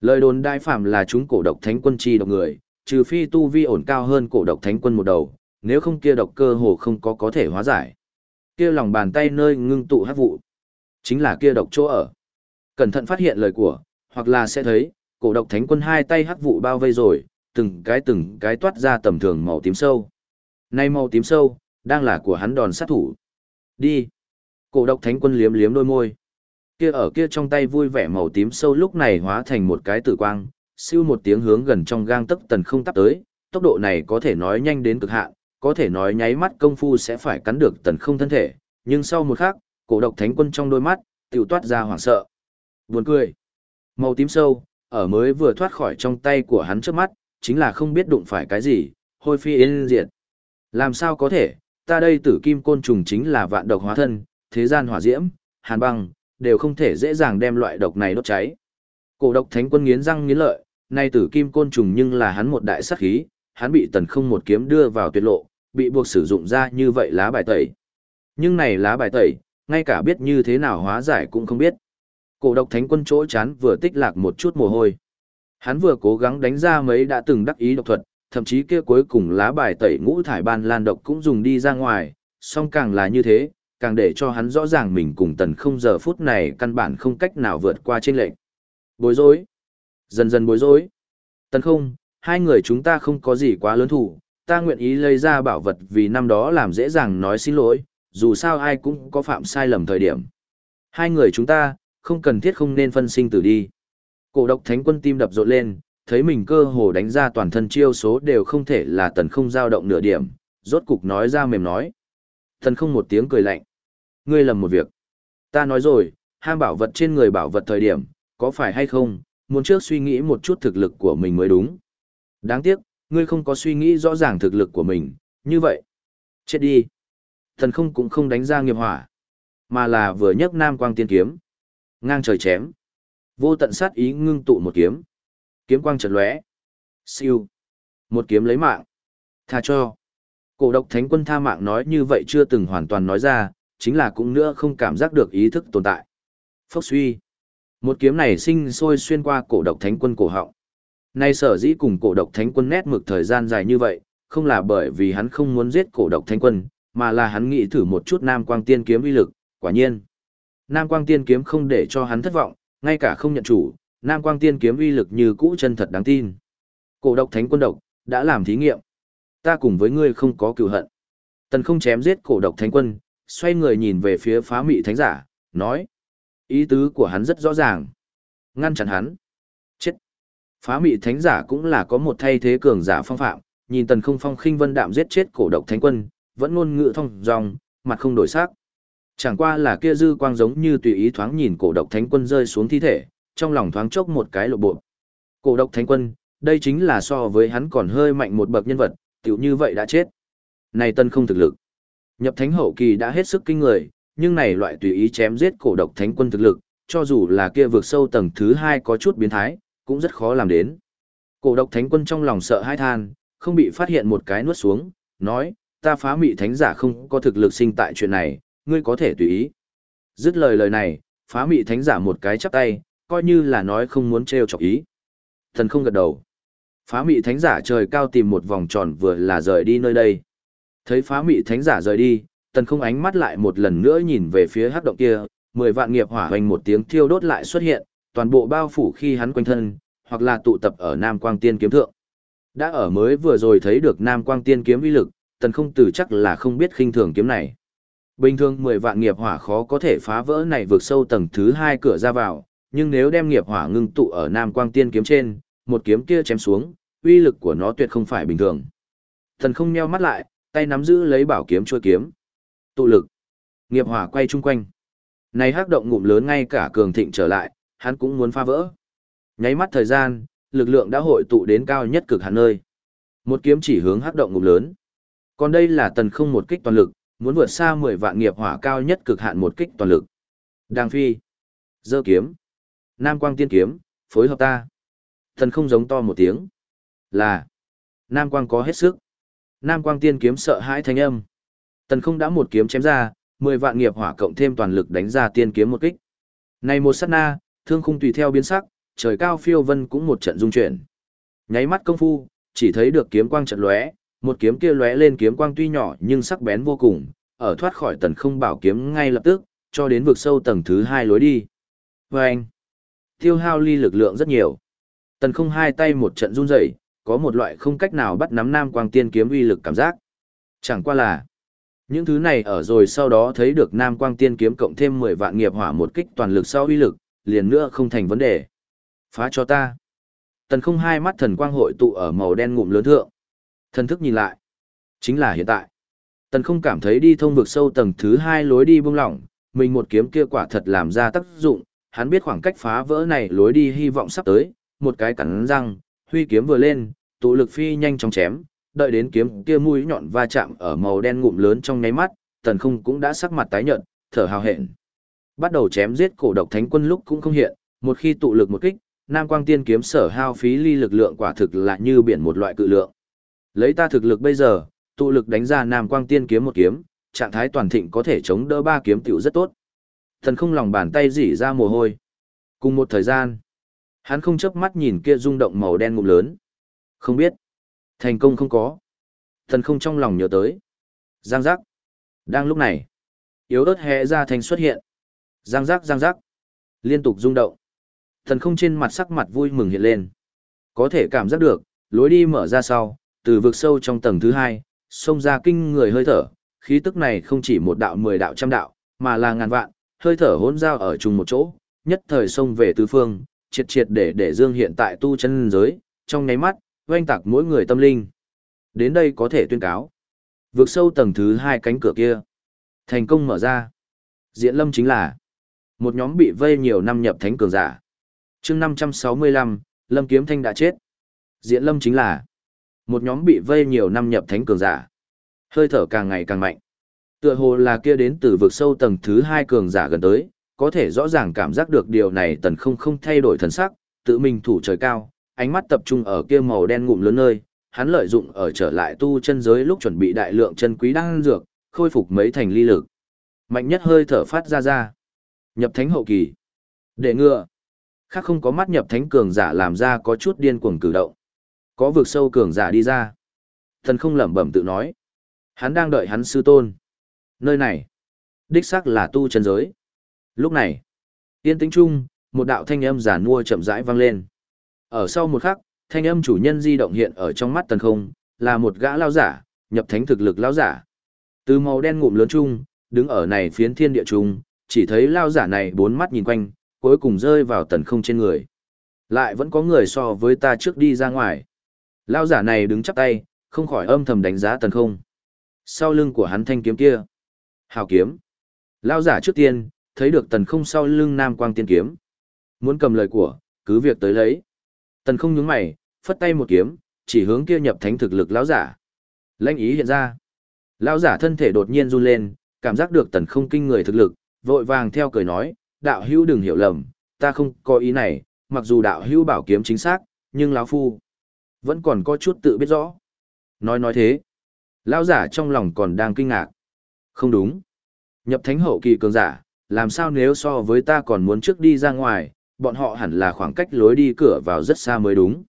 S1: Lời đồn đại phạm là chúng cổ độc thánh quân chi độc người, trừ phi tu vi ổn cao hơn cổ độc thánh quân một đầu, nếu không kia độc cơ hồ không có có thể hóa giải. Kia lòng bàn tay nơi ngưng tụ hắc vụ, chính là kia độc chỗ ở. Cẩn thận phát hiện lời của, hoặc là sẽ thấy, cổ độc thánh quân hai tay hắc vụ bao vây rồi, từng cái từng cái toát ra tầm thường màu tím sâu. Nay màu tím sâu, đang là của hắn đòn sát thủ. Đi. Cổ độc thánh quân liếm liếm đôi môi. Kia ở kia trong tay vui vẻ màu tím sâu lúc này hóa thành một cái tử quang, siêu một tiếng hướng gần trong gang tấc tần không tắp tới, tốc độ này có thể nói nhanh đến cực hạn, có thể nói nháy mắt công phu sẽ phải cắn được tần không thân thể, nhưng sau một khắc, cổ độc thánh quân trong đôi mắt, tiểu toát ra hoảng sợ. Buồn cười. Màu tím sâu, ở mới vừa thoát khỏi trong tay của hắn trước mắt, chính là không biết đụng phải cái gì, hôi phi yên diệt. Làm sao có thể, ta đây tử kim côn trùng chính là vạn độc hóa thân, thế gian hỏa diễm, hàn băng, đều không thể dễ dàng đem loại độc này đốt cháy. Cổ độc thánh quân nghiến răng nghiến lợi, nay tử kim côn trùng nhưng là hắn một đại sát khí, hắn bị tần không một kiếm đưa vào tuyệt lộ, bị buộc sử dụng ra như vậy lá bài tẩy. Nhưng này lá bài tẩy, ngay cả biết như thế nào hóa giải cũng không biết cổ độc thánh quân chỗ chán vừa tích lạc một chút mồ hôi. Hắn vừa cố gắng đánh ra mấy đã từng đắc ý độc thuật, thậm chí kia cuối cùng lá bài tẩy ngũ thải ban lan độc cũng dùng đi ra ngoài, song càng là như thế, càng để cho hắn rõ ràng mình cùng tần không giờ phút này căn bản không cách nào vượt qua trên lệnh. Bối rối. Dần dần bối rối. Tần không, hai người chúng ta không có gì quá lớn thủ, ta nguyện ý lấy ra bảo vật vì năm đó làm dễ dàng nói xin lỗi, dù sao ai cũng có phạm sai lầm thời điểm. Hai người chúng ta, không cần thiết không nên phân sinh tử đi. Cổ độc thánh quân tim đập rộn lên, thấy mình cơ hồ đánh ra toàn thân chiêu số đều không thể là tần không dao động nửa điểm, rốt cục nói ra mềm nói. Tần không một tiếng cười lạnh. Ngươi lầm một việc. Ta nói rồi, ham bảo vật trên người bảo vật thời điểm, có phải hay không, muốn trước suy nghĩ một chút thực lực của mình mới đúng. Đáng tiếc, ngươi không có suy nghĩ rõ ràng thực lực của mình, như vậy. Chết đi. Thần không cũng không đánh ra nghiệp hỏa, mà là vừa nhấc nam quang tiên kiếm ngang trời chém. Vô tận sát ý ngưng tụ một kiếm. Kiếm quang trật lóe. Siêu. Một kiếm lấy mạng. Tha cho. Cổ độc thánh quân tha mạng nói như vậy chưa từng hoàn toàn nói ra, chính là cũng nữa không cảm giác được ý thức tồn tại. Phốc suy. Một kiếm này sinh sôi xuyên qua cổ độc thánh quân cổ họng. Nay sở dĩ cùng cổ độc thánh quân nét mực thời gian dài như vậy, không là bởi vì hắn không muốn giết cổ độc thánh quân, mà là hắn nghĩ thử một chút Nam Quang Tiên kiếm uy lực, quả nhiên. Nam Quang Tiên kiếm không để cho hắn thất vọng, ngay cả không nhận chủ, Nam Quang Tiên kiếm uy lực như cũ chân thật đáng tin. Cổ độc thánh quân độc, đã làm thí nghiệm. Ta cùng với ngươi không có cừu hận. Tần không chém giết cổ độc thánh quân, xoay người nhìn về phía phá mị thánh giả, nói. Ý tứ của hắn rất rõ ràng. Ngăn chặn hắn. Chết. Phá mị thánh giả cũng là có một thay thế cường giả phong phạm, nhìn tần không phong khinh vân đạm giết chết cổ độc thánh quân, vẫn ngôn ngữ thông dòng, mặt không đổi sắc. Chẳng qua là kia dư quang giống như tùy ý thoáng nhìn cổ độc thánh quân rơi xuống thi thể, trong lòng thoáng chốc một cái lộ bộ. Cổ độc thánh quân, đây chính là so với hắn còn hơi mạnh một bậc nhân vật, tiểu như vậy đã chết. Này tân không thực lực. Nhập thánh hậu kỳ đã hết sức kinh người, nhưng này loại tùy ý chém giết cổ độc thánh quân thực lực, cho dù là kia vượt sâu tầng thứ hai có chút biến thái, cũng rất khó làm đến. Cổ độc thánh quân trong lòng sợ hãi than, không bị phát hiện một cái nuốt xuống, nói, ta phá mị thánh giả không có thực lực sinh tại chuyện này, ngươi có thể tùy ý. Dứt lời lời này, phá mị thánh giả một cái chắp tay, coi như là nói không muốn trêu chọc ý. Thần không gật đầu. Phá mị thánh giả trời cao tìm một vòng tròn vừa là rời đi nơi đây. Thấy phá mị thánh giả rời đi, tần không ánh mắt lại một lần nữa nhìn về phía hắc động kia, mười vạn nghiệp hỏa hoành một tiếng thiêu đốt lại xuất hiện, toàn bộ bao phủ khi hắn quanh thân, hoặc là tụ tập ở Nam Quang Tiên kiếm thượng. Đã ở mới vừa rồi thấy được Nam Quang Tiên kiếm uy lực, tần không tử chắc là không biết khinh thường kiếm này. Bình thường mười vạn nghiệp hỏa khó có thể phá vỡ này vượt sâu tầng thứ hai cửa ra vào, nhưng nếu đem nghiệp hỏa ngưng tụ ở Nam Quang Tiên kiếm trên, một kiếm kia chém xuống, uy lực của nó tuyệt không phải bình thường. tần không nheo mắt lại, tay nắm giữ lấy bảo kiếm chua kiếm. Tụ lực. Nghiệp hỏa quay chung quanh. Này hắc động ngụm lớn ngay cả cường thịnh trở lại, hắn cũng muốn phá vỡ. Nháy mắt thời gian, lực lượng đã hội tụ đến cao nhất cực hạn nơi. Một kiếm chỉ hướng hắc động ngụm lớn. Còn đây là tần không một kích toàn lực, muốn vượt xa 10 vạn nghiệp hỏa cao nhất cực hạn một kích toàn lực. Đang phi. Dơ kiếm. Nam quang tiên kiếm, phối hợp ta. Thần không giống to một tiếng. Là. Nam quang có hết sức. Nam quang tiên kiếm sợ hãi thanh âm. Tần không đã một kiếm chém ra, 10 vạn nghiệp hỏa cộng thêm toàn lực đánh ra tiên kiếm một kích. Này một sát na, thương khung tùy theo biến sắc, trời cao phiêu vân cũng một trận dung chuyển. Nháy mắt công phu, chỉ thấy được kiếm quang trận lóe, một kiếm kia lóe lên kiếm quang tuy nhỏ nhưng sắc bén vô cùng, ở thoát khỏi tần không bảo kiếm ngay lập tức, cho đến vực sâu tầng thứ hai lối đi. Và anh, tiêu hao ly lực lượng rất nhiều. Tần không hai tay một trận run rẩy, có một loại không cách nào bắt nắm nam quang tiên kiếm uy lực cảm giác. Chẳng qua là, những thứ này ở rồi sau đó thấy được nam quang tiên kiếm cộng thêm 10 vạn nghiệp hỏa một kích toàn lực sau uy lực, liền nữa không thành vấn đề. Phá cho ta. Tần không hai mắt thần quang hội tụ ở màu đen ngụm lớn thượng. Thần thức nhìn lại. Chính là hiện tại. Tần không cảm thấy đi thông vực sâu tầng thứ hai lối đi bung lỏng, mình một kiếm kia quả thật làm ra tác dụng, hắn biết khoảng cách phá vỡ này lối đi hy vọng sắp tới, một cái cắn răng, huy kiếm vừa lên, tụ lực phi nhanh chóng chém, đợi đến kiếm kia mũi nhọn va chạm ở màu đen ngụm lớn trong nháy mắt, tần không cũng đã sắc mặt tái nhợt, thở hào hẹn. Bắt đầu chém giết cổ độc thánh quân lúc cũng không hiện, một khi tụ lực một kích, Nam Quang Tiên kiếm sở hao phí ly lực lượng quả thực là như biển một loại cự lượng. Lấy ta thực lực bây giờ, tụ lực đánh ra Nam Quang Tiên kiếm một kiếm, trạng thái toàn thịnh có thể chống đỡ ba kiếm tiểu rất tốt. Thần không lòng bàn tay dỉ ra mồ hôi. Cùng một thời gian, hắn không chớp mắt nhìn kia rung động màu đen ngụm lớn. Không biết, thành công không có. Thần không trong lòng nhớ tới. Giang giác. Đang lúc này, yếu ớt hẹ ra thành xuất hiện. Giang giác giang giác. Liên tục rung động. Thần không trên mặt sắc mặt vui mừng hiện lên. Có thể cảm giác được, lối đi mở ra sau, từ vực sâu trong tầng thứ hai, xông ra kinh người hơi thở, khí tức này không chỉ một đạo mười đạo trăm đạo, mà là ngàn vạn, hơi thở hỗn giao ở chung một chỗ, nhất thời xông về tứ phương, triệt triệt để để dương hiện tại tu chân giới, trong nháy mắt, oanh tạc mỗi người tâm linh. Đến đây có thể tuyên cáo. Vượt sâu tầng thứ hai cánh cửa kia. Thành công mở ra. Diễn lâm chính là một nhóm bị vây nhiều năm nhập thánh cường giả. chương 565, Lâm Kiếm Thanh đã chết. Diễn lâm chính là một nhóm bị vây nhiều năm nhập thánh cường giả. Hơi thở càng ngày càng mạnh. Tựa hồ là kia đến từ vực sâu tầng thứ hai cường giả gần tới, có thể rõ ràng cảm giác được điều này tần không không thay đổi thần sắc, tự mình thủ trời cao, ánh mắt tập trung ở kia màu đen ngụm lớn nơi, hắn lợi dụng ở trở lại tu chân giới lúc chuẩn bị đại lượng chân quý đang dược, khôi phục mấy thành ly lực. Mạnh nhất hơi thở phát ra ra. Nhập thánh hậu kỳ. Để ngựa. Khác không có mắt nhập thánh cường giả làm ra có chút điên cuồng cử động. Có vực sâu cường giả đi ra. Thần không lẩm bẩm tự nói. Hắn đang đợi hắn sư tôn. Nơi này, đích xác là tu chân giới. Lúc này, yên tĩnh chung, một đạo thanh âm giản mua chậm rãi vang lên. Ở sau một khắc, thanh âm chủ nhân di động hiện ở trong mắt tần không, là một gã lao giả, nhập thánh thực lực lao giả. Từ màu đen ngụm lớn chung, đứng ở này phiến thiên địa chung, chỉ thấy lao giả này bốn mắt nhìn quanh, cuối cùng rơi vào tần không trên người. Lại vẫn có người so với ta trước đi ra ngoài. Lao giả này đứng chắp tay, không khỏi âm thầm đánh giá tần không. Sau lưng của hắn thanh kiếm kia. Hào kiếm. Lao giả trước tiên, thấy được tần không sau lưng nam quang tiên kiếm. Muốn cầm lời của, cứ việc tới lấy. Tần không nhướng mày, phất tay một kiếm, chỉ hướng kia nhập thánh thực lực lão giả. Lãnh ý hiện ra. Lão giả thân thể đột nhiên run lên, cảm giác được tần không kinh người thực lực, vội vàng theo cười nói, đạo hữu đừng hiểu lầm, ta không có ý này, mặc dù đạo hữu bảo kiếm chính xác, nhưng lão phu vẫn còn có chút tự biết rõ. Nói nói thế, lão giả trong lòng còn đang kinh ngạc. Không đúng. Nhập thánh hậu kỳ cường giả, làm sao nếu so với ta còn muốn trước đi ra ngoài, bọn họ hẳn là khoảng cách lối đi cửa vào rất xa mới đúng.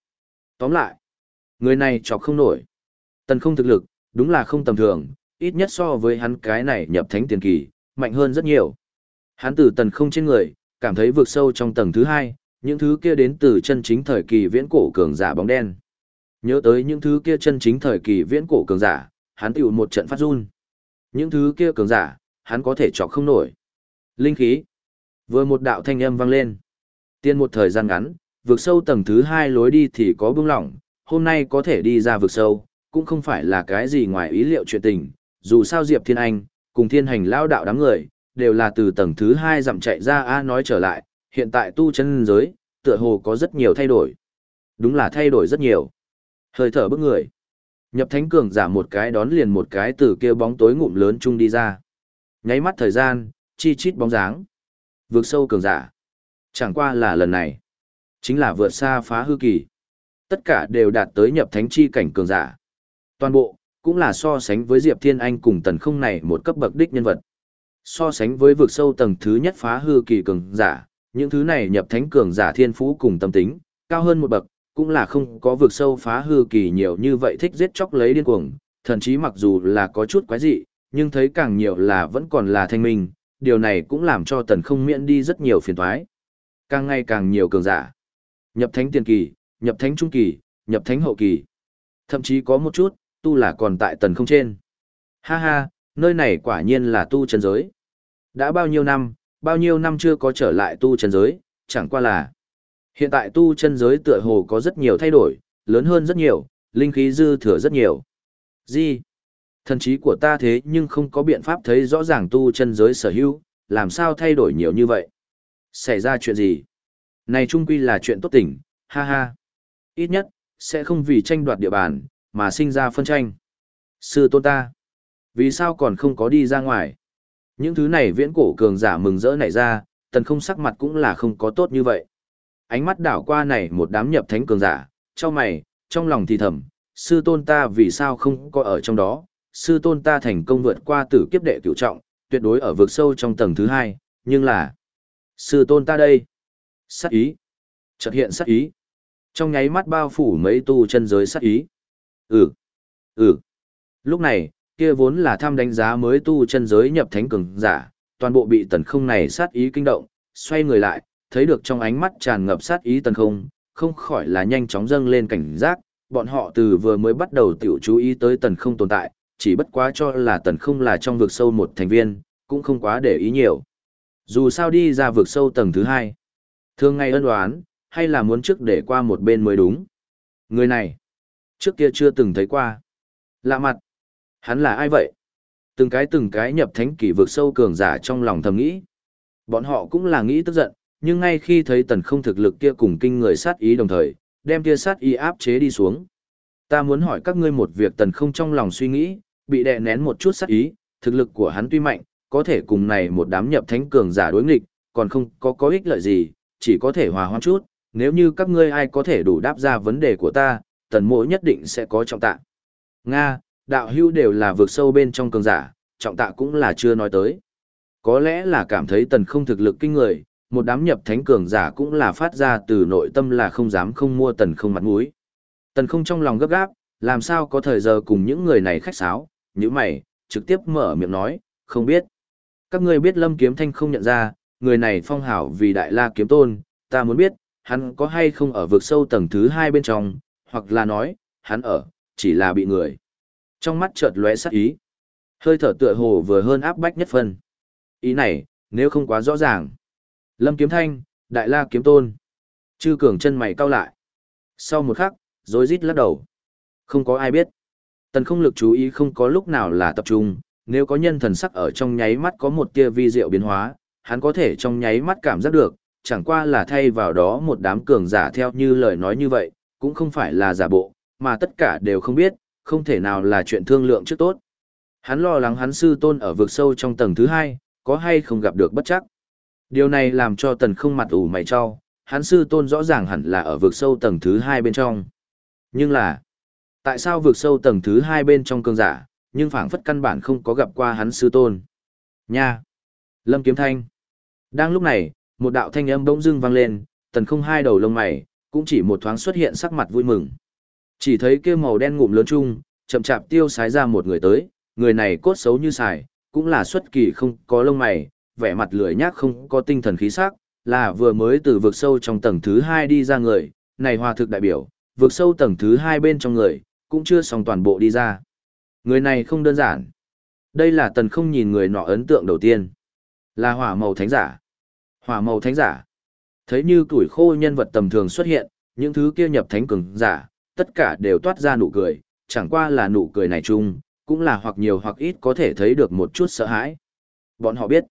S1: Tóm lại, người này chọc không nổi. Tần không thực lực, đúng là không tầm thường, ít nhất so với hắn cái này nhập thánh tiền kỳ, mạnh hơn rất nhiều. Hắn từ tần không trên người, cảm thấy vượt sâu trong tầng thứ hai, những thứ kia đến từ chân chính thời kỳ viễn cổ cường giả bóng đen. Nhớ tới những thứ kia chân chính thời kỳ viễn cổ cường giả, hắn tiểu một trận phát run. Những thứ kia cường giả, hắn có thể chọc không nổi. Linh khí. Vừa một đạo thanh âm vang lên. Tiên một thời gian ngắn, vượt sâu tầng thứ hai lối đi thì có bưng lỏng, hôm nay có thể đi ra vượt sâu, cũng không phải là cái gì ngoài ý liệu chuyện tình, dù sao Diệp Thiên Anh, cùng thiên hành lao đạo đám người, đều là từ tầng thứ hai dặm chạy ra A nói trở lại, hiện tại tu chân giới, tựa hồ có rất nhiều thay đổi. Đúng là thay đổi rất nhiều. Hơi thở bức người. Nhập thánh cường giả một cái đón liền một cái từ kia bóng tối ngụm lớn chung đi ra. Nháy mắt thời gian, chi chít bóng dáng. Vượt sâu cường giả. Chẳng qua là lần này. Chính là vượt xa phá hư kỳ. Tất cả đều đạt tới nhập thánh chi cảnh cường giả. Toàn bộ, cũng là so sánh với Diệp Thiên Anh cùng tần không này một cấp bậc đích nhân vật. So sánh với vực sâu tầng thứ nhất phá hư kỳ cường giả, những thứ này nhập thánh cường giả thiên phú cùng tâm tính, cao hơn một bậc, cũng là không có vực sâu phá hư kỳ nhiều như vậy thích giết chóc lấy điên cuồng, thậm chí mặc dù là có chút quái dị, nhưng thấy càng nhiều là vẫn còn là thanh minh, điều này cũng làm cho tần không miễn đi rất nhiều phiền toái. Càng ngày càng nhiều cường giả. Nhập thánh tiền kỳ, nhập thánh trung kỳ, nhập thánh hậu kỳ. Thậm chí có một chút, tu là còn tại tần không trên. Ha ha, nơi này quả nhiên là tu chân giới. Đã bao nhiêu năm, bao nhiêu năm chưa có trở lại tu chân giới, chẳng qua là. Hiện tại tu chân giới tựa hồ có rất nhiều thay đổi, lớn hơn rất nhiều, linh khí dư thừa rất nhiều. Gì? Thần trí của ta thế nhưng không có biện pháp thấy rõ ràng tu chân giới sở hữu, làm sao thay đổi nhiều như vậy? Xảy ra chuyện gì? Này trung quy là chuyện tốt tỉnh, ha ha. Ít nhất, sẽ không vì tranh đoạt địa bàn, mà sinh ra phân tranh. Sư tôn ta, vì sao còn không có đi ra ngoài? Những thứ này viễn cổ cường giả mừng rỡ nảy ra, tần không sắc mặt cũng là không có tốt như vậy. Ánh mắt đảo qua này một đám nhập thánh cường giả, cho mày, trong lòng thì thầm, sư tôn ta vì sao không có ở trong đó, sư tôn ta thành công vượt qua tử kiếp đệ cửu trọng, tuyệt đối ở vực sâu trong tầng thứ hai, nhưng là, sư tôn ta đây, sát ý, chợt hiện sát ý, trong nháy mắt bao phủ mấy tu chân giới sát ý. Ừ, ừ. Lúc này, kia vốn là tham đánh giá mới tu chân giới nhập thánh cường giả, toàn bộ bị tần không này sát ý kinh động, xoay người lại, thấy được trong ánh mắt tràn ngập sát ý tần không, không khỏi là nhanh chóng dâng lên cảnh giác, bọn họ từ vừa mới bắt đầu tiểu chú ý tới tần không tồn tại, chỉ bất quá cho là tần không là trong vực sâu một thành viên, cũng không quá để ý nhiều. Dù sao đi ra vực sâu tầng thứ hai, thường ngày ân đoán, hay là muốn trước để qua một bên mới đúng. Người này, trước kia chưa từng thấy qua. Lạ mặt. Hắn là ai vậy? Từng cái từng cái nhập thánh kỷ vực sâu cường giả trong lòng thầm nghĩ. Bọn họ cũng là nghĩ tức giận, nhưng ngay khi thấy tần không thực lực kia cùng kinh người sát ý đồng thời, đem kia sát ý áp chế đi xuống. Ta muốn hỏi các ngươi một việc tần không trong lòng suy nghĩ, bị đè nén một chút sát ý, thực lực của hắn tuy mạnh, có thể cùng này một đám nhập thánh cường giả đối nghịch, còn không có có ích lợi gì, chỉ có thể hòa hoãn chút, nếu như các ngươi ai có thể đủ đáp ra vấn đề của ta, tần mộ nhất định sẽ có trọng tạ. Nga, đạo hưu đều là vượt sâu bên trong cường giả, trọng tạ cũng là chưa nói tới. Có lẽ là cảm thấy tần không thực lực kinh người, một đám nhập thánh cường giả cũng là phát ra từ nội tâm là không dám không mua tần không mặt mũi. Tần không trong lòng gấp gáp, làm sao có thời giờ cùng những người này khách sáo, như mày, trực tiếp mở miệng nói, không biết. Các ngươi biết Lâm Kiếm Thanh không nhận ra, người này phong hảo vì đại la kiếm tôn, ta muốn biết, hắn có hay không ở vực sâu tầng thứ hai bên trong, hoặc là nói, hắn ở, chỉ là bị người. Trong mắt chợt lóe sắc ý. Hơi thở tựa hồ vừa hơn áp bách nhất phân. Ý này, nếu không quá rõ ràng. Lâm Kiếm Thanh, Đại La Kiếm Tôn. Chư cường chân mày cau lại. Sau một khắc, rối rít lắc đầu. Không có ai biết. Tần không lực chú ý không có lúc nào là tập trung, nếu có nhân thần sắc ở trong nháy mắt có một tia vi diệu biến hóa, hắn có thể trong nháy mắt cảm giác được, chẳng qua là thay vào đó một đám cường giả theo như lời nói như vậy, cũng không phải là giả bộ, mà tất cả đều không biết, không thể nào là chuyện thương lượng trước tốt. Hắn lo lắng hắn sư tôn ở vực sâu trong tầng thứ hai, có hay không gặp được bất chắc. Điều này làm cho tần không mặt ủ mày cho, hắn sư tôn rõ ràng hẳn là ở vực sâu tầng thứ hai bên trong. Nhưng là, tại sao vượt sâu tầng thứ hai bên trong cường giả, nhưng phảng phất căn bản không có gặp qua hắn sư tôn. Nha! Lâm Kiếm Thanh! Đang lúc này, một đạo thanh âm bỗng dưng vang lên, tần không hai đầu lông mày, cũng chỉ một thoáng xuất hiện sắc mặt vui mừng. Chỉ thấy kia màu đen ngụm lớn chung, chậm chạp tiêu sái ra một người tới, người này cốt xấu như xài, cũng là xuất kỳ không có lông mày, vẻ mặt lười nhác không có tinh thần khí sắc, là vừa mới từ vực sâu trong tầng thứ hai đi ra người, này hòa thực đại biểu, Vượt sâu tầng thứ hai bên trong người, cũng chưa xong toàn bộ đi ra. Người này không đơn giản. Đây là tần không nhìn người nọ ấn tượng đầu tiên. Là hỏa màu thánh giả. Hỏa màu thánh giả. Thấy như tuổi khô nhân vật tầm thường xuất hiện, những thứ kia nhập thánh cường giả, tất cả đều toát ra nụ cười, chẳng qua là nụ cười này chung, cũng là hoặc nhiều hoặc ít có thể thấy được một chút sợ hãi. Bọn họ biết,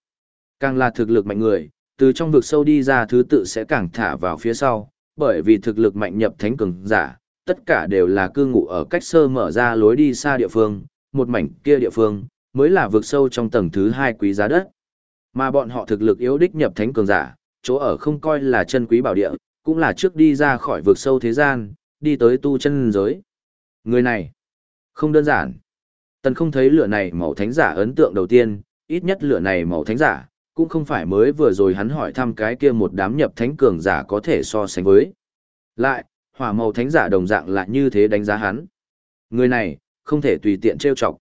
S1: càng là thực lực mạnh người, từ trong vực sâu đi ra thứ tự sẽ càng thả vào phía sau, bởi vì thực lực mạnh nhập thánh cường giả, tất cả đều là cư ngụ ở cách sơ mở ra lối đi xa địa phương, một mảnh kia địa phương, mới là vực sâu trong tầng thứ hai quý giá đất. Mà bọn họ thực lực yếu đích nhập thánh cường giả, chỗ ở không coi là chân quý bảo địa, cũng là trước đi ra khỏi vực sâu thế gian, đi tới tu chân giới. Người này, không đơn giản. Tần không thấy lửa này màu thánh giả ấn tượng đầu tiên, ít nhất lửa này màu thánh giả, cũng không phải mới vừa rồi hắn hỏi thăm cái kia một đám nhập thánh cường giả có thể so sánh với. Lại, hỏa màu thánh giả đồng dạng là như thế đánh giá hắn. Người này, không thể tùy tiện trêu chọc.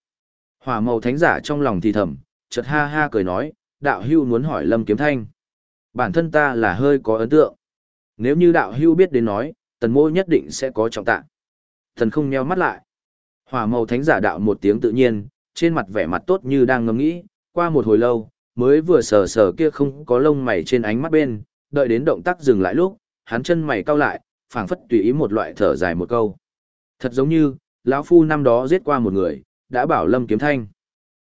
S1: Hỏa màu thánh giả trong lòng thì thầm, chợt ha ha cười nói, đạo hưu muốn hỏi lâm kiếm thanh. Bản thân ta là hơi có ấn tượng. Nếu như đạo hưu biết đến nói, tần mô nhất định sẽ có trọng tạ. Thần không nheo mắt lại. Hỏa màu thánh giả đạo một tiếng tự nhiên, trên mặt vẻ mặt tốt như đang ngẫm nghĩ, qua một hồi lâu, mới vừa sờ sờ kia không có lông mày trên ánh mắt bên, đợi đến động tác dừng lại lúc, hắn chân mày cau lại, phảng phất tùy ý một loại thở dài một câu. Thật giống như, lão phu năm đó giết qua một người, đã bảo Lâm Kiếm Thanh.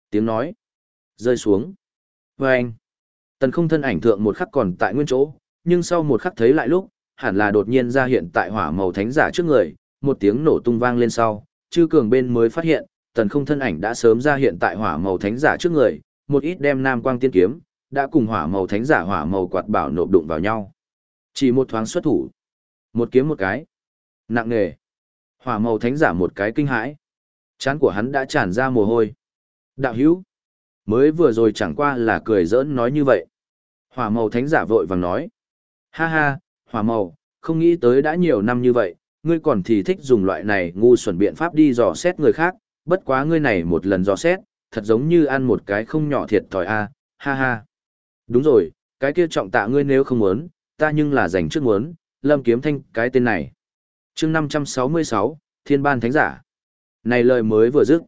S1: Tiếng nói rơi xuống. Và anh, tần không thân ảnh thượng một khắc còn tại nguyên chỗ, nhưng sau một khắc thấy lại lúc, hẳn là đột nhiên ra hiện tại hỏa màu thánh giả trước người, một tiếng nổ tung vang lên sau, chư cường bên mới phát hiện, tần không thân ảnh đã sớm ra hiện tại hỏa màu thánh giả trước người, một ít đem nam quang tiên kiếm, đã cùng hỏa màu thánh giả hỏa màu quạt bảo nộp đụng vào nhau. Chỉ một thoáng xuất thủ, một kiếm một cái, nặng nề, hỏa màu thánh giả một cái kinh hãi, chán của hắn đã tràn ra mồ hôi. Đạo hữu, mới vừa rồi chẳng qua là cười giỡn nói như vậy. Hỏa màu thánh giả vội vàng nói, ha ha, hỏa màu, không nghĩ tới đã nhiều năm như vậy, ngươi còn thì thích dùng loại này ngu xuẩn biện pháp đi dò xét người khác, bất quá ngươi này một lần dò xét, thật giống như ăn một cái không nhỏ thiệt thòi a, ha ha. Đúng rồi, cái kia trọng tạ ngươi nếu không muốn, ta nhưng là dành trước muốn, lâm kiếm thanh cái tên này. chương 566, Thiên ban thánh giả. Này lời mới vừa dứt.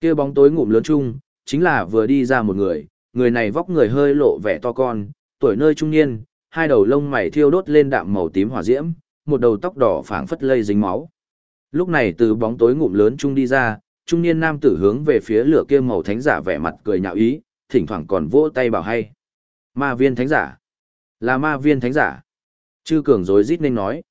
S1: kia bóng tối ngụm lớn chung, chính là vừa đi ra một người, người này vóc người hơi lộ vẻ to con, tuổi nơi trung niên, hai đầu lông mày thiêu đốt lên đạm màu tím hỏa diễm, một đầu tóc đỏ phảng phất lây dính máu. Lúc này từ bóng tối ngụm lớn trung đi ra, trung niên nam tử hướng về phía lửa kia màu thánh giả vẻ mặt cười nhạo ý, thỉnh thoảng còn vỗ tay bảo hay. Ma viên thánh giả. Là ma viên thánh giả. Chư cường rối rít nên nói.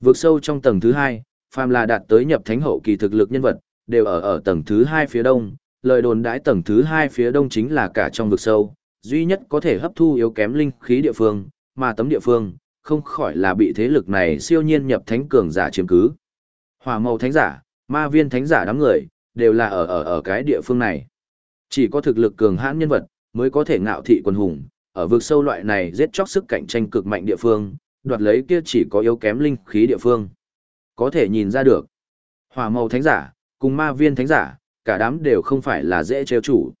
S1: Vượt sâu trong tầng thứ hai, phàm là đạt tới nhập thánh hậu kỳ thực lực nhân vật, đều ở ở tầng thứ hai phía đông. Lời đồn đãi tầng thứ hai phía đông chính là cả trong vực sâu, duy nhất có thể hấp thu yếu kém linh khí địa phương, mà tấm địa phương, không khỏi là bị thế lực này siêu nhiên nhập thánh cường giả chiếm cứ. Hỏa màu thánh giả, ma viên thánh giả đám người, đều là ở ở ở cái địa phương này. Chỉ có thực lực cường hãn nhân vật, mới có thể ngạo thị quần hùng, ở vực sâu loại này giết chóc sức cạnh tranh cực mạnh địa phương, đoạt lấy kia chỉ có yếu kém linh khí địa phương. Có thể nhìn ra được, hỏa màu thánh giả, cùng ma viên thánh giả, cả đám đều không phải là dễ trêu chủ.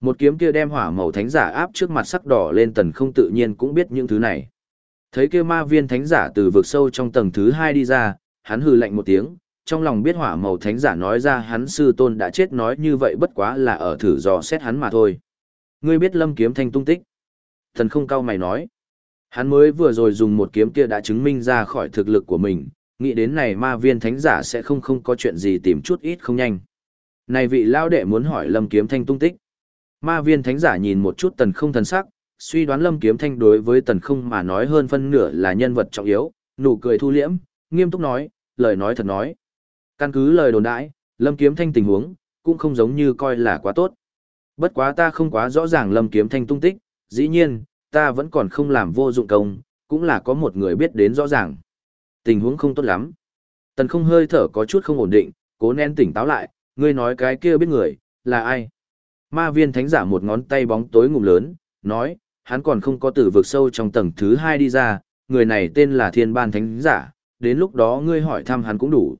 S1: Một kiếm kia đem hỏa màu thánh giả áp trước mặt sắc đỏ lên tần không tự nhiên cũng biết những thứ này. Thấy kia ma viên thánh giả từ vực sâu trong tầng thứ hai đi ra, hắn hừ lạnh một tiếng, trong lòng biết hỏa màu thánh giả nói ra hắn sư tôn đã chết nói như vậy bất quá là ở thử dò xét hắn mà thôi. Ngươi biết lâm kiếm thanh tung tích. Thần không cao mày nói. Hắn mới vừa rồi dùng một kiếm kia đã chứng minh ra khỏi thực lực của mình, nghĩ đến này ma viên thánh giả sẽ không không có chuyện gì tìm chút ít không nhanh. Này vị lao đệ muốn hỏi lâm kiếm thanh tung tích. Ma viên thánh giả nhìn một chút tần không thần sắc, suy đoán lâm kiếm thanh đối với tần không mà nói hơn phân nửa là nhân vật trọng yếu, nụ cười thu liễm, nghiêm túc nói, lời nói thật nói. Căn cứ lời đồn đãi, lâm kiếm thanh tình huống, cũng không giống như coi là quá tốt. Bất quá ta không quá rõ ràng lâm kiếm thanh tung tích, dĩ nhiên, ta vẫn còn không làm vô dụng công, cũng là có một người biết đến rõ ràng. Tình huống không tốt lắm. Tần không hơi thở có chút không ổn định, cố nén tỉnh táo lại, ngươi nói cái kia biết người, là ai? Ma viên thánh giả một ngón tay bóng tối ngụm lớn, nói, hắn còn không có tử vực sâu trong tầng thứ hai đi ra, người này tên là thiên ban thánh giả, đến lúc đó ngươi hỏi thăm hắn cũng đủ.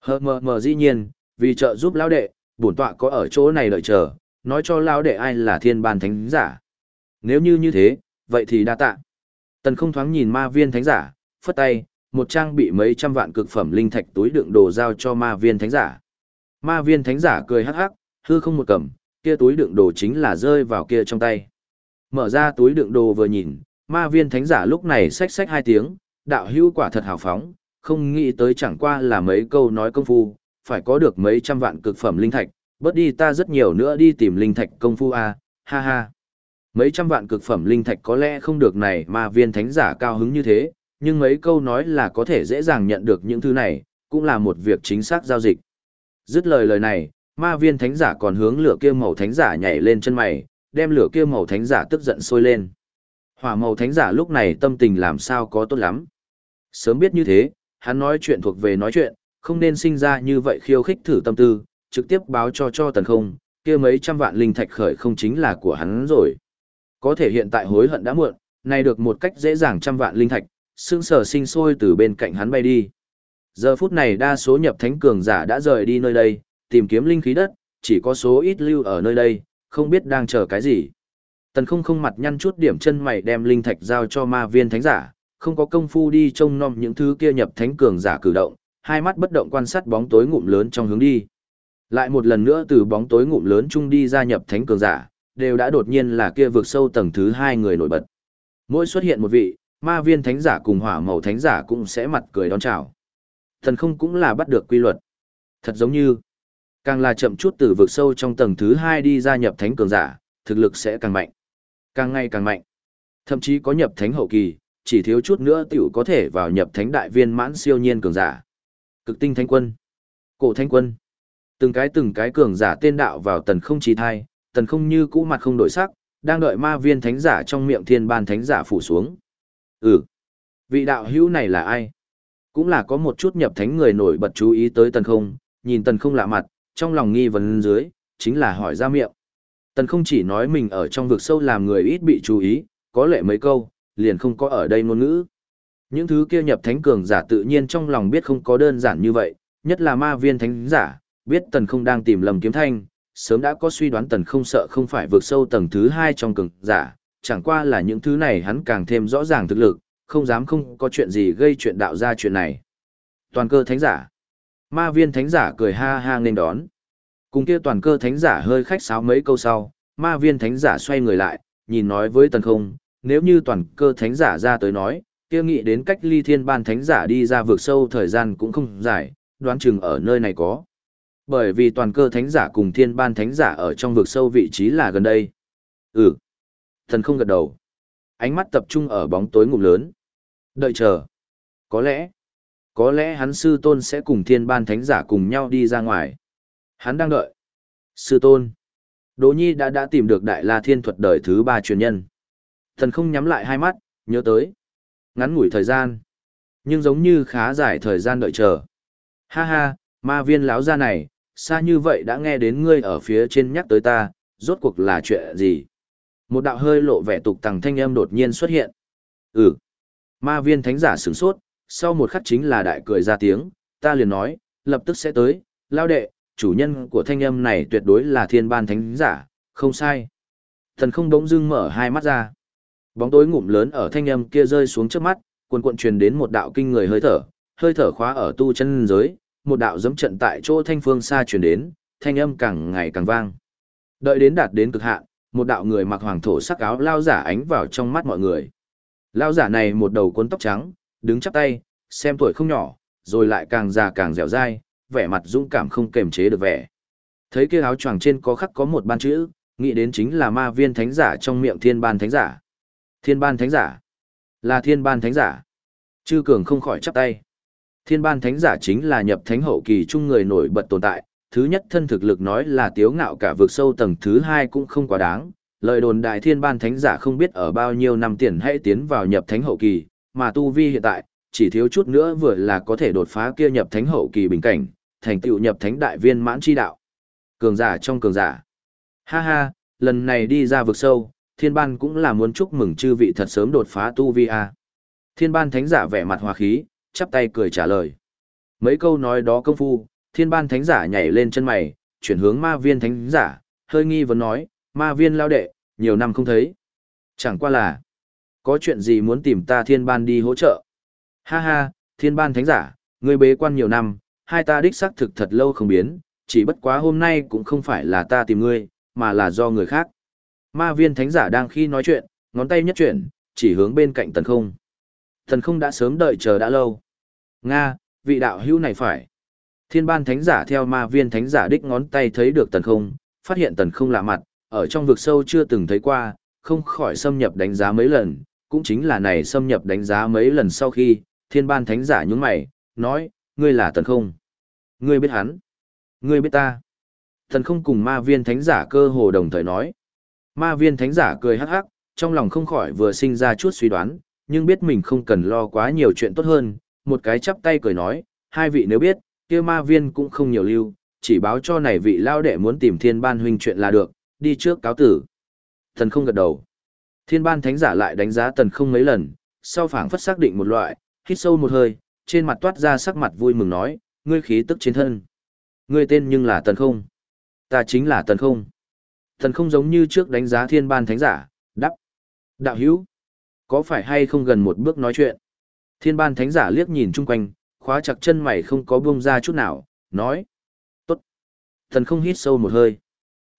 S1: Hờ mờ mờ dĩ nhiên, vì trợ giúp lão đệ, bổn tọa có ở chỗ này đợi chờ, nói cho lão đệ ai là thiên ban thánh giả. Nếu như như thế, vậy thì đa tạ. Tần không thoáng nhìn ma viên thánh giả, phất tay, một trang bị mấy trăm vạn cực phẩm linh thạch túi đựng đồ giao cho ma viên thánh giả. Ma viên thánh giả cười hắc hắc, hư không một cầm, kia túi đựng đồ chính là rơi vào kia trong tay. Mở ra túi đựng đồ vừa nhìn, ma viên thánh giả lúc này xách xách hai tiếng, đạo hữu quả thật hào phóng, không nghĩ tới chẳng qua là mấy câu nói công phu, phải có được mấy trăm vạn cực phẩm linh thạch, bớt đi ta rất nhiều nữa đi tìm linh thạch công phu a, ha ha. Mấy trăm vạn cực phẩm linh thạch có lẽ không được này mà viên thánh giả cao hứng như thế, nhưng mấy câu nói là có thể dễ dàng nhận được những thứ này, cũng là một việc chính xác giao dịch. Dứt lời lời này, ma viên thánh giả còn hướng lửa kia màu thánh giả nhảy lên chân mày, đem lửa kia màu thánh giả tức giận sôi lên. Hỏa màu thánh giả lúc này tâm tình làm sao có tốt lắm. Sớm biết như thế, hắn nói chuyện thuộc về nói chuyện, không nên sinh ra như vậy khiêu khích thử tâm tư, trực tiếp báo cho cho tần không, kia mấy trăm vạn linh thạch khởi không chính là của hắn rồi. Có thể hiện tại hối hận đã muộn, nay được một cách dễ dàng trăm vạn linh thạch, xương sở sinh sôi từ bên cạnh hắn bay đi. Giờ phút này đa số nhập thánh cường giả đã rời đi nơi đây, tìm kiếm linh khí đất, chỉ có số ít lưu ở nơi đây, không biết đang chờ cái gì. Tần không không mặt nhăn chút điểm chân mày đem linh thạch giao cho ma viên thánh giả, không có công phu đi trông nom những thứ kia nhập thánh cường giả cử động, hai mắt bất động quan sát bóng tối ngụm lớn trong hướng đi. Lại một lần nữa từ bóng tối ngụm lớn chung đi ra nhập thánh cường giả, đều đã đột nhiên là kia vượt sâu tầng thứ hai người nổi bật. Mỗi xuất hiện một vị, ma viên thánh giả cùng hỏa màu thánh giả cũng sẽ mặt cười đón chào. Thần không cũng là bắt được quy luật. Thật giống như, càng là chậm chút từ vượt sâu trong tầng thứ hai đi ra nhập thánh cường giả, thực lực sẽ càng mạnh. Càng ngày càng mạnh. Thậm chí có nhập thánh hậu kỳ, chỉ thiếu chút nữa tiểu có thể vào nhập thánh đại viên mãn siêu nhiên cường giả. Cực tinh thánh quân, cổ thánh quân. Từng cái từng cái cường giả tên đạo vào tần không trí thai, tần không như cũ mặt không đổi sắc, đang đợi ma viên thánh giả trong miệng thiên ban thánh giả phủ xuống. Ừ, vị đạo hữu này là ai? Cũng là có một chút nhập thánh người nổi bật chú ý tới tần không, nhìn tần không lạ mặt, trong lòng nghi vấn dưới, chính là hỏi ra miệng. Tần không chỉ nói mình ở trong vực sâu làm người ít bị chú ý, có lệ mấy câu, liền không có ở đây ngôn ngữ. Những thứ kia nhập thánh cường giả tự nhiên trong lòng biết không có đơn giản như vậy, nhất là ma viên thánh giả, biết tần không đang tìm lầm kiếm thanh, sớm đã có suy đoán tần không sợ không phải vượt sâu tầng thứ hai trong cường giả, chẳng qua là những thứ này hắn càng thêm rõ ràng thực lực, không dám không có chuyện gì gây chuyện đạo ra chuyện này. Toàn cơ thánh giả. Ma viên thánh giả cười ha ha nên đón. Cùng kia toàn cơ thánh giả hơi khách sáo mấy câu sau, ma viên thánh giả xoay người lại, nhìn nói với tần không, nếu như toàn cơ thánh giả ra tới nói, kia nghĩ đến cách ly thiên ban thánh giả đi ra vượt sâu thời gian cũng không dài, đoán chừng ở nơi này có. Bởi vì toàn cơ thánh giả cùng thiên ban thánh giả ở trong vực sâu vị trí là gần đây. Ừ. Thần không gật đầu. Ánh mắt tập trung ở bóng tối ngụm lớn. Đợi chờ. Có lẽ. Có lẽ hắn sư tôn sẽ cùng thiên ban thánh giả cùng nhau đi ra ngoài. Hắn đang đợi. Sư tôn. Đỗ Nhi đã đã tìm được Đại La Thiên thuật đời thứ ba truyền nhân. Thần không nhắm lại hai mắt, nhớ tới. Ngắn ngủi thời gian. Nhưng giống như khá dài thời gian đợi chờ. Ha ha, ma viên lão gia này, xa như vậy đã nghe đến ngươi ở phía trên nhắc tới ta, rốt cuộc là chuyện gì? Một đạo hơi lộ vẻ tục tằng thanh âm đột nhiên xuất hiện. Ừ. Ma viên thánh giả sửng sốt, sau một khắc chính là đại cười ra tiếng, ta liền nói, lập tức sẽ tới, lao đệ, chủ nhân của thanh âm này tuyệt đối là thiên ban thánh giả, không sai. Thần không bỗng dưng mở hai mắt ra. Bóng tối ngụm lớn ở thanh âm kia rơi xuống trước mắt, cuồn cuộn truyền đến một đạo kinh người hơi thở, hơi thở khóa ở tu chân giới, một đạo dẫm trận tại chỗ thanh phương xa truyền đến, thanh âm càng ngày càng vang. Đợi đến đạt đến cực hạn, một đạo người mặc hoàng thổ sắc áo lao giả ánh vào trong mắt mọi người. Lao giả này một đầu cuốn tóc trắng, đứng chắp tay, xem tuổi không nhỏ, rồi lại càng già càng dẻo dai, vẻ mặt dũng cảm không kềm chế được vẻ. Thấy kia áo choàng trên có khắc có một ban chữ, nghĩ đến chính là ma viên thánh giả trong miệng thiên ban thánh giả. Thiên ban thánh giả? Là thiên ban thánh giả. Chư cường không khỏi chắp tay. Thiên ban thánh giả chính là nhập thánh hậu kỳ trung người nổi bật tồn tại, thứ nhất thân thực lực nói là tiếu ngạo cả vực sâu tầng thứ hai cũng không quá đáng. Lời đồn đại thiên ban thánh giả không biết ở bao nhiêu năm tiền hãy tiến vào nhập thánh hậu kỳ, mà tu vi hiện tại, chỉ thiếu chút nữa vừa là có thể đột phá kia nhập thánh hậu kỳ bình cảnh, thành tựu nhập thánh đại viên mãn chi đạo. Cường giả trong cường giả. Ha ha, lần này đi ra vực sâu, thiên ban cũng là muốn chúc mừng chư vị thật sớm đột phá tu vi a. Thiên ban thánh giả vẻ mặt hòa khí, chắp tay cười trả lời. Mấy câu nói đó công phu, thiên ban thánh giả nhảy lên chân mày, chuyển hướng ma viên thánh giả, hơi nghi vấn nói, ma viên lao đệ, nhiều năm không thấy. Chẳng qua là, có chuyện gì muốn tìm ta thiên ban đi hỗ trợ. Ha ha, thiên ban thánh giả, ngươi bế quan nhiều năm, hai ta đích xác thực thật lâu không biến, chỉ bất quá hôm nay cũng không phải là ta tìm ngươi, mà là do người khác. Ma viên thánh giả đang khi nói chuyện, ngón tay nhất chuyển, chỉ hướng bên cạnh tần không. Tần không đã sớm đợi chờ đã lâu. Nga, vị đạo hữu này phải. Thiên ban thánh giả theo ma viên thánh giả đích ngón tay thấy được tần không, phát hiện tần không lạ mặt, ở trong vực sâu chưa từng thấy qua, không khỏi xâm nhập đánh giá mấy lần, cũng chính là này xâm nhập đánh giá mấy lần sau khi, thiên ban thánh giả nhúng mày, nói, ngươi là tần không. Ngươi biết hắn. Ngươi biết ta. Tần không cùng ma viên thánh giả cơ hồ đồng thời nói. Ma viên thánh giả cười hắc hắc, trong lòng không khỏi vừa sinh ra chút suy đoán, nhưng biết mình không cần lo quá nhiều chuyện tốt hơn, một cái chắp tay cười nói, hai vị nếu biết, kia ma viên cũng không nhiều lưu, chỉ báo cho này vị lao đệ muốn tìm thiên ban huynh chuyện là được, đi trước cáo tử. Thần không gật đầu. Thiên ban thánh giả lại đánh giá tần không mấy lần, sau phảng phất xác định một loại, hít sâu một hơi, trên mặt toát ra sắc mặt vui mừng nói, ngươi khí tức trên thân. Ngươi tên nhưng là tần không. Ta chính là tần không thần không giống như trước đánh giá thiên ban thánh giả, đắp. Đạo hữu, có phải hay không gần một bước nói chuyện? Thiên ban thánh giả liếc nhìn chung quanh, khóa chặt chân mày không có buông ra chút nào, nói. Tốt. Thần không hít sâu một hơi.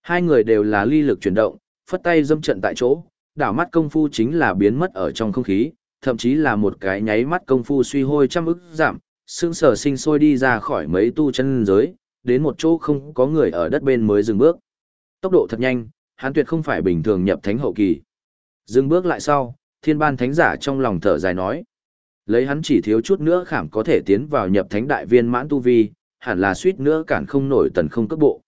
S1: Hai người đều là ly lực chuyển động, phất tay dâm trận tại chỗ, đảo mắt công phu chính là biến mất ở trong không khí, thậm chí là một cái nháy mắt công phu suy hôi trăm ức giảm, sương sở sinh sôi đi ra khỏi mấy tu chân giới, đến một chỗ không có người ở đất bên mới dừng bước. Tốc độ thật nhanh, hắn tuyệt không phải bình thường nhập thánh hậu kỳ. Dừng bước lại sau, thiên ban thánh giả trong lòng thở dài nói. Lấy hắn chỉ thiếu chút nữa khảm có thể tiến vào nhập thánh đại viên mãn tu vi, hẳn là suýt nữa cản không nổi tần không cấp bộ.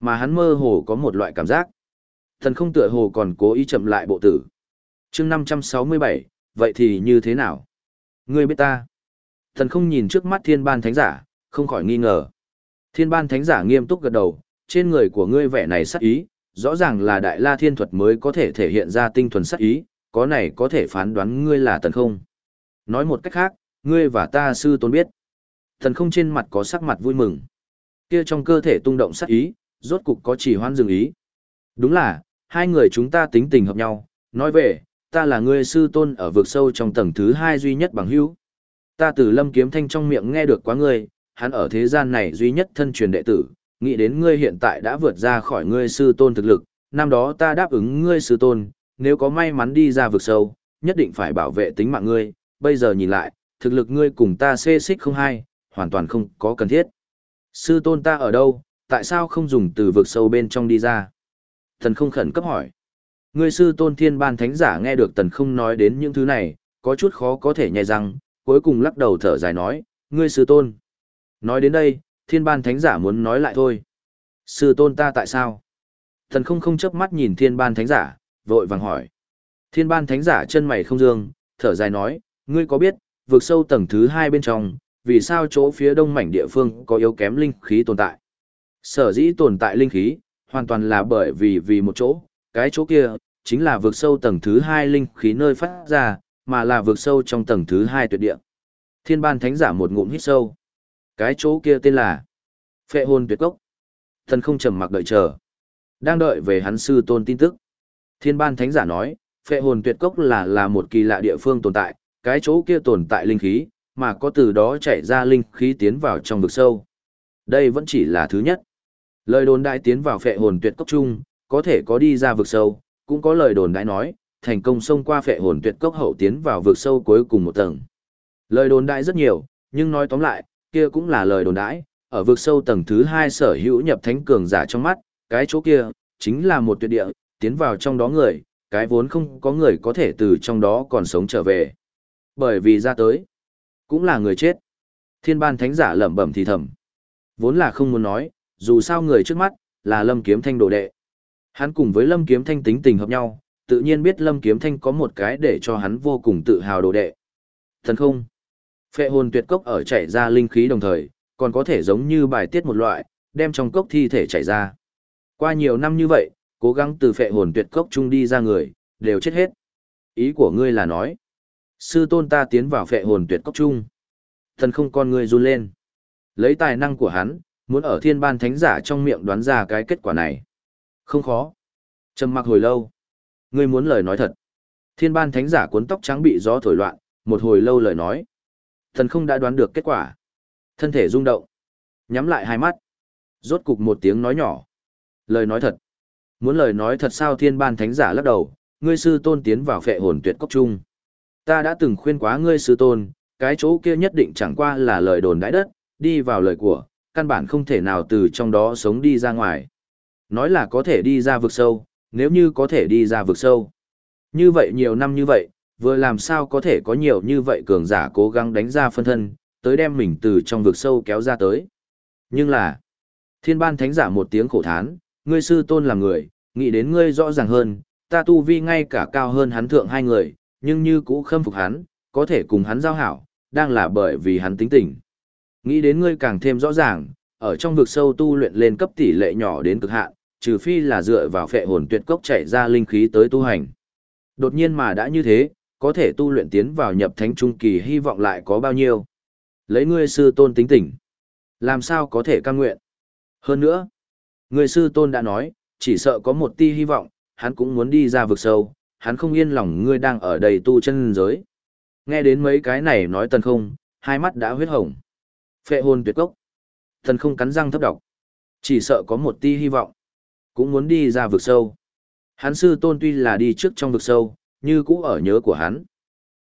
S1: Mà hắn mơ hồ có một loại cảm giác. Tần không tựa hồ còn cố ý chậm lại bộ tử. chương 567, vậy thì như thế nào? Ngươi biết ta. Tần không nhìn trước mắt thiên ban thánh giả, không khỏi nghi ngờ. Thiên ban thánh giả nghiêm túc gật đầu, trên người của ngươi vẻ này sắc ý, rõ ràng là đại la thiên thuật mới có thể thể hiện ra tinh thuần sắc ý, có này có thể phán đoán ngươi là tần không. Nói một cách khác, ngươi và ta sư tôn biết. Thần không trên mặt có sắc mặt vui mừng. Kia trong cơ thể tung động sắc ý, rốt cục có chỉ hoan dừng ý. Đúng là, hai người chúng ta tính tình hợp nhau, nói về, ta là ngươi sư tôn ở vực sâu trong tầng thứ hai duy nhất bằng hữu. Ta từ lâm kiếm thanh trong miệng nghe được quá ngươi, hắn ở thế gian này duy nhất thân truyền đệ tử, nghĩ đến ngươi hiện tại đã vượt ra khỏi ngươi sư tôn thực lực, năm đó ta đáp ứng ngươi sư tôn, nếu có may mắn đi ra vực sâu, nhất định phải bảo vệ tính mạng ngươi, bây giờ nhìn lại, thực lực ngươi cùng ta xê xích không hai, hoàn toàn không có cần thiết. Sư tôn ta ở đâu, tại sao không dùng từ vực sâu bên trong đi ra? Thần không khẩn cấp hỏi. Ngươi sư tôn thiên ban thánh giả nghe được tần không nói đến những thứ này, có chút khó có thể nhai răng, cuối cùng lắc đầu thở dài nói, ngươi sư tôn. Nói đến đây, thiên ban thánh giả muốn nói lại thôi. Sư tôn ta tại sao? Thần không không chớp mắt nhìn thiên ban thánh giả, vội vàng hỏi. Thiên ban thánh giả chân mày không dương, thở dài nói, ngươi có biết, vượt sâu tầng thứ hai bên trong, vì sao chỗ phía đông mảnh địa phương có yếu kém linh khí tồn tại? Sở dĩ tồn tại linh khí, hoàn toàn là bởi vì vì một chỗ, cái chỗ kia, chính là vượt sâu tầng thứ hai linh khí nơi phát ra, mà là vượt sâu trong tầng thứ hai tuyệt địa. Thiên ban thánh giả một ngụm hít sâu. Cái chỗ kia tên là Phệ hồn tuyệt cốc. Thần không trầm mặc đợi chờ. Đang đợi về hắn sư tôn tin tức. Thiên ban thánh giả nói, phệ hồn tuyệt cốc là là một kỳ lạ địa phương tồn tại, cái chỗ kia tồn tại linh khí, mà có từ đó chạy ra linh khí tiến vào trong vực sâu. Đây vẫn chỉ là thứ nhất. Lời đồn đại tiến vào phệ hồn tuyệt cốc chung, có thể có đi ra vực sâu, cũng có lời đồn đại nói, thành công xông qua phệ hồn tuyệt cốc hậu tiến vào vực sâu cuối cùng một tầng. Lời đồn đại rất nhiều, nhưng nói tóm lại, kia cũng là lời đồn đãi, ở vực sâu tầng thứ hai sở hữu nhập thánh cường giả trong mắt, cái chỗ kia, chính là một tuyệt địa, tiến vào trong đó người, cái vốn không có người có thể từ trong đó còn sống trở về. Bởi vì ra tới, cũng là người chết. Thiên ban thánh giả lẩm bẩm thì thầm. Vốn là không muốn nói, dù sao người trước mắt, là Lâm Kiếm Thanh đồ đệ. Hắn cùng với Lâm Kiếm Thanh tính tình hợp nhau, tự nhiên biết Lâm Kiếm Thanh có một cái để cho hắn vô cùng tự hào đồ đệ. Thần không. Phệ hồn tuyệt cốc ở chảy ra linh khí đồng thời, còn có thể giống như bài tiết một loại, đem trong cốc thi thể chảy ra. Qua nhiều năm như vậy, cố gắng từ phệ hồn tuyệt cốc chung đi ra người, đều chết hết. Ý của ngươi là nói, sư tôn ta tiến vào phệ hồn tuyệt cốc chung. Thần không con ngươi run lên. Lấy tài năng của hắn, muốn ở thiên ban thánh giả trong miệng đoán ra cái kết quả này. Không khó. Trầm mặc hồi lâu. Ngươi muốn lời nói thật. Thiên ban thánh giả cuốn tóc trắng bị gió thổi loạn, một hồi lâu lời nói. Thần không đã đoán được kết quả. Thân thể rung động. Nhắm lại hai mắt. Rốt cục một tiếng nói nhỏ. Lời nói thật. Muốn lời nói thật sao thiên ban thánh giả lắc đầu, ngươi sư tôn tiến vào phệ hồn tuyệt cốc chung. Ta đã từng khuyên quá ngươi sư tôn, cái chỗ kia nhất định chẳng qua là lời đồn đãi đất, đi vào lời của, căn bản không thể nào từ trong đó sống đi ra ngoài. Nói là có thể đi ra vực sâu, nếu như có thể đi ra vực sâu. Như vậy nhiều năm như vậy, vừa làm sao có thể có nhiều như vậy cường giả cố gắng đánh ra phân thân, tới đem mình từ trong vực sâu kéo ra tới. Nhưng là, thiên ban thánh giả một tiếng khổ thán, ngươi sư tôn là người, nghĩ đến ngươi rõ ràng hơn, ta tu vi ngay cả cao hơn hắn thượng hai người, nhưng như cũ khâm phục hắn, có thể cùng hắn giao hảo, đang là bởi vì hắn tính tình. Nghĩ đến ngươi càng thêm rõ ràng, ở trong vực sâu tu luyện lên cấp tỷ lệ nhỏ đến cực hạn, trừ phi là dựa vào phệ hồn tuyệt cốc chạy ra linh khí tới tu hành. Đột nhiên mà đã như thế, có thể tu luyện tiến vào nhập thánh trung kỳ hy vọng lại có bao nhiêu. Lấy ngươi sư tôn tính tình, làm sao có thể cam nguyện. Hơn nữa, người sư tôn đã nói, chỉ sợ có một ti hy vọng, hắn cũng muốn đi ra vực sâu, hắn không yên lòng ngươi đang ở đầy tu chân giới. Nghe đến mấy cái này nói tần không, hai mắt đã huyết hồng. Phệ hồn tuyệt cốc. Tần không cắn răng thấp độc. Chỉ sợ có một ti hy vọng. Cũng muốn đi ra vực sâu. Hắn sư tôn tuy là đi trước trong vực sâu, như cũ ở nhớ của hắn.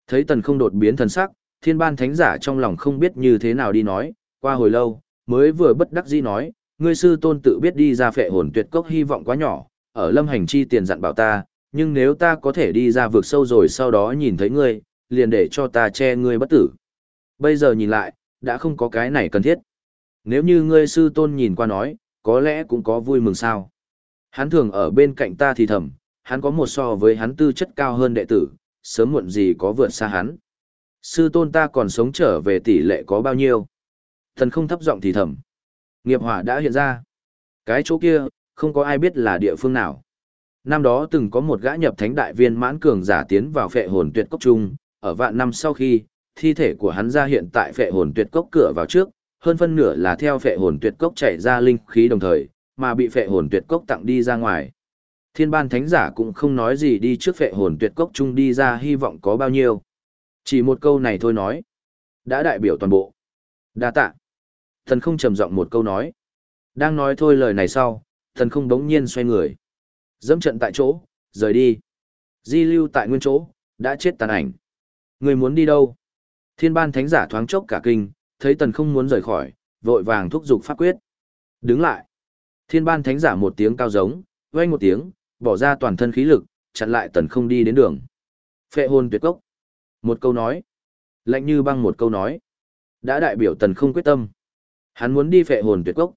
S1: Thấy tần không đột biến thần sắc, thiên ban thánh giả trong lòng không biết như thế nào đi nói, qua hồi lâu, mới vừa bất đắc dĩ nói, ngươi sư tôn tự biết đi ra phệ hồn tuyệt cốc hy vọng quá nhỏ, ở lâm hành chi tiền dặn bảo ta, nhưng nếu ta có thể đi ra vượt sâu rồi sau đó nhìn thấy ngươi, liền để cho ta che ngươi bất tử. Bây giờ nhìn lại, đã không có cái này cần thiết. Nếu như ngươi sư tôn nhìn qua nói, có lẽ cũng có vui mừng sao. Hắn thường ở bên cạnh ta thì thầm, hắn có một so với hắn tư chất cao hơn đệ tử, sớm muộn gì có vượt xa hắn. Sư tôn ta còn sống trở về tỷ lệ có bao nhiêu? Thần không thấp giọng thì thầm. Nghiệp hỏa đã hiện ra. Cái chỗ kia, không có ai biết là địa phương nào. Năm đó từng có một gã nhập thánh đại viên mãn cường giả tiến vào phệ hồn tuyệt cốc trung, ở vạn năm sau khi, thi thể của hắn ra hiện tại phệ hồn tuyệt cốc cửa vào trước, hơn phân nửa là theo phệ hồn tuyệt cốc chạy ra linh khí đồng thời, mà bị phệ hồn tuyệt cốc tặng đi ra ngoài. Thiên ban thánh giả cũng không nói gì đi trước phệ hồn tuyệt cốc chung đi ra hy vọng có bao nhiêu. Chỉ một câu này thôi nói. Đã đại biểu toàn bộ. đa tạ. Thần không trầm giọng một câu nói. Đang nói thôi lời này sau, thần không đống nhiên xoay người. Dẫm trận tại chỗ, rời đi. Di lưu tại nguyên chỗ, đã chết tàn ảnh. Người muốn đi đâu? Thiên ban thánh giả thoáng chốc cả kinh, thấy tần không muốn rời khỏi, vội vàng thúc giục pháp quyết. Đứng lại. Thiên ban thánh giả một tiếng cao giống, vang một tiếng, bỏ ra toàn thân khí lực, chặn lại tần không đi đến đường. Phệ hồn tuyệt cốc. Một câu nói. Lạnh như băng một câu nói. Đã đại biểu tần không quyết tâm. Hắn muốn đi phệ hồn tuyệt cốc.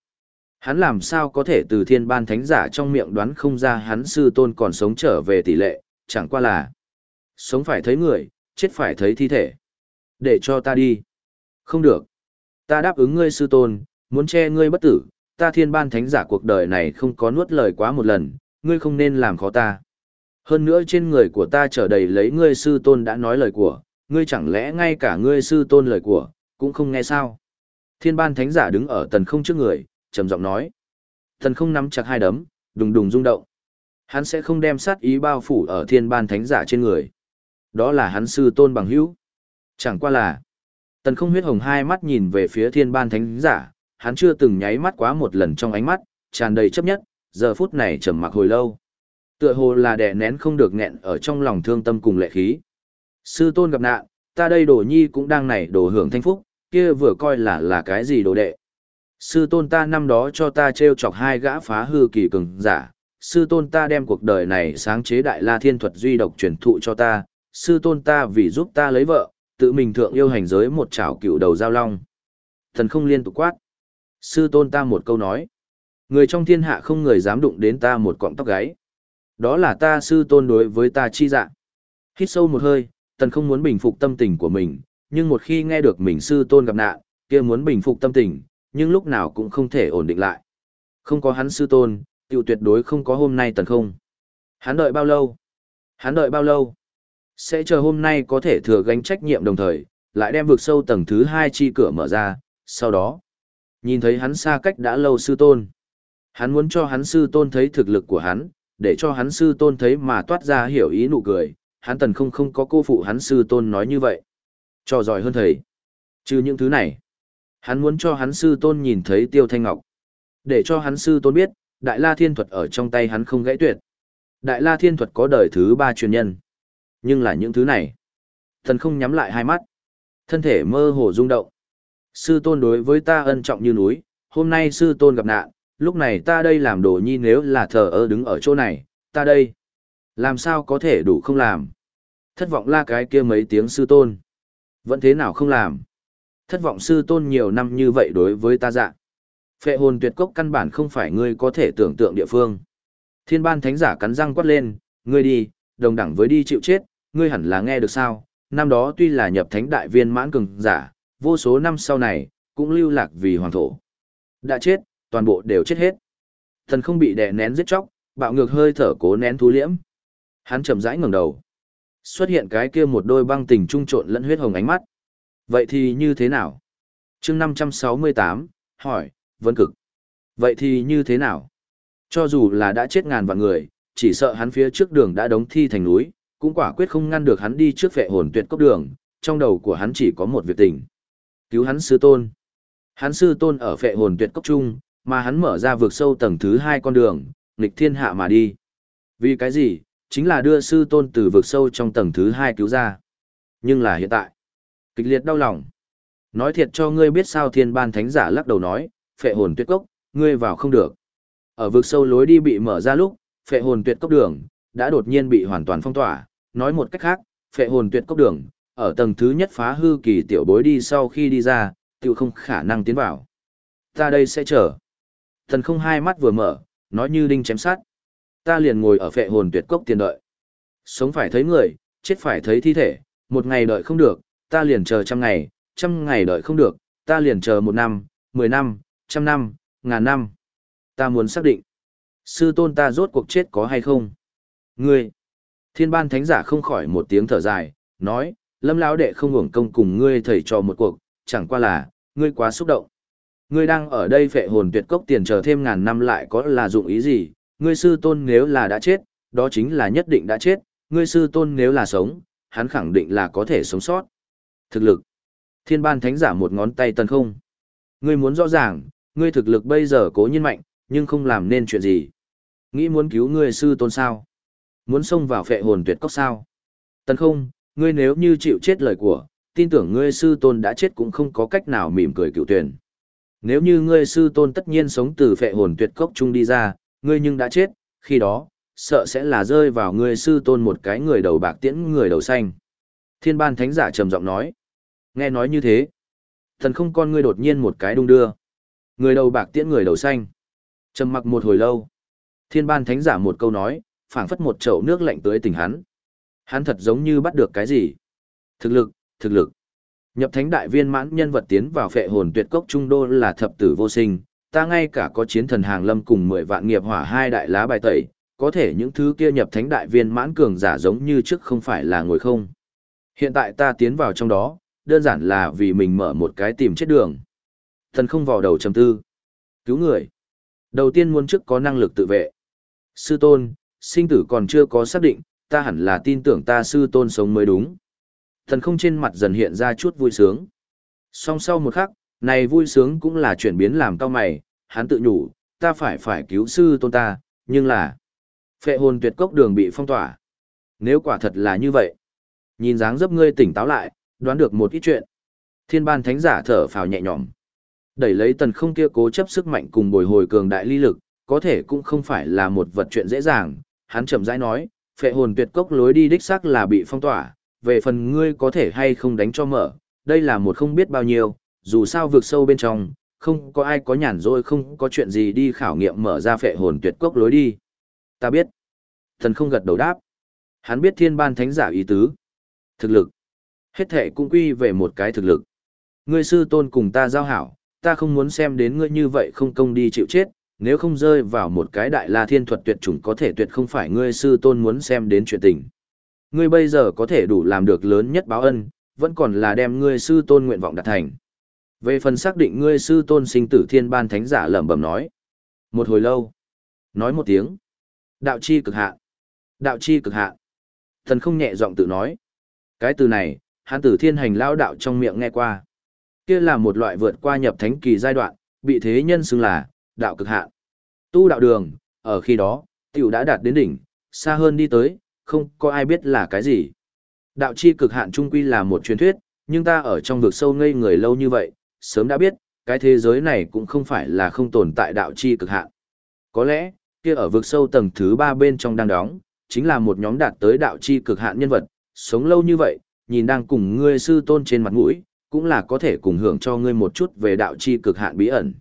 S1: Hắn làm sao có thể từ thiên ban thánh giả trong miệng đoán không ra hắn sư tôn còn sống trở về tỷ lệ, chẳng qua là sống phải thấy người, chết phải thấy thi thể. Để cho ta đi. Không được. Ta đáp ứng ngươi sư tôn, muốn che ngươi bất tử, ta thiên ban thánh giả cuộc đời này không có nuốt lời quá một lần, ngươi không nên làm khó ta. Hơn nữa trên người của ta trở đầy lấy ngươi sư tôn đã nói lời của, ngươi chẳng lẽ ngay cả ngươi sư tôn lời của, cũng không nghe sao? Thiên ban thánh giả đứng ở tần không trước người, trầm giọng nói. Tần không nắm chặt hai đấm, đùng đùng rung động. Hắn sẽ không đem sát ý bao phủ ở thiên ban thánh giả trên người. Đó là hắn sư tôn bằng hữu. Chẳng qua là, tần không huyết hồng hai mắt nhìn về phía thiên ban thánh giả, hắn chưa từng nháy mắt quá một lần trong ánh mắt, tràn đầy chấp nhất, giờ phút này trầm mặc hồi lâu. Tựa hồ là đè nén không được nghẹn ở trong lòng thương tâm cùng lệ khí. Sư tôn gặp nạn, ta đây đồ nhi cũng đang nảy đồ hưởng thanh phúc, kia vừa coi là là cái gì đồ đệ. Sư tôn ta năm đó cho ta treo chọc hai gã phá hư kỳ cường giả, sư tôn ta đem cuộc đời này sáng chế đại la thiên thuật duy độc truyền thụ cho ta, sư tôn ta vì giúp ta lấy vợ, tự mình thượng yêu hành giới một chảo cựu đầu giao long. Thần không liên tục quát. Sư tôn ta một câu nói. Người trong thiên hạ không người dám đụng đến ta một cọng tóc gáy. Đó là ta sư tôn đối với ta chi dạng. Hít sâu một hơi, tần không muốn bình phục tâm tình của mình, nhưng một khi nghe được mình sư tôn gặp nạn, kia muốn bình phục tâm tình, nhưng lúc nào cũng không thể ổn định lại. Không có hắn sư tôn, tiểu tuyệt đối không có hôm nay tần không. Hắn đợi bao lâu? Hắn đợi bao lâu? Sẽ chờ hôm nay có thể thừa gánh trách nhiệm đồng thời, lại đem vượt sâu tầng thứ hai chi cửa mở ra, sau đó. Nhìn thấy hắn xa cách đã lâu sư tôn. Hắn muốn cho hắn sư tôn thấy thực lực của hắn, để cho hắn sư tôn thấy mà toát ra hiểu ý nụ cười, hắn tần không không có cô phụ hắn sư tôn nói như vậy. Cho giỏi hơn thầy. Trừ những thứ này, hắn muốn cho hắn sư tôn nhìn thấy tiêu thanh ngọc. Để cho hắn sư tôn biết, đại la thiên thuật ở trong tay hắn không gãy tuyệt. Đại la thiên thuật có đời thứ ba truyền nhân. Nhưng là những thứ này. Thần không nhắm lại hai mắt. Thân thể mơ hồ rung động. Sư tôn đối với ta ân trọng như núi, hôm nay sư tôn gặp nạn, lúc này ta đây làm đồ nhi nếu là thờ ơ đứng ở chỗ này, ta đây. Làm sao có thể đủ không làm? Thất vọng la cái kia mấy tiếng sư tôn. Vẫn thế nào không làm? Thất vọng sư tôn nhiều năm như vậy đối với ta dạ. Phệ hồn tuyệt cốc căn bản không phải ngươi có thể tưởng tượng địa phương. Thiên ban thánh giả cắn răng quát lên, ngươi đi, đồng đẳng với đi chịu chết, ngươi hẳn là nghe được sao? Năm đó tuy là nhập thánh đại viên mãn cường giả, vô số năm sau này, cũng lưu lạc vì hoàng thổ. Đã chết, toàn bộ đều chết hết. Thần không bị đè nén giết chóc, bạo ngược hơi thở cố nén thú liễm. Hắn chậm rãi ngẩng đầu. Xuất hiện cái kia một đôi băng tình trung trộn lẫn huyết hồng ánh mắt. Vậy thì như thế nào? chương 568, hỏi, vấn cực. Vậy thì như thế nào? Cho dù là đã chết ngàn vạn người, chỉ sợ hắn phía trước đường đã đóng thi thành núi, cũng quả quyết không ngăn được hắn đi trước vệ hồn tuyệt cốc đường, trong đầu của hắn chỉ có một việc tình. Cứu hắn sư tôn. Hắn sư tôn ở vệ hồn tuyệt cốc trung, mà hắn mở ra vượt sâu tầng thứ hai con đường, nghịch thiên hạ mà đi. Vì cái gì? Chính là đưa sư tôn từ vượt sâu trong tầng thứ hai cứu ra. Nhưng là hiện tại, kịch liệt đau lòng. Nói thiệt cho ngươi biết sao thiên ban thánh giả lắc đầu nói, phệ hồn tuyệt cốc, ngươi vào không được. Ở vực sâu lối đi bị mở ra lúc, phệ hồn tuyệt cốc đường, đã đột nhiên bị hoàn toàn phong tỏa. Nói một cách khác, phệ hồn tuyệt cốc đường, ở tầng thứ nhất phá hư kỳ tiểu bối đi sau khi đi ra, tiểu không khả năng tiến vào. Ta đây sẽ chờ. Thần không hai mắt vừa mở, nói như đinh chém sát. Ta liền ngồi ở phệ hồn tuyệt cốc tiền đợi. Sống phải thấy người, chết phải thấy thi thể, một ngày đợi không được, ta liền chờ trăm ngày, trăm ngày đợi không được, ta liền chờ một năm, mười năm, trăm năm, ngàn năm. Ta muốn xác định, sư tôn ta rốt cuộc chết có hay không? Ngươi, thiên ban thánh giả không khỏi một tiếng thở dài, nói, lâm lão đệ không hưởng công cùng ngươi thầy trò một cuộc, chẳng qua là, ngươi quá xúc động. Ngươi đang ở đây phệ hồn tuyệt cốc tiền chờ thêm ngàn năm lại có là dụng ý gì, ngươi sư tôn nếu là đã chết, đó chính là nhất định đã chết, ngươi sư tôn nếu là sống, hắn khẳng định là có thể sống sót. Thực lực. Thiên ban thánh giả một ngón tay tần không. Ngươi muốn rõ ràng, ngươi thực lực bây giờ cố nhiên mạnh, nhưng không làm nên chuyện gì. Nghĩ muốn cứu ngươi sư tôn sao? Muốn xông vào phệ hồn tuyệt cốc sao? Tần không, ngươi nếu như chịu chết lời của, tin tưởng ngươi sư tôn đã chết cũng không có cách nào mỉm cười cựu tuyển. Nếu như ngươi sư tôn tất nhiên sống từ phệ hồn tuyệt cốc chung đi ra, ngươi nhưng đã chết, khi đó, sợ sẽ là rơi vào ngươi sư tôn một cái người đầu bạc tiễn người đầu xanh. Thiên ban thánh giả trầm giọng nói. Nghe nói như thế, thần không con ngươi đột nhiên một cái đung đưa. Người đầu bạc tiễn người đầu xanh. Trầm mặc một hồi lâu. Thiên ban thánh giả một câu nói, phảng phất một chậu nước lạnh tới tình hắn. Hắn thật giống như bắt được cái gì. Thực lực, thực lực. Nhập thánh đại viên mãn nhân vật tiến vào phệ hồn tuyệt cốc trung đô là thập tử vô sinh, ta ngay cả có chiến thần hàng lâm cùng mười vạn nghiệp hỏa hai đại lá bài tẩy, có thể những thứ kia nhập thánh đại viên mãn cường giả giống như trước không phải là ngồi không. Hiện tại ta tiến vào trong đó, đơn giản là vì mình mở một cái tìm chết đường. Thần không vào đầu trầm tư. Cứu người. Đầu tiên muốn trước có năng lực tự vệ. Sư tôn, sinh tử còn chưa có xác định, ta hẳn là tin tưởng ta sư tôn sống mới đúng. Thần không trên mặt dần hiện ra chút vui sướng. Song sau một khắc, này vui sướng cũng là chuyển biến làm cao mày, hắn tự nhủ, ta phải phải cứu sư tôn ta, nhưng là phệ hồn tuyệt cốc đường bị phong tỏa. Nếu quả thật là như vậy, nhìn dáng dấp ngươi tỉnh táo lại, đoán được một ít chuyện. Thiên ban thánh giả thở phào nhẹ nhõm. Đẩy lấy tần không kia cố chấp sức mạnh cùng bồi hồi cường đại ly lực, có thể cũng không phải là một vật chuyện dễ dàng. Hắn chậm rãi nói, phệ hồn tuyệt cốc lối đi đích xác là bị phong tỏa, về phần ngươi có thể hay không đánh cho mở, đây là một không biết bao nhiêu, dù sao vượt sâu bên trong, không có ai có nhàn rỗi không có chuyện gì đi khảo nghiệm mở ra phệ hồn tuyệt cốc lối đi. Ta biết. Thần không gật đầu đáp. Hắn biết thiên ban thánh giả ý tứ. Thực lực. Hết thể cũng quy về một cái thực lực. Ngươi sư tôn cùng ta giao hảo, ta không muốn xem đến ngươi như vậy không công đi chịu chết, nếu không rơi vào một cái đại la thiên thuật tuyệt chủng có thể tuyệt không phải ngươi sư tôn muốn xem đến chuyện tình. Ngươi bây giờ có thể đủ làm được lớn nhất báo ân, vẫn còn là đem ngươi sư tôn nguyện vọng đạt thành. Về phần xác định ngươi sư tôn sinh tử thiên ban thánh giả lẩm bẩm nói. Một hồi lâu. Nói một tiếng. Đạo chi cực hạ. Đạo chi cực hạ. Thần không nhẹ giọng tự nói. Cái từ này, hắn tử thiên hành lao đạo trong miệng nghe qua. Kia là một loại vượt qua nhập thánh kỳ giai đoạn, bị thế nhân xưng là đạo cực hạ. Tu đạo đường, ở khi đó, tiểu đã đạt đến đỉnh, xa hơn đi tới, không có ai biết là cái gì. Đạo chi cực hạn trung quy là một truyền thuyết, nhưng ta ở trong vực sâu ngây người lâu như vậy, sớm đã biết, cái thế giới này cũng không phải là không tồn tại đạo chi cực hạn. Có lẽ, kia ở vực sâu tầng thứ ba bên trong đang đóng, chính là một nhóm đạt tới đạo chi cực hạn nhân vật, sống lâu như vậy, nhìn đang cùng ngươi sư tôn trên mặt mũi, cũng là có thể cùng hưởng cho ngươi một chút về đạo chi cực hạn bí ẩn.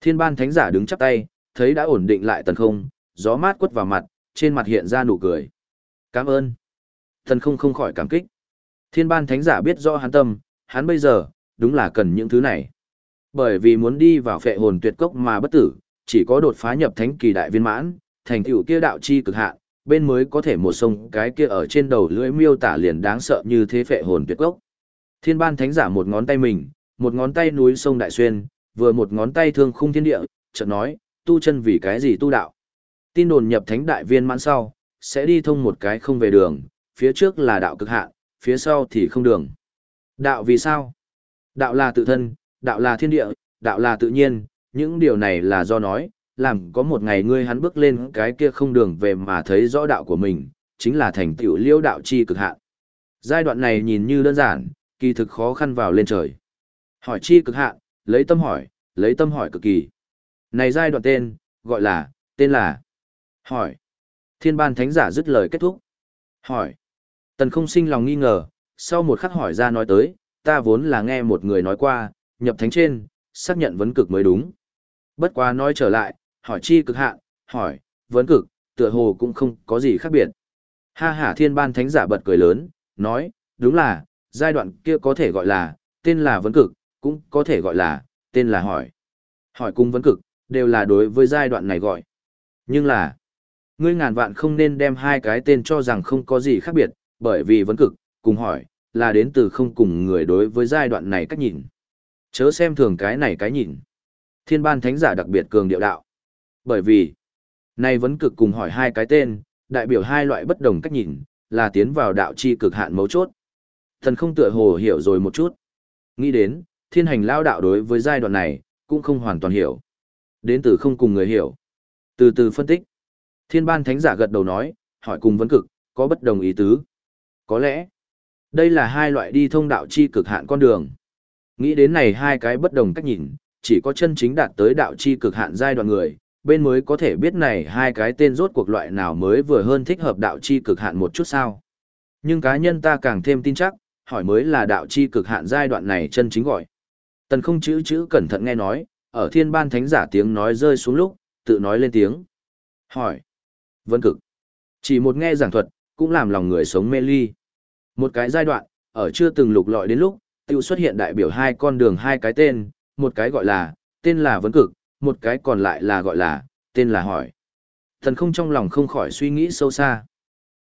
S1: Thiên ban thánh giả đứng chắp tay, thấy đã ổn định lại tần không, gió mát quất vào mặt, trên mặt hiện ra nụ cười. Cảm ơn. thần không không khỏi cảm kích. Thiên ban thánh giả biết rõ hắn tâm, hắn bây giờ, đúng là cần những thứ này. Bởi vì muốn đi vào phệ hồn tuyệt cốc mà bất tử, chỉ có đột phá nhập thánh kỳ đại viên mãn, thành tựu kia đạo chi cực hạn, bên mới có thể một sông cái kia ở trên đầu lưỡi miêu tả liền đáng sợ như thế phệ hồn tuyệt cốc. Thiên ban thánh giả một ngón tay mình, một ngón tay núi sông đại xuyên, vừa một ngón tay thương khung thiên địa, chợt nói, tu chân vì cái gì tu đạo. Tin đồn nhập thánh đại viên mãn sau, sẽ đi thông một cái không về đường, phía trước là đạo cực hạn, phía sau thì không đường. Đạo vì sao? Đạo là tự thân, đạo là thiên địa, đạo là tự nhiên, những điều này là do nói, làm có một ngày ngươi hắn bước lên cái kia không đường về mà thấy rõ đạo của mình, chính là thành tựu liêu đạo chi cực hạn. Giai đoạn này nhìn như đơn giản, kỳ thực khó khăn vào lên trời. Hỏi chi cực hạn, lấy tâm hỏi, lấy tâm hỏi cực kỳ. Này giai đoạn tên, gọi là, tên là hỏi. Thiên ban thánh giả dứt lời kết thúc. Hỏi. Tần không sinh lòng nghi ngờ, sau một khắc hỏi ra nói tới, ta vốn là nghe một người nói qua, nhập thánh trên, xác nhận vấn cực mới đúng. Bất quá nói trở lại, hỏi chi cực hạn, hỏi, vấn cực, tựa hồ cũng không có gì khác biệt. Ha ha thiên ban thánh giả bật cười lớn, nói, đúng là, giai đoạn kia có thể gọi là, tên là vấn cực, cũng có thể gọi là, tên là hỏi. Hỏi cung vấn cực, đều là đối với giai đoạn này gọi. Nhưng là, ngươi ngàn vạn không nên đem hai cái tên cho rằng không có gì khác biệt, bởi vì vấn cực, cùng hỏi, là đến từ không cùng người đối với giai đoạn này cách nhìn. Chớ xem thường cái này cái nhìn. Thiên ban thánh giả đặc biệt cường điệu đạo. Bởi vì, nay vấn cực cùng hỏi hai cái tên, đại biểu hai loại bất đồng cách nhìn, là tiến vào đạo chi cực hạn mấu chốt. Thần không tựa hồ hiểu rồi một chút. Nghĩ đến, thiên hành lao đạo đối với giai đoạn này, cũng không hoàn toàn hiểu. Đến từ không cùng người hiểu. Từ từ phân tích. Thiên ban thánh giả gật đầu nói, hỏi cùng vấn cực, có bất đồng ý tứ. Có lẽ, đây là hai loại đi thông đạo chi cực hạn con đường. Nghĩ đến này hai cái bất đồng cách nhìn, chỉ có chân chính đạt tới đạo chi cực hạn giai đoạn người, bên mới có thể biết này hai cái tên rốt cuộc loại nào mới vừa hơn thích hợp đạo chi cực hạn một chút sao. Nhưng cá nhân ta càng thêm tin chắc, hỏi mới là đạo chi cực hạn giai đoạn này chân chính gọi. Tần không chữ chữ cẩn thận nghe nói, ở thiên ban thánh giả tiếng nói rơi xuống lúc, tự nói lên tiếng. Hỏi. Vân cực. Chỉ một nghe giảng thuật, cũng làm lòng người sống mê ly. Một cái giai đoạn, ở chưa từng lục lọi đến lúc, tiêu xuất hiện đại biểu hai con đường hai cái tên, một cái gọi là, tên là vấn cực, một cái còn lại là gọi là, tên là hỏi. thần không trong lòng không khỏi suy nghĩ sâu xa.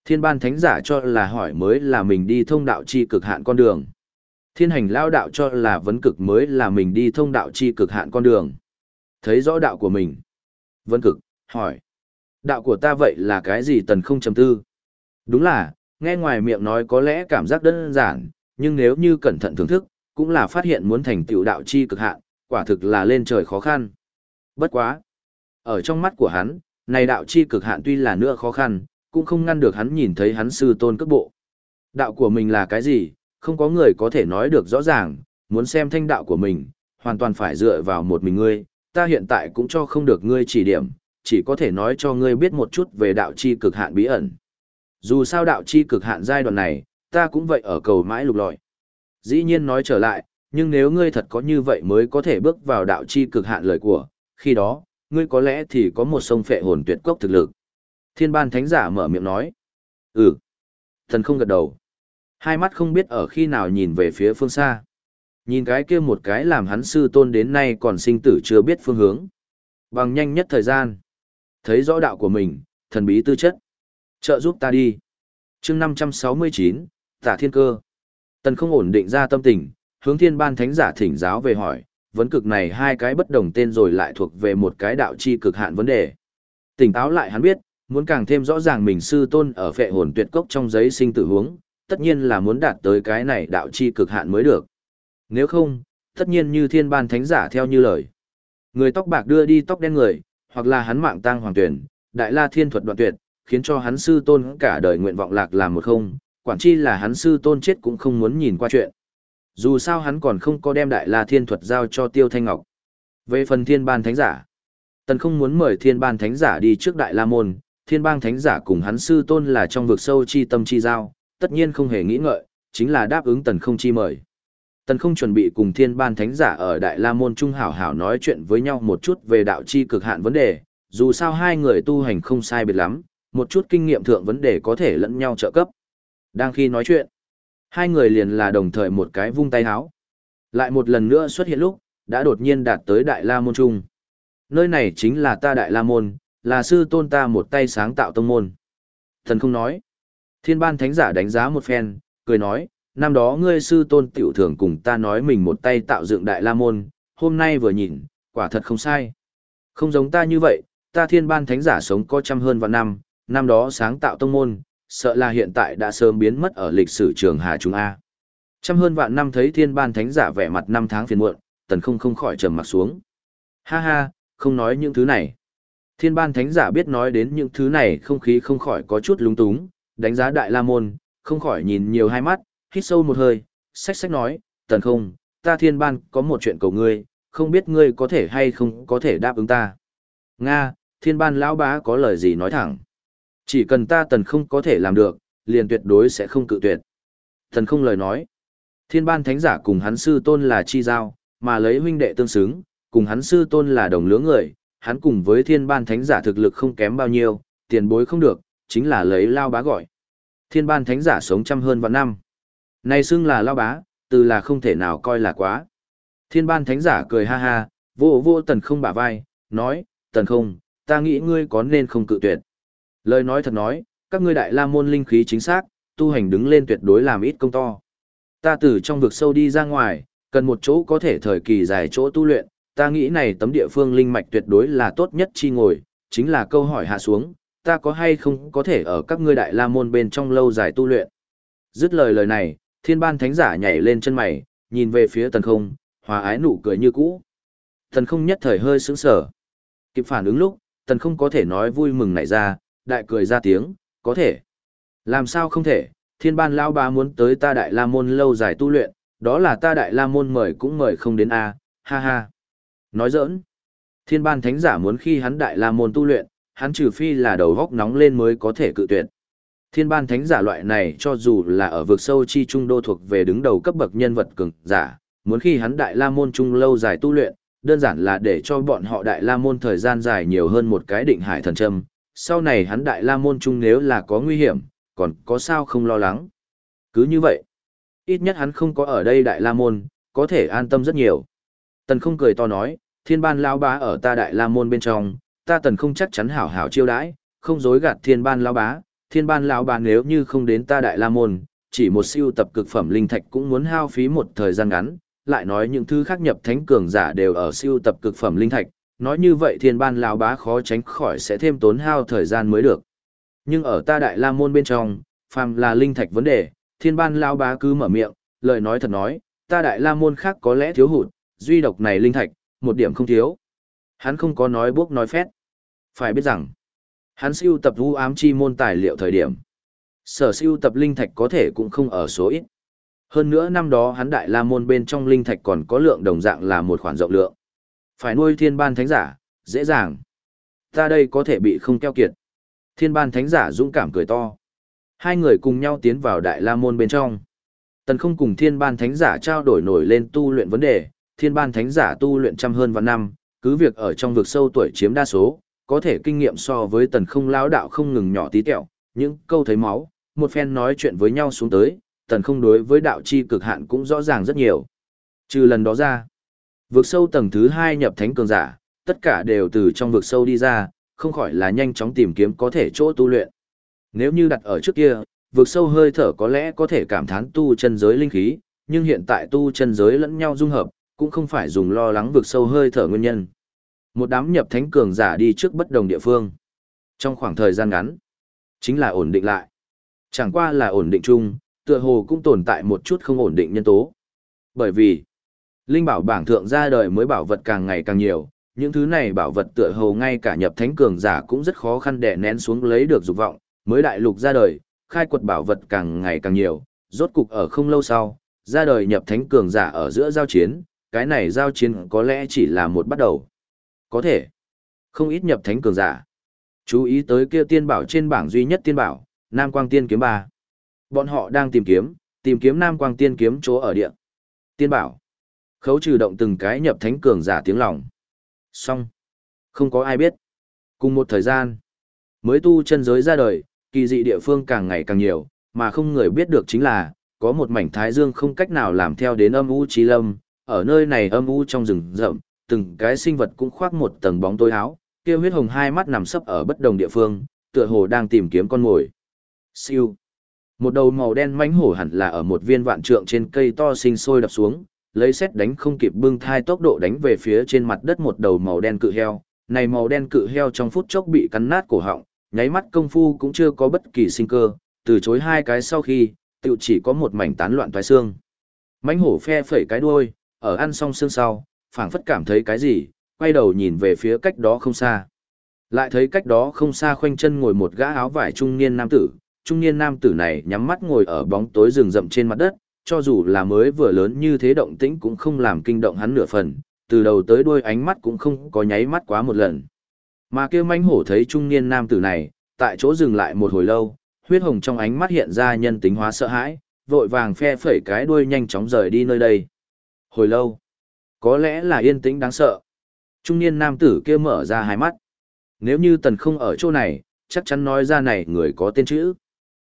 S1: Thiên ban thánh giả cho là hỏi mới là mình đi thông đạo chi cực hạn con đường. Thiên hành lao đạo cho là vấn cực mới là mình đi thông đạo chi cực hạn con đường. Thấy rõ đạo của mình. Vấn cực, hỏi. Đạo của ta vậy là cái gì tần không chấm tư? Đúng là, nghe ngoài miệng nói có lẽ cảm giác đơn giản, nhưng nếu như cẩn thận thưởng thức, cũng là phát hiện muốn thành tựu đạo chi cực hạn, quả thực là lên trời khó khăn. Bất quá. Ở trong mắt của hắn, này đạo chi cực hạn tuy là nữa khó khăn, cũng không ngăn được hắn nhìn thấy hắn sư tôn cước bộ. Đạo của mình là cái gì, không có người có thể nói được rõ ràng, muốn xem thanh đạo của mình, hoàn toàn phải dựa vào một mình ngươi, ta hiện tại cũng cho không được ngươi chỉ điểm, chỉ có thể nói cho ngươi biết một chút về đạo chi cực hạn bí ẩn. Dù sao đạo chi cực hạn giai đoạn này, ta cũng vậy ở cầu mãi lục lọi. Dĩ nhiên nói trở lại, nhưng nếu ngươi thật có như vậy mới có thể bước vào đạo chi cực hạn lời của, khi đó, ngươi có lẽ thì có một sông phệ hồn tuyệt cốc thực lực. Thiên ban thánh giả mở miệng nói. Ừ. Thần không gật đầu. Hai mắt không biết ở khi nào nhìn về phía phương xa. Nhìn cái kia một cái làm hắn sư tôn đến nay còn sinh tử chưa biết phương hướng. Bằng nhanh nhất thời gian. Thấy rõ đạo của mình, thần bí tư chất. Trợ giúp ta đi. chương 569, tả thiên cơ. Tần không ổn định ra tâm tình, hướng thiên ban thánh giả thỉnh giáo về hỏi, vấn cực này hai cái bất đồng tên rồi lại thuộc về một cái đạo chi cực hạn vấn đề. Tỉnh táo lại hắn biết, muốn càng thêm rõ ràng mình sư tôn ở phệ hồn tuyệt cốc trong giấy sinh tử huống, tất nhiên là muốn đạt tới cái này đạo chi cực hạn mới được. Nếu không, tất nhiên như thiên ban thánh giả theo như lời. Người tóc bạc đưa đi tóc đen người, hoặc là hắn mạng tang hoàng tuyển, đại la thiên thuật đoạn tuyệt, khiến cho hắn sư tôn cả đời nguyện vọng lạc làm một không, quản chi là hắn sư tôn chết cũng không muốn nhìn qua chuyện. Dù sao hắn còn không có đem đại la thiên thuật giao cho tiêu thanh ngọc. Về phần thiên ban thánh giả, tần không muốn mời thiên ban thánh giả đi trước đại la môn, thiên bang thánh giả cùng hắn sư tôn là trong vực sâu chi tâm chi giao, tất nhiên không hề nghĩ ngợi, chính là đáp ứng tần không chi mời. Tần không chuẩn bị cùng thiên ban thánh giả ở Đại La Môn Trung Hảo Hảo nói chuyện với nhau một chút về đạo chi cực hạn vấn đề, dù sao hai người tu hành không sai biệt lắm, một chút kinh nghiệm thượng vấn đề có thể lẫn nhau trợ cấp. Đang khi nói chuyện, hai người liền là đồng thời một cái vung tay háo. Lại một lần nữa xuất hiện lúc, đã đột nhiên đạt tới Đại La Môn Trung. Nơi này chính là ta Đại La Môn, là sư tôn ta một tay sáng tạo tông môn. Thần không nói. Thiên ban thánh giả đánh giá một phen, cười nói, năm đó ngươi sư tôn tiểu thường cùng ta nói mình một tay tạo dựng đại la môn, hôm nay vừa nhìn, quả thật không sai. Không giống ta như vậy, ta thiên ban thánh giả sống có trăm hơn vạn năm, năm đó sáng tạo tông môn, sợ là hiện tại đã sớm biến mất ở lịch sử trường Hà Trung A. Trăm hơn vạn năm thấy thiên ban thánh giả vẻ mặt năm tháng phiền muộn, tần không không khỏi trầm mặt xuống. Ha ha, không nói những thứ này. Thiên ban thánh giả biết nói đến những thứ này không khí không khỏi có chút lúng túng, đánh giá đại la môn, không khỏi nhìn nhiều hai mắt, hít sâu một hơi, sách sách nói, tần không, ta thiên ban có một chuyện cầu ngươi, không biết ngươi có thể hay không có thể đáp ứng ta. Nga, thiên ban lão bá có lời gì nói thẳng. Chỉ cần ta tần không có thể làm được, liền tuyệt đối sẽ không cự tuyệt. Tần không lời nói. Thiên ban thánh giả cùng hắn sư tôn là chi giao, mà lấy huynh đệ tương xứng, cùng hắn sư tôn là đồng lứa người, hắn cùng với thiên ban thánh giả thực lực không kém bao nhiêu, tiền bối không được, chính là lấy lao bá gọi. Thiên ban thánh giả sống trăm hơn vạn năm. Này xưng là lao bá, từ là không thể nào coi là quá. Thiên ban thánh giả cười ha ha, vô vô tần không bả vai, nói, tần không, ta nghĩ ngươi có nên không cự tuyệt. Lời nói thật nói, các ngươi đại la môn linh khí chính xác, tu hành đứng lên tuyệt đối làm ít công to. Ta từ trong vực sâu đi ra ngoài, cần một chỗ có thể thời kỳ dài chỗ tu luyện, ta nghĩ này tấm địa phương linh mạch tuyệt đối là tốt nhất chi ngồi, chính là câu hỏi hạ xuống, ta có hay không có thể ở các ngươi đại la môn bên trong lâu dài tu luyện. Dứt lời lời này, thiên ban thánh giả nhảy lên chân mày, nhìn về phía tần không, hòa ái nụ cười như cũ. Tần không nhất thời hơi sững sờ. Kịp phản ứng lúc, tần không có thể nói vui mừng nảy ra, đại cười ra tiếng, có thể. Làm sao không thể, thiên ban lao bá muốn tới ta đại la môn lâu dài tu luyện, đó là ta đại la môn mời cũng mời không đến a ha ha. Nói giỡn. Thiên ban thánh giả muốn khi hắn đại la môn tu luyện, hắn trừ phi là đầu góc nóng lên mới có thể cự tuyệt. Thiên ban thánh giả loại này cho dù là ở vực sâu chi trung đô thuộc về đứng đầu cấp bậc nhân vật cường giả, muốn khi hắn đại la môn trung lâu dài tu luyện, đơn giản là để cho bọn họ đại la môn thời gian dài nhiều hơn một cái định hải thần châm. Sau này hắn đại la môn trung nếu là có nguy hiểm, còn có sao không lo lắng. Cứ như vậy, ít nhất hắn không có ở đây đại la môn, có thể an tâm rất nhiều. Tần không cười to nói, thiên ban lao bá ở ta đại la môn bên trong, ta tần không chắc chắn hảo hảo chiêu đãi, không dối gạt thiên ban lão bá, thiên ban lão bà nếu như không đến ta đại la môn, chỉ một siêu tập cực phẩm linh thạch cũng muốn hao phí một thời gian ngắn, lại nói những thứ khác nhập thánh cường giả đều ở siêu tập cực phẩm linh thạch, nói như vậy thiên ban lão bá khó tránh khỏi sẽ thêm tốn hao thời gian mới được. Nhưng ở ta đại la môn bên trong, phàm là linh thạch vấn đề, thiên ban lão bá cứ mở miệng, lời nói thật nói, ta đại la môn khác có lẽ thiếu hụt, duy độc này linh thạch, một điểm không thiếu. Hắn không có nói buốc nói phét. Phải biết rằng, hắn siêu tập vũ ám chi môn tài liệu thời điểm. Sở siêu tập linh thạch có thể cũng không ở số ít. Hơn nữa năm đó hắn đại la môn bên trong linh thạch còn có lượng đồng dạng là một khoản rộng lượng. Phải nuôi thiên ban thánh giả, dễ dàng. Ta đây có thể bị không keo kiệt. Thiên ban thánh giả dũng cảm cười to. Hai người cùng nhau tiến vào đại la môn bên trong. Tần không cùng thiên ban thánh giả trao đổi nổi lên tu luyện vấn đề, thiên ban thánh giả tu luyện trăm hơn vạn năm, cứ việc ở trong vực sâu tuổi chiếm đa số, có thể kinh nghiệm so với tần không lao đạo không ngừng nhỏ tí tẹo, những câu thấy máu, một phen nói chuyện với nhau xuống tới, tần không đối với đạo chi cực hạn cũng rõ ràng rất nhiều. Trừ lần đó ra, vượt sâu tầng thứ hai nhập thánh cường giả, tất cả đều từ trong vực sâu đi ra, không khỏi là nhanh chóng tìm kiếm có thể chỗ tu luyện. Nếu như đặt ở trước kia, vực sâu hơi thở có lẽ có thể cảm thán tu chân giới linh khí, nhưng hiện tại tu chân giới lẫn nhau dung hợp, cũng không phải dùng lo lắng vực sâu hơi thở nguyên nhân. Một đám nhập thánh cường giả đi trước bất đồng địa phương. Trong khoảng thời gian ngắn, chính là ổn định lại. Chẳng qua là ổn định chung, tựa hồ cũng tồn tại một chút không ổn định nhân tố. Bởi vì, linh bảo bảng thượng ra đời mới bảo vật càng ngày càng nhiều, những thứ này bảo vật tựa hồ ngay cả nhập thánh cường giả cũng rất khó khăn để nén xuống lấy được dục vọng, mới đại lục ra đời, khai quật bảo vật càng ngày càng nhiều, rốt cục ở không lâu sau, ra đời nhập thánh cường giả ở giữa giao chiến, cái này giao chiến có lẽ chỉ là một bắt đầu. Có thể, không ít nhập thánh cường giả. Chú ý tới kia tiên bảo trên bảng duy nhất tiên bảo, Nam Quang Tiên Kiếm ba Bọn họ đang tìm kiếm, tìm kiếm Nam Quang Tiên Kiếm chỗ ở địa. Tiên bảo. Khấu trừ động từng cái nhập thánh cường giả tiếng lòng. song Không có ai biết. Cùng một thời gian, mới tu chân giới ra đời, kỳ dị địa phương càng ngày càng nhiều, mà không người biết được chính là, có một mảnh thái dương không cách nào làm theo đến âm u trí lâm, ở nơi này âm u trong rừng rậm, từng cái sinh vật cũng khoác một tầng bóng tối áo, kia huyết hồng hai mắt nằm sấp ở bất đồng địa phương, tựa hồ đang tìm kiếm con mồi. Siêu. Một đầu màu đen mãnh hổ hẳn là ở một viên vạn trượng trên cây to sinh sôi đập xuống, lấy xét đánh không kịp bưng thai tốc độ đánh về phía trên mặt đất một đầu màu đen cự heo. Này màu đen cự heo trong phút chốc bị cắn nát cổ họng, nháy mắt công phu cũng chưa có bất kỳ sinh cơ, từ chối hai cái sau khi, tự chỉ có một mảnh tán loạn toái xương. Mãnh hổ phe phẩy cái đuôi, ở ăn xong xương sau, phảng phất cảm thấy cái gì, quay đầu nhìn về phía cách đó không xa. Lại thấy cách đó không xa khoanh chân ngồi một gã áo vải trung niên nam tử, trung niên nam tử này nhắm mắt ngồi ở bóng tối rừng rậm trên mặt đất, cho dù là mới vừa lớn như thế động tĩnh cũng không làm kinh động hắn nửa phần, từ đầu tới đuôi ánh mắt cũng không có nháy mắt quá một lần. Mà kia manh hổ thấy trung niên nam tử này, tại chỗ dừng lại một hồi lâu, huyết hồng trong ánh mắt hiện ra nhân tính hóa sợ hãi, vội vàng phe phẩy cái đuôi nhanh chóng rời đi nơi đây. Hồi lâu, có lẽ là yên tĩnh đáng sợ. Trung niên nam tử kia mở ra hai mắt. Nếu như tần không ở chỗ này, chắc chắn nói ra này người có tên chữ.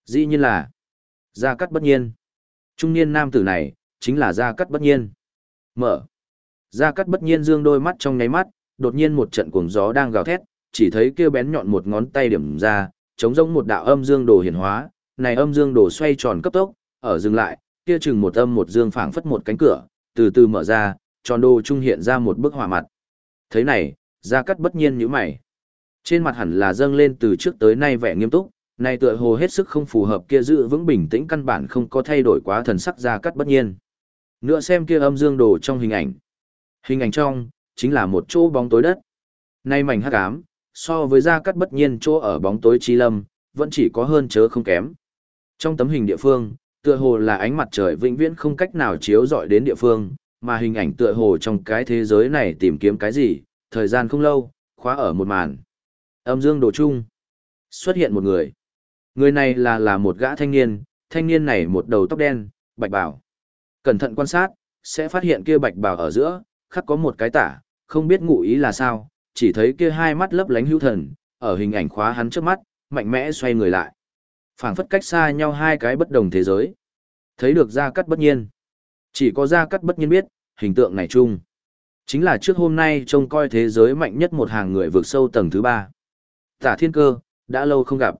S1: Dĩ nhiên là Gia Cắt Bất Nhiên. Trung niên nam tử này, chính là Gia Cắt Bất Nhiên. Mở. Gia Cắt Bất Nhiên dương đôi mắt trong nháy mắt, đột nhiên một trận cuồng gió đang gào thét, chỉ thấy kia bén nhọn một ngón tay điểm ra, chống rông một đạo âm dương đồ hiển hóa, này âm dương đồ xoay tròn cấp tốc, ở dừng lại, kia chừng một âm một dương phảng phất một cánh cửa, từ từ mở ra, tròn đồ trung hiện ra một bức hỏa mặt. Thế này, Gia Cắt bất nhiên như mày. Trên mặt hẳn là dâng lên từ trước tới nay vẻ nghiêm túc, này tựa hồ hết sức không phù hợp kia giữ vững bình tĩnh căn bản không có thay đổi quá thần sắc Gia Cắt bất nhiên. Nữa xem kia âm dương đồ trong hình ảnh. Hình ảnh trong, chính là một chỗ bóng tối đất. Nay mảnh hắc ám, so với Gia Cắt bất nhiên chỗ ở bóng tối chi lâm, vẫn chỉ có hơn chớ không kém. Trong tấm hình địa phương, tựa hồ là ánh mặt trời vĩnh viễn không cách nào chiếu rọi đến địa phương, mà hình ảnh tựa hồ trong cái thế giới này tìm kiếm cái gì, thời gian không lâu, khóa ở một màn. Âm dương đồ chung. Xuất hiện một người. Người này là là một gã thanh niên, thanh niên này một đầu tóc đen, bạch bảo. Cẩn thận quan sát, sẽ phát hiện kia bạch bảo ở giữa, khắc có một cái tả, không biết ngụ ý là sao, chỉ thấy kia hai mắt lấp lánh hữu thần, ở hình ảnh khóa hắn trước mắt, mạnh mẽ xoay người lại. phảng phất cách xa nhau hai cái bất đồng thế giới. Thấy được ra cắt bất nhiên. Chỉ có Gia Cắt bất nhiên biết, hình tượng này chung. Chính là trước hôm nay trông coi thế giới mạnh nhất một hàng người vượt sâu tầng thứ ba. Tả thiên cơ, đã lâu không gặp.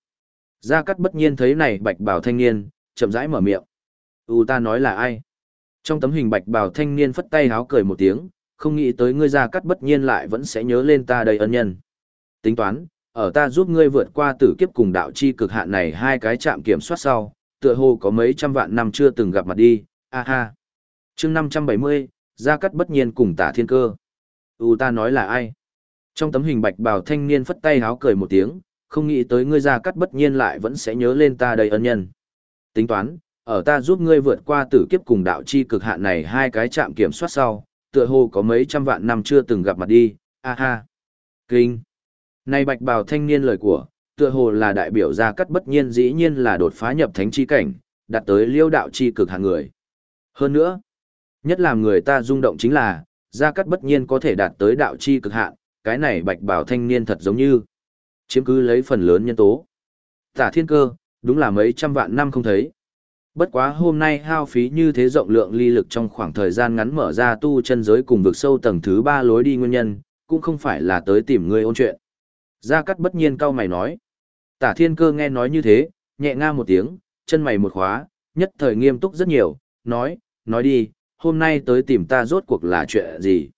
S1: Gia Cát bất nhiên thấy này bạch bảo thanh niên, chậm rãi mở miệng. U ta nói là ai? Trong tấm hình bạch bảo thanh niên phất tay háo cười một tiếng, không nghĩ tới ngươi Gia Cát bất nhiên lại vẫn sẽ nhớ lên ta đầy ân nhân. Tính toán, ở ta giúp ngươi vượt qua tử kiếp cùng đạo chi cực hạn này hai cái chạm kiểm soát sau, tựa hồ có mấy trăm vạn năm chưa từng gặp mặt đi, a ha chương 570, Gia Cát bất nhiên cùng tả thiên cơ. U ta nói là ai? Trong tấm hình bạch bào thanh niên phất tay háo cười một tiếng, không nghĩ tới ngươi Gia Cát bất nhiên lại vẫn sẽ nhớ lên ta đầy ân nhân. Tính toán, ở ta giúp ngươi vượt qua tử kiếp cùng đạo chi cực hạn này hai cái chạm kiểm soát sau, tựa hồ có mấy trăm vạn năm chưa từng gặp mặt đi, a ha. Kinh. Này bạch bào thanh niên lời của, tựa hồ là đại biểu gia cắt bất nhiên dĩ nhiên là đột phá nhập thánh chi cảnh, đạt tới liêu đạo chi cực hạng người. Hơn nữa, nhất làm người ta rung động chính là, gia cắt bất nhiên có thể đạt tới đạo chi cực hạn, cái này bạch bảo thanh niên thật giống như chiếm cứ lấy phần lớn nhân tố. Tả thiên cơ, đúng là mấy trăm vạn năm không thấy. Bất quá hôm nay hao phí như thế rộng lượng ly lực trong khoảng thời gian ngắn mở ra tu chân giới cùng vực sâu tầng thứ ba lối đi nguyên nhân, cũng không phải là tới tìm người ôn chuyện. Gia Cát bất nhiên cau mày nói. Tả thiên cơ nghe nói như thế, nhẹ nga một tiếng, chân mày một khóa, nhất thời nghiêm túc rất nhiều, nói, nói đi, hôm nay tới tìm ta rốt cuộc là chuyện gì.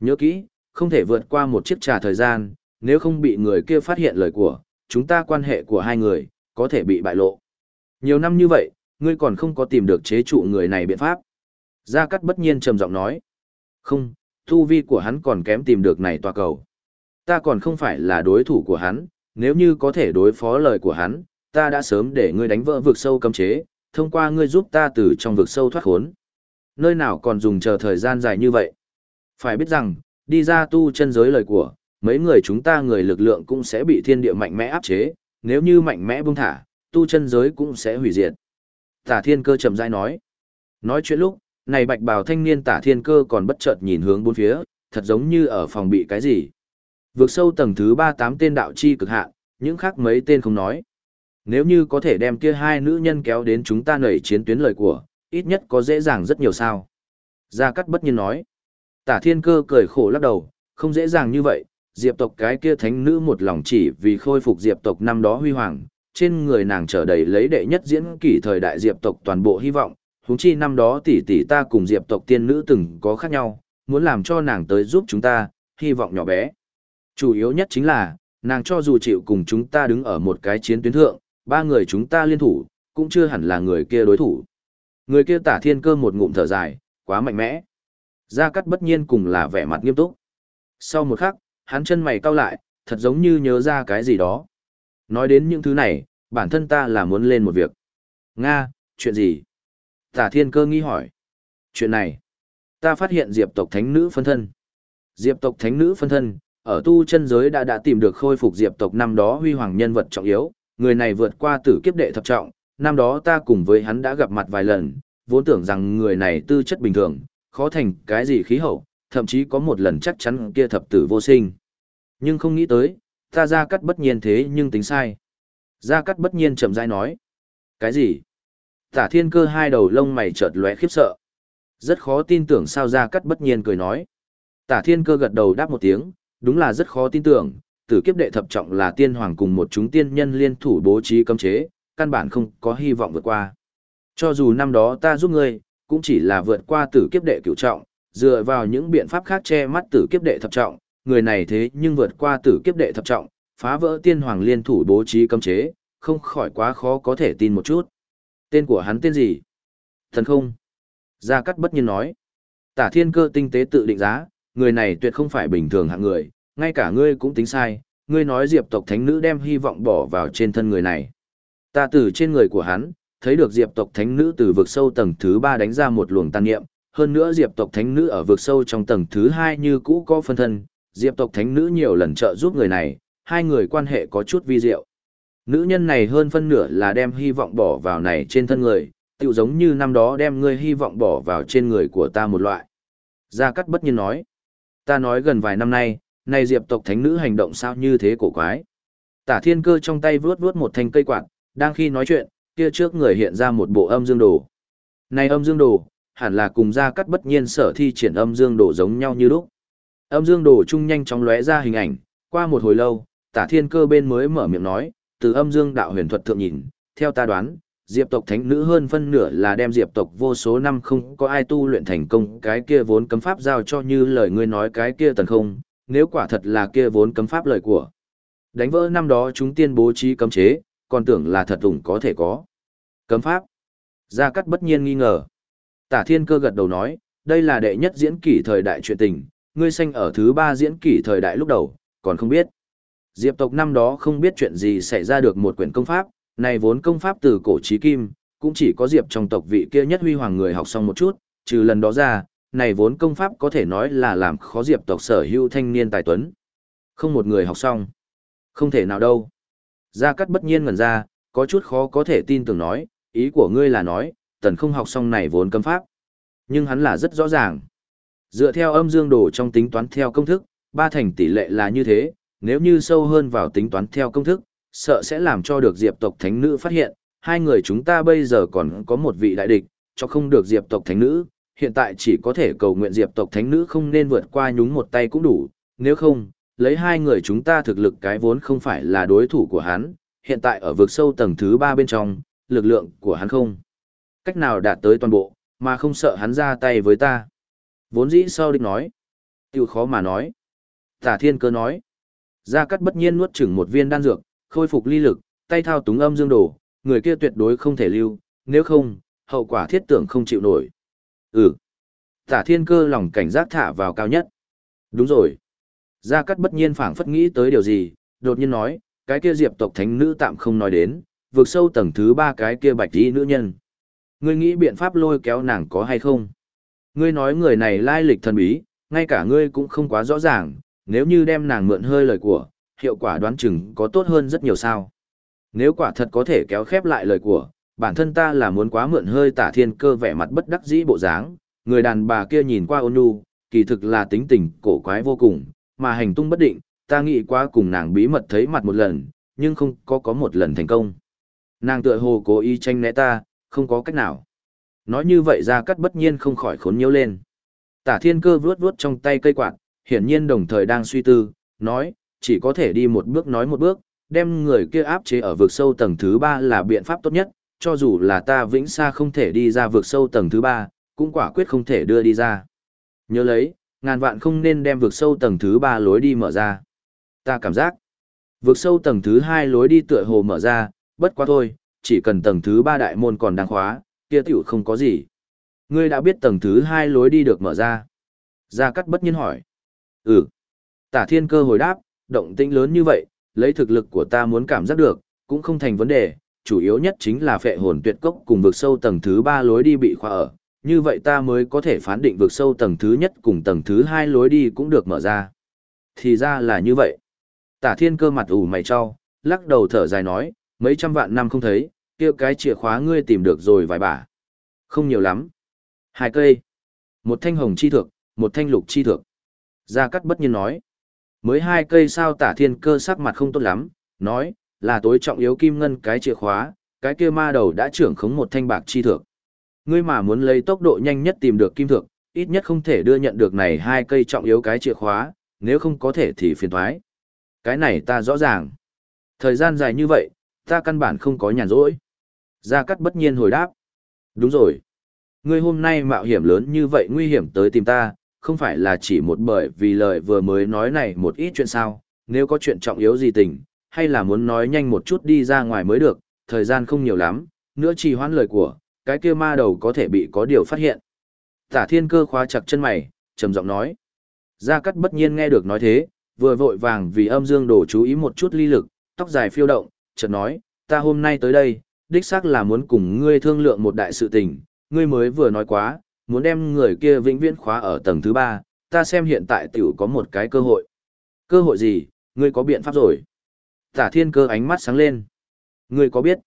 S1: Nhớ kỹ, không thể vượt qua một chiếc trà thời gian, nếu không bị người kia phát hiện lời của, chúng ta quan hệ của hai người, có thể bị bại lộ. Nhiều năm như vậy, ngươi còn không có tìm được chế trụ người này biện pháp. Gia Cát bất nhiên trầm giọng nói. Không, thu vi của hắn còn kém tìm được này tòa cầu. Ta còn không phải là đối thủ của hắn, nếu như có thể đối phó lời của hắn, ta đã sớm để ngươi đánh vỡ vực sâu cấm chế, thông qua ngươi giúp ta từ trong vực sâu thoát khốn. Nơi nào còn dùng chờ thời gian dài như vậy? Phải biết rằng, đi ra tu chân giới lời của, mấy người chúng ta người lực lượng cũng sẽ bị thiên địa mạnh mẽ áp chế, nếu như mạnh mẽ buông thả, tu chân giới cũng sẽ hủy diệt. Tả thiên cơ chậm rãi nói. Nói chuyện lúc, này bạch bào thanh niên tả thiên cơ còn bất chợt nhìn hướng bốn phía, thật giống như ở phòng bị cái gì. Vượt sâu tầng thứ ba tám tên đạo chi cực hạn, những khác mấy tên không nói. Nếu như có thể đem kia hai nữ nhân kéo đến chúng ta nảy chiến tuyến lời của, ít nhất có dễ dàng rất nhiều sao. Gia Cát bất nhiên nói. Tả thiên cơ cười khổ lắc đầu, không dễ dàng như vậy, diệp tộc cái kia thánh nữ một lòng chỉ vì khôi phục diệp tộc năm đó huy hoàng, trên người nàng trở đầy lấy đệ nhất diễn kỷ thời đại diệp tộc toàn bộ hy vọng, huống chi năm đó tỷ tỷ ta cùng diệp tộc tiên nữ từng có khác nhau, muốn làm cho nàng tới giúp chúng ta, hy vọng nhỏ bé. Chủ yếu nhất chính là, nàng cho dù chịu cùng chúng ta đứng ở một cái chiến tuyến thượng, ba người chúng ta liên thủ, cũng chưa hẳn là người kia đối thủ. Người kia tả thiên cơ một ngụm thở dài, quá mạnh mẽ. Gia Cát bất nhiên cùng là vẻ mặt nghiêm túc. Sau một khắc, hắn chân mày cau lại, thật giống như nhớ ra cái gì đó. Nói đến những thứ này, bản thân ta là muốn lên một việc. Nga, chuyện gì? Tả thiên cơ nghi hỏi. Chuyện này, ta phát hiện diệp tộc thánh nữ phân thân. Diệp tộc thánh nữ phân thân, ở tu chân giới đã đã tìm được khôi phục diệp tộc năm đó huy hoàng nhân vật trọng yếu, người này vượt qua tử kiếp đệ thập trọng, năm đó ta cùng với hắn đã gặp mặt vài lần, vốn tưởng rằng người này tư chất bình thường, khó thành cái gì khí hậu, thậm chí có một lần chắc chắn kia thập tử vô sinh. Nhưng không nghĩ tới, ta ra cắt bất nhiên thế nhưng tính sai. Ra cắt bất nhiên chậm rãi nói. Cái gì? Tả thiên cơ hai đầu lông mày chợt lóe khiếp sợ. Rất khó tin tưởng sao ra cắt bất nhiên cười nói. Tả thiên cơ gật đầu đáp một tiếng, đúng là rất khó tin tưởng, tử kiếp đệ thập trọng là tiên hoàng cùng một chúng tiên nhân liên thủ bố trí cấm chế, căn bản không có hy vọng vượt qua. Cho dù năm đó ta giúp ngươi, cũng chỉ là vượt qua tử kiếp đệ cửu trọng, dựa vào những biện pháp khác che mắt tử kiếp đệ thập trọng, người này thế nhưng vượt qua tử kiếp đệ thập trọng, phá vỡ tiên hoàng liên thủ bố trí cấm chế, không khỏi quá khó có thể tin một chút. Tên của hắn tên gì? Thần không? Gia Cát bất nhiên nói. Tả thiên cơ tinh tế tự định giá, người này tuyệt không phải bình thường hạng người, ngay cả ngươi cũng tính sai, ngươi nói diệp tộc thánh nữ đem hy vọng bỏ vào trên thân người này. Ta từ trên người của hắn, thấy được diệp tộc thánh nữ từ vực sâu tầng thứ ba đánh ra một luồng tàn niệm, hơn nữa diệp tộc thánh nữ ở vực sâu trong tầng thứ hai như cũ có phân thân, diệp tộc thánh nữ nhiều lần trợ giúp người này, hai người quan hệ có chút vi diệu. Nữ nhân này hơn phân nửa là đem hy vọng bỏ vào này trên thân người, tựu giống như năm đó đem ngươi hy vọng bỏ vào trên người của ta một loại. Gia Cát bất nhiên nói. Ta nói gần vài năm nay, này diệp tộc thánh nữ hành động sao như thế cổ quái. Tả thiên cơ trong tay vướt vướt một thanh cây quạt, đang khi nói chuyện, kia trước người hiện ra một bộ âm dương đồ. Này âm dương đồ, hẳn là cùng ra cắt bất nhiên sở thi triển âm dương đồ giống nhau như lúc. Âm dương đồ chung nhanh chóng lóe ra hình ảnh, qua một hồi lâu, tả thiên cơ bên mới mở miệng nói, từ âm dương đạo huyền thuật thượng nhìn, theo ta đoán, diệp tộc thánh nữ hơn phân nửa là đem diệp tộc vô số năm không có ai tu luyện thành công cái kia vốn cấm pháp giao cho như lời ngươi nói cái kia tần không, nếu quả thật là kia vốn cấm pháp lời của. Đánh vỡ năm đó chúng tiên bố trí cấm chế, còn tưởng là thật ủng có thể có. Cấm pháp. Gia Cát bất nhiên nghi ngờ. Tả Thiên Cơ gật đầu nói, đây là đệ nhất diễn kỷ thời đại truyện tình, ngươi sanh ở thứ ba diễn kỷ thời đại lúc đầu, còn không biết. Diệp tộc năm đó không biết chuyện gì xảy ra được một quyển công pháp, này vốn công pháp từ cổ chí kim, cũng chỉ có Diệp trong tộc vị kia nhất huy hoàng người học xong một chút, trừ lần đó ra, này vốn công pháp có thể nói là làm khó Diệp tộc sở hữu thanh niên tài tuấn. Không một người học xong. Không thể nào đâu. Gia Cát bất nhiên ngẩn ra, có chút khó có thể tin tưởng nói, ý của ngươi là nói, tần không học xong này vốn cấm pháp. Nhưng hắn là rất rõ ràng. Dựa theo âm dương đồ trong tính toán theo công thức, ba thành tỷ lệ là như thế, nếu như sâu hơn vào tính toán theo công thức, sợ sẽ làm cho được diệp tộc thánh nữ phát hiện, hai người chúng ta bây giờ còn có một vị đại địch, cho không được diệp tộc thánh nữ, hiện tại chỉ có thể cầu nguyện diệp tộc thánh nữ không nên vượt qua nhúng một tay cũng đủ, nếu không, lấy hai người chúng ta thực lực cái vốn không phải là đối thủ của hắn, hiện tại ở vực sâu tầng thứ ba bên trong, lực lượng của hắn không. Cách nào đạt tới toàn bộ, mà không sợ hắn ra tay với ta. Vốn dĩ sau địch nói. Tiêu khó mà nói. Tả thiên cơ nói. Gia Cát bất nhiên nuốt chửng một viên đan dược, khôi phục ly lực, tay thao túng âm dương đồ, người kia tuyệt đối không thể lưu, nếu không, hậu quả thiết tưởng không chịu nổi. Ừ. Tả thiên cơ lòng cảnh giác thả vào cao nhất. Đúng rồi. Gia Cát bất nhiên phảng phất nghĩ tới điều gì, đột nhiên nói, cái kia diệp tộc thánh nữ tạm không nói đến, vượt sâu tầng thứ ba cái kia bạch y nữ nhân. Ngươi nghĩ biện pháp lôi kéo nàng có hay không? Ngươi nói người này lai lịch thần bí, ngay cả ngươi cũng không quá rõ ràng, nếu như đem nàng mượn hơi lời của, hiệu quả đoán chừng có tốt hơn rất nhiều sao. Nếu quả thật có thể kéo khép lại lời của, bản thân ta là muốn quá mượn hơi tả thiên cơ vẻ mặt bất đắc dĩ bộ dáng, người đàn bà kia nhìn qua ôn nhu, kỳ thực là tính tình cổ quái vô cùng, mà hành tung bất định, ta nghĩ quá cùng nàng bí mật thấy mặt một lần, nhưng không có có một lần thành công. Nàng tựa hồ cố ý tranh né ta, không có cách nào. Nói như vậy ra cắt bất nhiên không khỏi khốn nhiễu lên. Tả thiên cơ vuốt vuốt trong tay cây quạt, hiển nhiên đồng thời đang suy tư, nói, chỉ có thể đi một bước nói một bước, đem người kia áp chế ở vực sâu tầng thứ ba là biện pháp tốt nhất, cho dù là ta vĩnh xa không thể đi ra vực sâu tầng thứ ba, cũng quả quyết không thể đưa đi ra. Nhớ lấy, ngàn vạn không nên đem vực sâu tầng thứ ba lối đi mở ra. Ta cảm giác, vực sâu tầng thứ hai lối đi tựa hồ mở ra, bất quá thôi, chỉ cần tầng thứ ba đại môn còn đang khóa, kia tiểu không có gì. Ngươi đã biết tầng thứ hai lối đi được mở ra. Gia Cát bất nhiên hỏi. Ừ. Tả thiên cơ hồi đáp, động tĩnh lớn như vậy, lấy thực lực của ta muốn cảm giác được, cũng không thành vấn đề, chủ yếu nhất chính là phệ hồn tuyệt cốc cùng vực sâu tầng thứ ba lối đi bị khóa ở, như vậy ta mới có thể phán định vượt sâu tầng thứ nhất cùng tầng thứ hai lối đi cũng được mở ra. Thì ra là như vậy. Tả thiên cơ mặt ủ mày cho, lắc đầu thở dài nói, mấy trăm vạn năm không thấy, kia cái chìa khóa ngươi tìm được rồi vài bả. Không nhiều lắm. Hai cây. Một thanh hồng chi thược, một thanh lục chi thược. Gia Cát bất nhiên nói. Mới hai cây sao tả thiên cơ sắc mặt không tốt lắm, nói, là tối trọng yếu kim ngân cái chìa khóa, cái kia ma đầu đã trưởng khống một thanh bạc chi thược. Ngươi mà muốn lấy tốc độ nhanh nhất tìm được kim thược, ít nhất không thể đưa nhận được này hai cây trọng yếu cái chìa khóa, nếu không có thể thì phiền thoái. Cái này ta rõ ràng. Thời gian dài như vậy, ta căn bản không có nhàn rỗi. Gia Cát bất nhiên hồi đáp. Đúng rồi. Ngươi hôm nay mạo hiểm lớn như vậy nguy hiểm tới tìm ta, không phải là chỉ một bởi vì lời vừa mới nói này một ít chuyện sao, nếu có chuyện trọng yếu gì tình, hay là muốn nói nhanh một chút đi ra ngoài mới được, thời gian không nhiều lắm, nữa trì hoãn lời của, cái kia ma đầu có thể bị có điều phát hiện. Tả thiên cơ khóa chặt chân mày, trầm giọng nói. Gia Cát bất nhiên nghe được nói thế, vừa vội vàng vì âm dương đổ chú ý một chút ly lực, tóc dài phiêu động, chợt nói, ta hôm nay tới đây, đích xác là muốn cùng ngươi thương lượng một đại sự tình, ngươi mới vừa nói quá, muốn đem người kia vĩnh viễn khóa ở tầng thứ ba, ta xem hiện tại tiểu có một cái cơ hội. Cơ hội gì, ngươi có biện pháp rồi. Tả thiên cơ ánh mắt sáng lên. Ngươi có biết,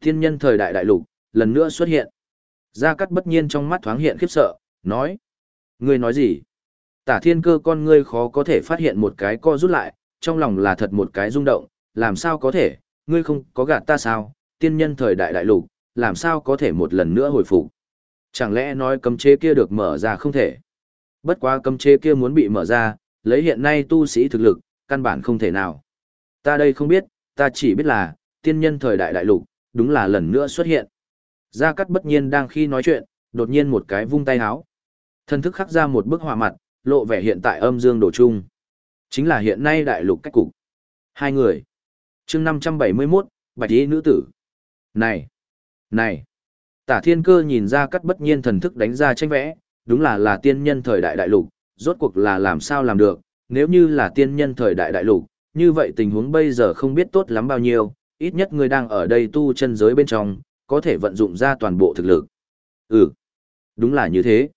S1: thiên nhân thời đại đại lục, lần nữa xuất hiện. Gia Cát bất nhiên trong mắt thoáng hiện khiếp sợ, nói. Ngươi nói gì? Tả thiên cơ con ngươi khó có thể phát hiện một cái co rút lại, trong lòng là thật một cái rung động, làm sao có thể, ngươi không có gạt ta sao, tiên nhân thời đại đại lục, làm sao có thể một lần nữa hồi phục. Chẳng lẽ nói cấm chế kia được mở ra không thể? Bất quá cấm chế kia muốn bị mở ra, lấy hiện nay tu sĩ thực lực, căn bản không thể nào. Ta đây không biết, ta chỉ biết là, tiên nhân thời đại đại lục, đúng là lần nữa xuất hiện. Gia Cát bất nhiên đang khi nói chuyện, đột nhiên một cái vung tay háo. Thân thức khắc ra một bức họa mặt, lộ vẻ hiện tại âm dương đổ chung. Chính là hiện nay đại lục cách cục. Hai người. chương 571, bạch y nữ tử. Này! Này! Tả thiên cơ nhìn ra cắt bất nhiên thần thức đánh ra tranh vẽ, đúng là là tiên nhân thời đại đại lục, rốt cuộc là làm sao làm được, nếu như là tiên nhân thời đại đại lục, như vậy tình huống bây giờ không biết tốt lắm bao nhiêu, ít nhất người đang ở đây tu chân giới bên trong, có thể vận dụng ra toàn bộ thực lực. Ừ, đúng là như thế.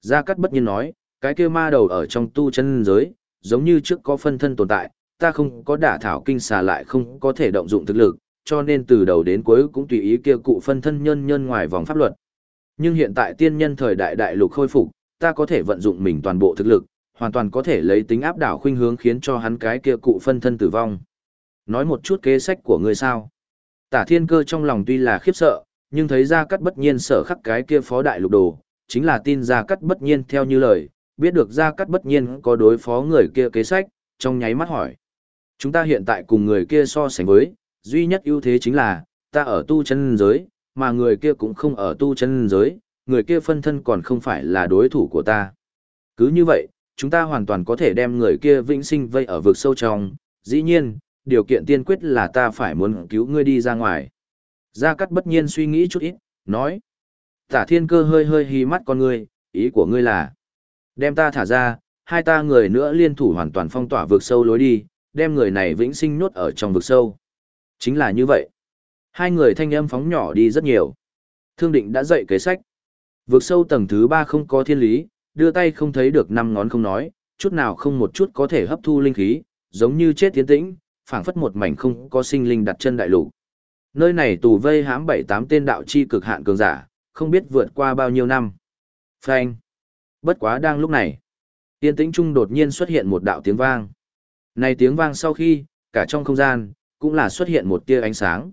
S1: Gia Cát bất nhiên nói, cái kia ma đầu ở trong tu chân giới, giống như trước có phân thân tồn tại, ta không có đả thảo kinh xà lại không có thể động dụng thực lực, cho nên từ đầu đến cuối cũng tùy ý kia cụ phân thân nhân nhân ngoài vòng pháp luật. Nhưng hiện tại tiên nhân thời đại đại lục khôi phục, ta có thể vận dụng mình toàn bộ thực lực, hoàn toàn có thể lấy tính áp đảo khuynh hướng khiến cho hắn cái kia cụ phân thân tử vong. Nói một chút kế sách của ngươi sao? Tả thiên cơ trong lòng tuy là khiếp sợ, nhưng thấy ra cắt bất nhiên sở khắc cái kia phó đại lục đồ, chính là tin ra cắt bất nhiên theo như lời, biết được ra cắt bất nhiên có đối phó người kia kế sách, trong nháy mắt hỏi. Chúng ta hiện tại cùng người kia so sánh với, duy nhất ưu thế chính là, ta ở tu chân giới, mà người kia cũng không ở tu chân giới, người kia phân thân còn không phải là đối thủ của ta. Cứ như vậy, chúng ta hoàn toàn có thể đem người kia vĩnh sinh vây ở vực sâu trong, dĩ nhiên, điều kiện tiên quyết là ta phải muốn cứu ngươi đi ra ngoài. Gia Cát bất nhiên suy nghĩ chút ít, nói. Tả thiên cơ hơi hơi hí mắt con ngươi, ý của ngươi là, đem ta thả ra, hai ta người nữa liên thủ hoàn toàn phong tỏa vực sâu lối đi, đem người này vĩnh sinh nhốt ở trong vực sâu. Chính là như vậy. Hai người thanh âm phóng nhỏ đi rất nhiều. Thương định đã dạy kế sách. Vực sâu tầng thứ ba không có thiên lý, đưa tay không thấy được năm ngón không nói, chút nào không một chút có thể hấp thu linh khí, giống như chết tiến tĩnh, phảng phất một mảnh không có sinh linh đặt chân đại lục. Nơi này tù vây hãm bảy tám tên đạo chi cực hạn cường giả, không biết vượt qua bao nhiêu năm. Phanh. Bất quá đang lúc này, tiên tĩnh trung đột nhiên xuất hiện một đạo tiếng vang. Này tiếng vang sau khi, cả trong không gian, cũng là xuất hiện một tia ánh sáng.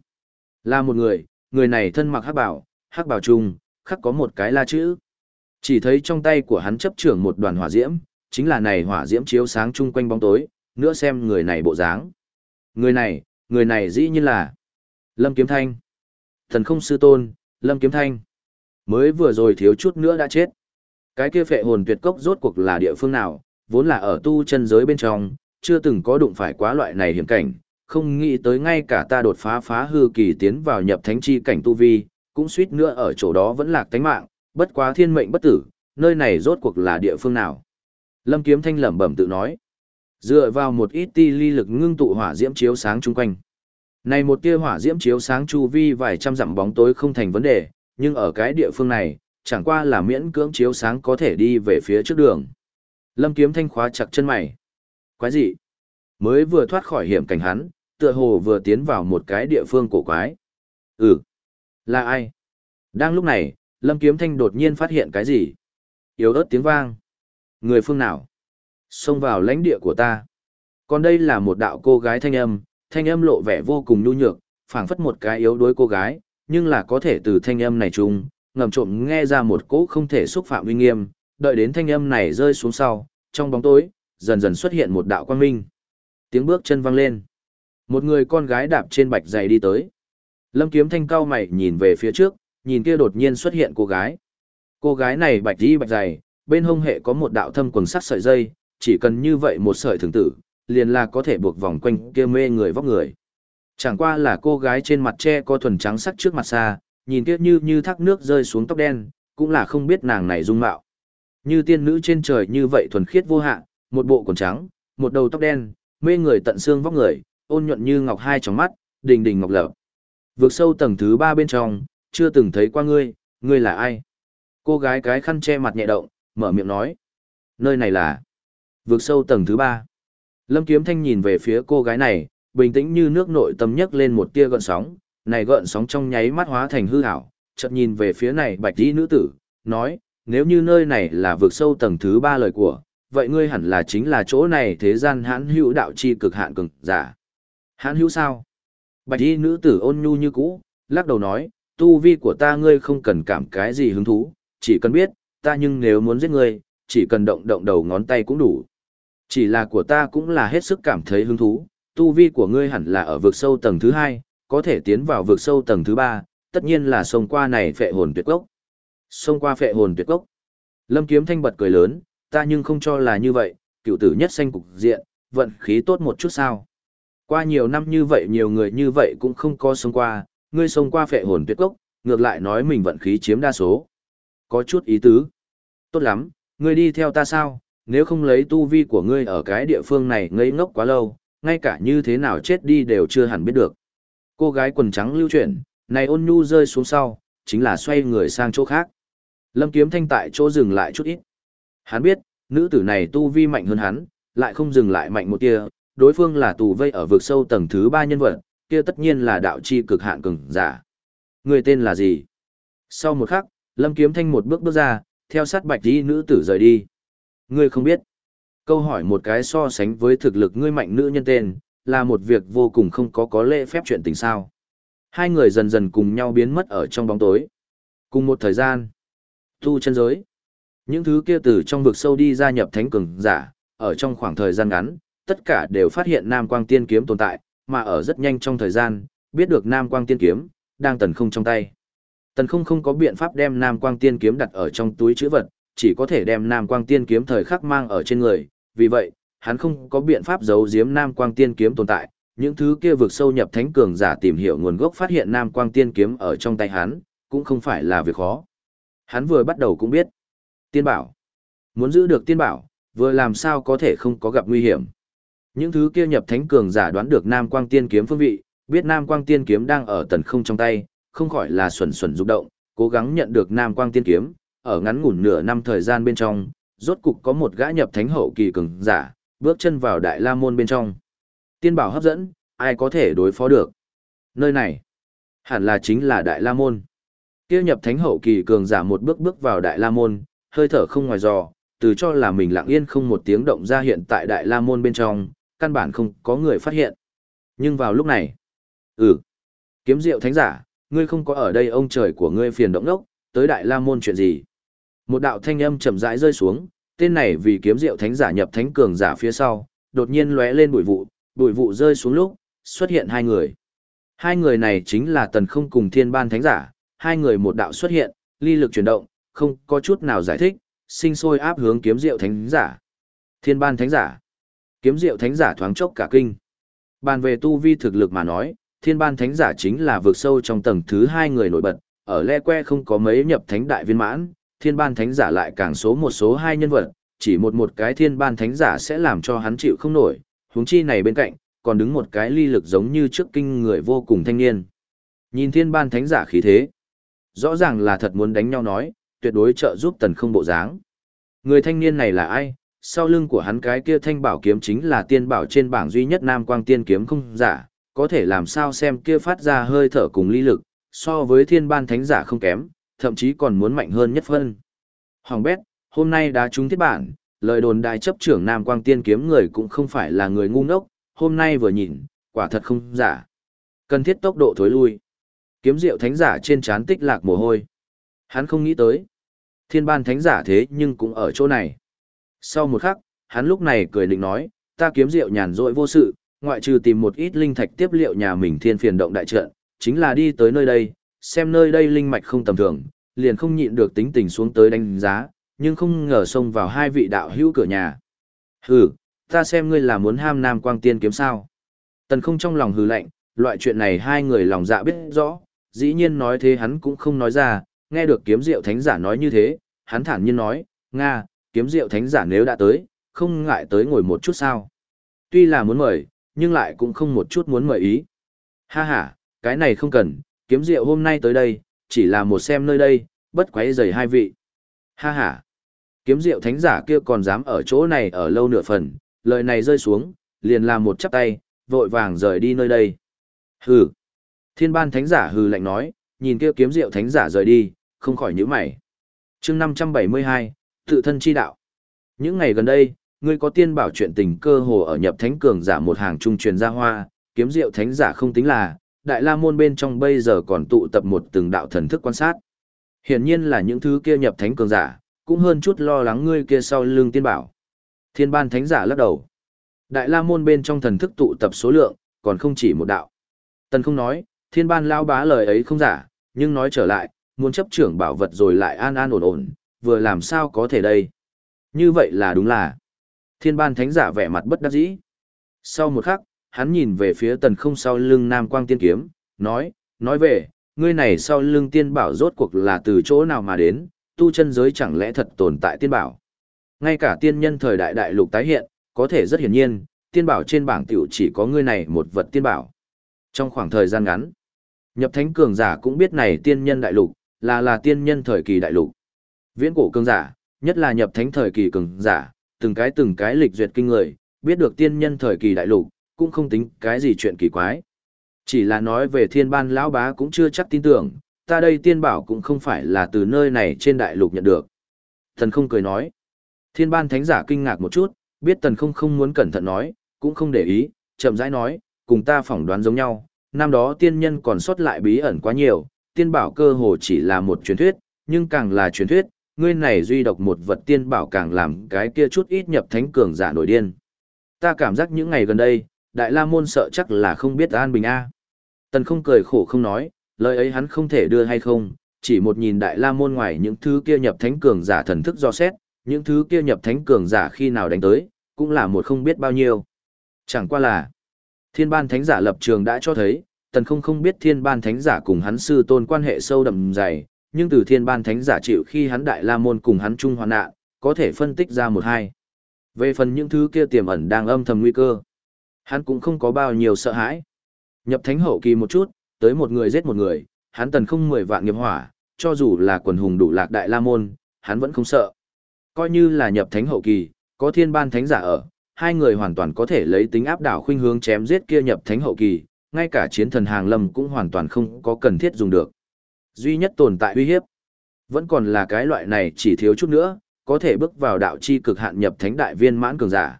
S1: Là một người, người này thân mặc hắc bảo, hắc bảo trung, khắc có một cái la chữ. Chỉ thấy trong tay của hắn chấp trưởng một đoàn hỏa diễm, chính là này hỏa diễm chiếu sáng chung quanh bóng tối, nữa xem người này bộ dáng. Người này, người này dĩ nhiên là Lâm Kiếm Thanh. Thần không sư tôn, Lâm Kiếm Thanh. Mới vừa rồi thiếu chút nữa đã chết. Cái kia phệ hồn tuyệt cốc rốt cuộc là địa phương nào, vốn là ở tu chân giới bên trong, chưa từng có đụng phải quá loại này hiểm cảnh, không nghĩ tới ngay cả ta đột phá phá hư kỳ tiến vào nhập thánh chi cảnh tu vi, cũng suýt nữa ở chỗ đó vẫn lạc tánh mạng, bất quá thiên mệnh bất tử, nơi này rốt cuộc là địa phương nào. Lâm Kiếm Thanh lẩm bẩm tự nói. Dựa vào một ít ti ly lực ngưng tụ hỏa diễm chiếu sáng chung quanh. Này một tia hỏa diễm chiếu sáng chu vi vài trăm dặm bóng tối không thành vấn đề, nhưng ở cái địa phương này, chẳng qua là miễn cưỡng chiếu sáng có thể đi về phía trước đường. Lâm Kiếm Thanh khóa chặt chân mày. Quái gì? Mới vừa thoát khỏi hiểm cảnh hắn, tựa hồ vừa tiến vào một cái địa phương cổ quái. Ừ, là ai? Đang lúc này, Lâm Kiếm Thanh đột nhiên phát hiện cái gì? Yếu ớt tiếng vang. Người phương nào? Xông vào lãnh địa của ta. Còn đây là một đạo cô gái thanh âm, thanh âm lộ vẻ vô cùng nhu nhược, phảng phất một cái yếu đuối cô gái, nhưng là có thể từ thanh âm này chung, ngầm trộm nghe ra một cỗ không thể xúc phạm uy nghiêm, đợi đến thanh âm này rơi xuống sau, trong bóng tối, dần dần xuất hiện một đạo quang minh. Tiếng bước chân vang lên. Một người con gái đạp trên bạch giày đi tới. Lâm Kiếm Thanh cao mày nhìn về phía trước, nhìn kia đột nhiên xuất hiện cô gái. Cô gái này bạch đi bạch giày, bên hông hệ có một đạo thâm quần sắc sợi dây, chỉ cần như vậy một sợi thường tử, liền là có thể buộc vòng quanh kia mê người vóc người. Chẳng qua là cô gái trên mặt che có thuần trắng sắc trước mặt xa, nhìn kia như như thác nước rơi xuống tóc đen, cũng là không biết nàng này dung mạo. Như tiên nữ trên trời như vậy thuần khiết vô hạn, một bộ quần trắng, một đầu tóc đen, mê người tận xương vóc người, ôn nhuận như ngọc hai tròng mắt, đình đình ngọc lở. Vượt sâu tầng thứ ba bên trong, chưa từng thấy qua ngươi, ngươi là ai? Cô gái cái khăn che mặt nhẹ động, mở miệng nói. Nơi này là vượt sâu tầng thứ ba. Lâm Kiếm Thanh nhìn về phía cô gái này, bình tĩnh như nước nội tâm nhấc lên một tia gợn sóng, này gợn sóng trong nháy mắt hóa thành hư ảo, chợt nhìn về phía này bạch y nữ tử, nói, nếu như nơi này là vượt sâu tầng thứ ba lời của, vậy ngươi hẳn là chính là chỗ này thế gian hãn hữu đạo chi cực hạn cường giả. Dạ. Hãn hữu sao? Bạch y nữ tử ôn nhu như cũ, lắc đầu nói, tu vi của ta ngươi không cần cảm cái gì hứng thú, chỉ cần biết, ta nhưng nếu muốn giết ngươi, chỉ cần động động đầu ngón tay cũng đủ. Chỉ là của ta cũng là hết sức cảm thấy hứng thú, tu vi của ngươi hẳn là ở vực sâu tầng thứ hai, có thể tiến vào vực sâu tầng thứ ba, tất nhiên là xông qua này phệ hồn tuyệt cốc. Xông qua phệ hồn tuyệt cốc. Lâm Kiếm Thanh bật cười lớn, ta nhưng không cho là như vậy, cựu tử nhất sanh cục diện, vận khí tốt một chút sao. Qua nhiều năm như vậy nhiều người như vậy cũng không có xông qua, ngươi xông qua phệ hồn tuyệt cốc, ngược lại nói mình vận khí chiếm đa số. Có chút ý tứ. Tốt lắm, ngươi đi theo ta sao, nếu không lấy tu vi của ngươi ở cái địa phương này ngây ngốc quá lâu, ngay cả như thế nào chết đi đều chưa hẳn biết được. Cô gái quần trắng lưu chuyển, này ôn nhu rơi xuống sau, chính là xoay người sang chỗ khác. Lâm Kiếm Thanh tại chỗ dừng lại chút ít. Hắn biết, nữ tử này tu vi mạnh hơn hắn, lại không dừng lại mạnh một tia, đối phương là tù vây ở vực sâu tầng thứ ba nhân vật, kia tất nhiên là đạo chi cực hạn cường giả. Người tên là gì? Sau một khắc, Lâm Kiếm Thanh một bước bước ra, theo sát bạch đi nữ tử rời đi. Ngươi không biết. Câu hỏi một cái so sánh với thực lực ngươi mạnh nữ nhân tên, là một việc vô cùng không có có lễ phép chuyện tình sao. Hai người dần dần cùng nhau biến mất ở trong bóng tối. Cùng một thời gian, tu chân giới. Những thứ kia từ trong vực sâu đi gia nhập thánh cường giả, ở trong khoảng thời gian ngắn, tất cả đều phát hiện Nam Quang Tiên Kiếm tồn tại, mà ở rất nhanh trong thời gian, biết được Nam Quang Tiên Kiếm, đang tần không trong tay. Tần không không có biện pháp đem Nam Quang Tiên Kiếm đặt ở trong túi chữ vật, chỉ có thể đem Nam Quang Tiên Kiếm thời khắc mang ở trên người, vì vậy, hắn không có biện pháp giấu giếm Nam Quang Tiên Kiếm tồn tại, những thứ kia vực sâu nhập thánh cường giả tìm hiểu nguồn gốc phát hiện Nam Quang Tiên Kiếm ở trong tay hắn, cũng không phải là việc khó. Hắn vừa bắt đầu cũng biết. Tiên bảo. Muốn giữ được tiên bảo, vừa làm sao có thể không có gặp nguy hiểm. Những thứ kia nhập thánh cường giả đoán được Nam Quang Tiên Kiếm phương vị, biết Nam Quang Tiên Kiếm đang ở tần không trong tay, không khỏi là xuẩn xuẩn rụng động, cố gắng nhận được Nam Quang Tiên Kiếm, ở ngắn ngủn nửa năm thời gian bên trong, rốt cục có một gã nhập thánh hậu kỳ cường giả, bước chân vào Đại La Môn bên trong. Tiên bảo hấp dẫn, ai có thể đối phó được? Nơi này, hẳn là chính là Đại La Môn. Kia nhập thánh hậu kỳ cường giả một bước bước vào Đại La Môn, hơi thở không ngoài dò, từ cho là mình lặng yên không một tiếng động ra hiện tại Đại La Môn bên trong, căn bản không có người phát hiện. Nhưng vào lúc này, ừ, kiếm diệu thánh giả, ngươi không có ở đây ông trời của ngươi phiền động đốc, tới Đại La Môn chuyện gì? Một đạo thanh âm chậm rãi rơi xuống, tên này vì kiếm diệu thánh giả nhập thánh cường giả phía sau, đột nhiên lóe lên bụi vụ, bụi vụ rơi xuống lúc, xuất hiện hai người. Hai người này chính là tần không cùng thiên ban thánh giả, hai người một đạo xuất hiện, ly lực chuyển động, không có chút nào giải thích, sinh sôi áp hướng kiếm diệu thánh giả. Thiên ban thánh giả. Kiếm diệu thánh giả thoáng chốc cả kinh. Bàn về tu vi thực lực mà nói, thiên ban thánh giả chính là vượt sâu trong tầng thứ hai người nổi bật, ở le que không có mấy nhập thánh đại viên mãn, thiên ban thánh giả lại càng số một số hai nhân vật, chỉ một một cái thiên ban thánh giả sẽ làm cho hắn chịu không nổi, huống chi này bên cạnh, còn đứng một cái ly lực giống như trước kinh người vô cùng thanh niên. Nhìn thiên ban thánh giả khí thế, rõ ràng là thật muốn đánh nhau nói, tuyệt đối trợ giúp tần không bộ dáng. Người thanh niên này là ai? Sau lưng của hắn cái kia thanh bảo kiếm chính là tiên bảo trên bảng duy nhất nam quang tiên kiếm không giả, có thể làm sao xem kia phát ra hơi thở cùng ly lực, so với thiên ban thánh giả không kém, thậm chí còn muốn mạnh hơn nhất phân. Hoàng bét, hôm nay đã trúng thiết bản, lời đồn đại chấp trưởng Nam Quang Tiên kiếm người cũng không phải là người ngu ngốc, hôm nay vừa nhìn, quả thật không giả. Cần thiết tốc độ thối lui. Kiếm diệu thánh giả trên trán tích lạc mồ hôi. Hắn không nghĩ tới. Thiên ban thánh giả thế nhưng cũng ở chỗ này. Sau một khắc, hắn lúc này cười định nói, ta kiếm diệu nhàn rỗi vô sự, ngoại trừ tìm một ít linh thạch tiếp liệu nhà mình thiên phiền động đại trận, chính là đi tới nơi đây, xem nơi đây linh mạch không tầm thường, liền không nhịn được tính tình xuống tới đánh giá, nhưng không ngờ xông vào hai vị đạo hữu cửa nhà. Hừ, ta xem ngươi là muốn ham nam quang tiên kiếm sao. Tần không trong lòng hừ lạnh, loại chuyện này hai người lòng dạ biết rõ, dĩ nhiên nói thế hắn cũng không nói ra, nghe được kiếm diệu thánh giả nói như thế, hắn thản nhiên nói, Nga, kiếm diệu thánh giả nếu đã tới, không ngại tới ngồi một chút sao. Tuy là muốn mời, nhưng lại cũng không một chút muốn mời ý. Ha ha, cái này không cần, kiếm diệu hôm nay tới đây, chỉ là một xem nơi đây, bất quấy rầy hai vị. Ha ha, kiếm diệu thánh giả kia còn dám ở chỗ này ở lâu nửa phần, lời này rơi xuống, liền làm một chắp tay, vội vàng rời đi nơi đây. Hừ. Thiên ban thánh giả hừ lạnh nói, nhìn kia kiếm diệu thánh giả rời đi, không khỏi nhíu mày. chương 572, tự thân chi đạo. Những ngày gần đây, ngươi có tiên bảo chuyện tình cơ hồ ở nhập thánh cường giả một hàng trung truyền ra hoa, kiếm diệu thánh giả không tính là, đại la môn bên trong bây giờ còn tụ tập một từng đạo thần thức quan sát. Hiển nhiên là những thứ kia nhập thánh cường giả, cũng hơn chút lo lắng ngươi kia sau lưng tiên bảo. Thiên ban thánh giả lắc đầu. Đại la môn bên trong thần thức tụ tập số lượng, còn không chỉ một đạo. Tần không nói, thiên ban lao bá lời ấy không giả, nhưng nói trở lại, muốn chấp trưởng bảo vật rồi lại an an ổn ổn, vừa làm sao có thể đây. Như vậy là đúng là. Thiên ban thánh giả vẻ mặt bất đắc dĩ. Sau một khắc, hắn nhìn về phía tần không sau lưng nam quang tiên kiếm, nói, nói về, ngươi này sau lưng tiên bảo rốt cuộc là từ chỗ nào mà đến, tu chân giới chẳng lẽ thật tồn tại tiên bảo. Ngay cả tiên nhân thời đại đại lục tái hiện, có thể rất hiển nhiên, tiên bảo trên bảng tiểu chỉ có ngươi này một vật tiên bảo. Trong khoảng thời gian ngắn, nhập thánh cường giả cũng biết này tiên nhân đại lục, là là tiên nhân thời kỳ đại lục. Viễn cổ cường giả, nhất là nhập thánh thời kỳ cường giả, từng cái từng cái lịch duyệt kinh người, biết được tiên nhân thời kỳ đại lục, cũng không tính cái gì chuyện kỳ quái. Chỉ là nói về thiên ban lão bá cũng chưa chắc tin tưởng, ta đây tiên bảo cũng không phải là từ nơi này trên đại lục nhận được. Thần không cười nói. Thiên ban thánh giả kinh ngạc một chút, biết tần không không muốn cẩn thận nói, cũng không để ý, chậm rãi nói, cùng ta phỏng đoán giống nhau, năm đó tiên nhân còn sót lại bí ẩn quá nhiều, tiên bảo cơ hồ chỉ là một truyền thuyết, nhưng càng là truyền thuyết, ngươi này duy độc một vật tiên bảo càng làm cái kia chút ít nhập thánh cường giả nổi điên. Ta cảm giác những ngày gần đây, Đại La Môn sợ chắc là không biết an bình A. Tần không cười khổ không nói, lời ấy hắn không thể đưa hay không, chỉ một nhìn Đại La Môn ngoài những thứ kia nhập thánh cường giả thần thức do xét, những thứ kia nhập thánh cường giả khi nào đánh tới, cũng là một không biết bao nhiêu. Chẳng qua là, thiên ban thánh giả lập trường đã cho thấy, tần không không biết thiên ban thánh giả cùng hắn sư tôn quan hệ sâu đậm dày, nhưng từ thiên ban thánh giả chịu khi hắn đại la môn cùng hắn chung hoạn nạn, có thể phân tích ra một hai. Về phần những thứ kia tiềm ẩn đang âm thầm nguy cơ, hắn cũng không có bao nhiêu sợ hãi. Nhập thánh hậu kỳ một chút, tới một người giết một người, hắn tần không mười vạn nghiệp hỏa, cho dù là quần hùng đủ lạc đại la môn, hắn vẫn không sợ. Coi như là nhập thánh hậu kỳ, có thiên ban thánh giả ở, hai người hoàn toàn có thể lấy tính áp đảo khuynh hướng chém giết kia nhập thánh hậu kỳ, ngay cả chiến thần hàng lâm cũng hoàn toàn không có cần thiết dùng được. Duy nhất tồn tại uy hiếp, vẫn còn là cái loại này chỉ thiếu chút nữa, có thể bước vào đạo chi cực hạn nhập thánh đại viên mãn cường giả.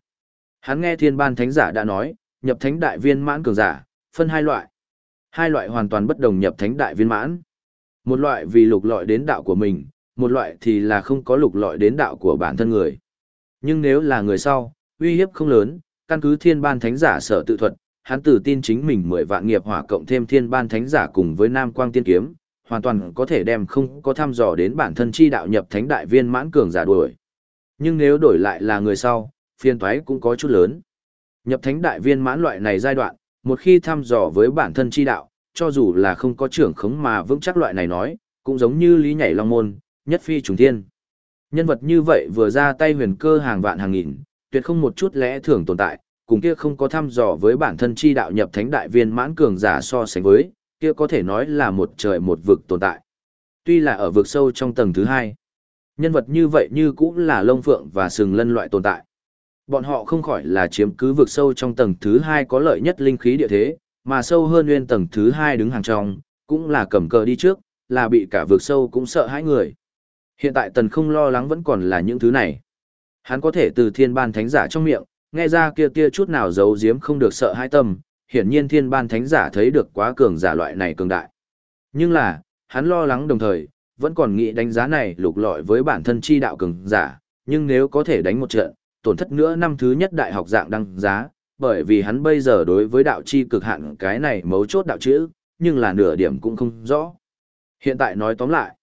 S1: Hắn nghe thiên ban thánh giả đã nói, nhập thánh đại viên mãn cường giả, phân hai loại. Hai loại hoàn toàn bất đồng nhập thánh đại viên mãn. Một loại vì lục lọi đến đạo của mình, một loại thì là không có lục lọi đến đạo của bản thân người. Nhưng nếu là người sau, uy hiếp không lớn, căn cứ thiên ban thánh giả sở tự thuật, hắn tự tin chính mình mười vạn nghiệp hỏa cộng thêm thiên ban thánh giả cùng với nam quang tiên kiếm, hoàn toàn có thể đem không có thăm dò đến bản thân chi đạo nhập thánh đại viên mãn cường giả đuổi. Nhưng nếu đổi lại là người sau, phiền toái cũng có chút lớn. Nhập thánh đại viên mãn loại này giai đoạn, một khi thăm dò với bản thân chi đạo, cho dù là không có trưởng khống mà vững chắc loại này nói, cũng giống như lý nhảy long môn, nhất phi trùng thiên. Nhân vật như vậy vừa ra tay huyền cơ hàng vạn hàng nghìn, tuyệt không một chút lẽ thường tồn tại, cùng kia không có thăm dò với bản thân chi đạo nhập thánh đại viên mãn cường giả so sánh với, kia có thể nói là một trời một vực tồn tại. Tuy là ở vực sâu trong tầng thứ hai, nhân vật như vậy như cũng là lông phượng và sừng lân loại tồn tại. Bọn họ không khỏi là chiếm cứ vực sâu trong tầng thứ hai có lợi nhất linh khí địa thế, mà sâu hơn nguyên tầng thứ hai đứng hàng trong, cũng là cầm cờ đi trước, là bị cả vực sâu cũng sợ hãi người. Hiện tại tần không lo lắng vẫn còn là những thứ này. Hắn có thể từ thiên ban thánh giả trong miệng, nghe ra kia kia chút nào giấu giếm không được sợ hãi tâm, hiển nhiên thiên ban thánh giả thấy được quá cường giả loại này cường đại. Nhưng là, hắn lo lắng đồng thời, vẫn còn nghĩ đánh giá này lục lọi với bản thân chi đạo cường giả, nhưng nếu có thể đánh một trận, tổn thất nữa năm thứ nhất đại học dạng đăng giá, bởi vì hắn bây giờ đối với đạo chi cực hạn cái này mấu chốt đạo chữ, nhưng là nửa điểm cũng không rõ. Hiện tại nói tóm lại,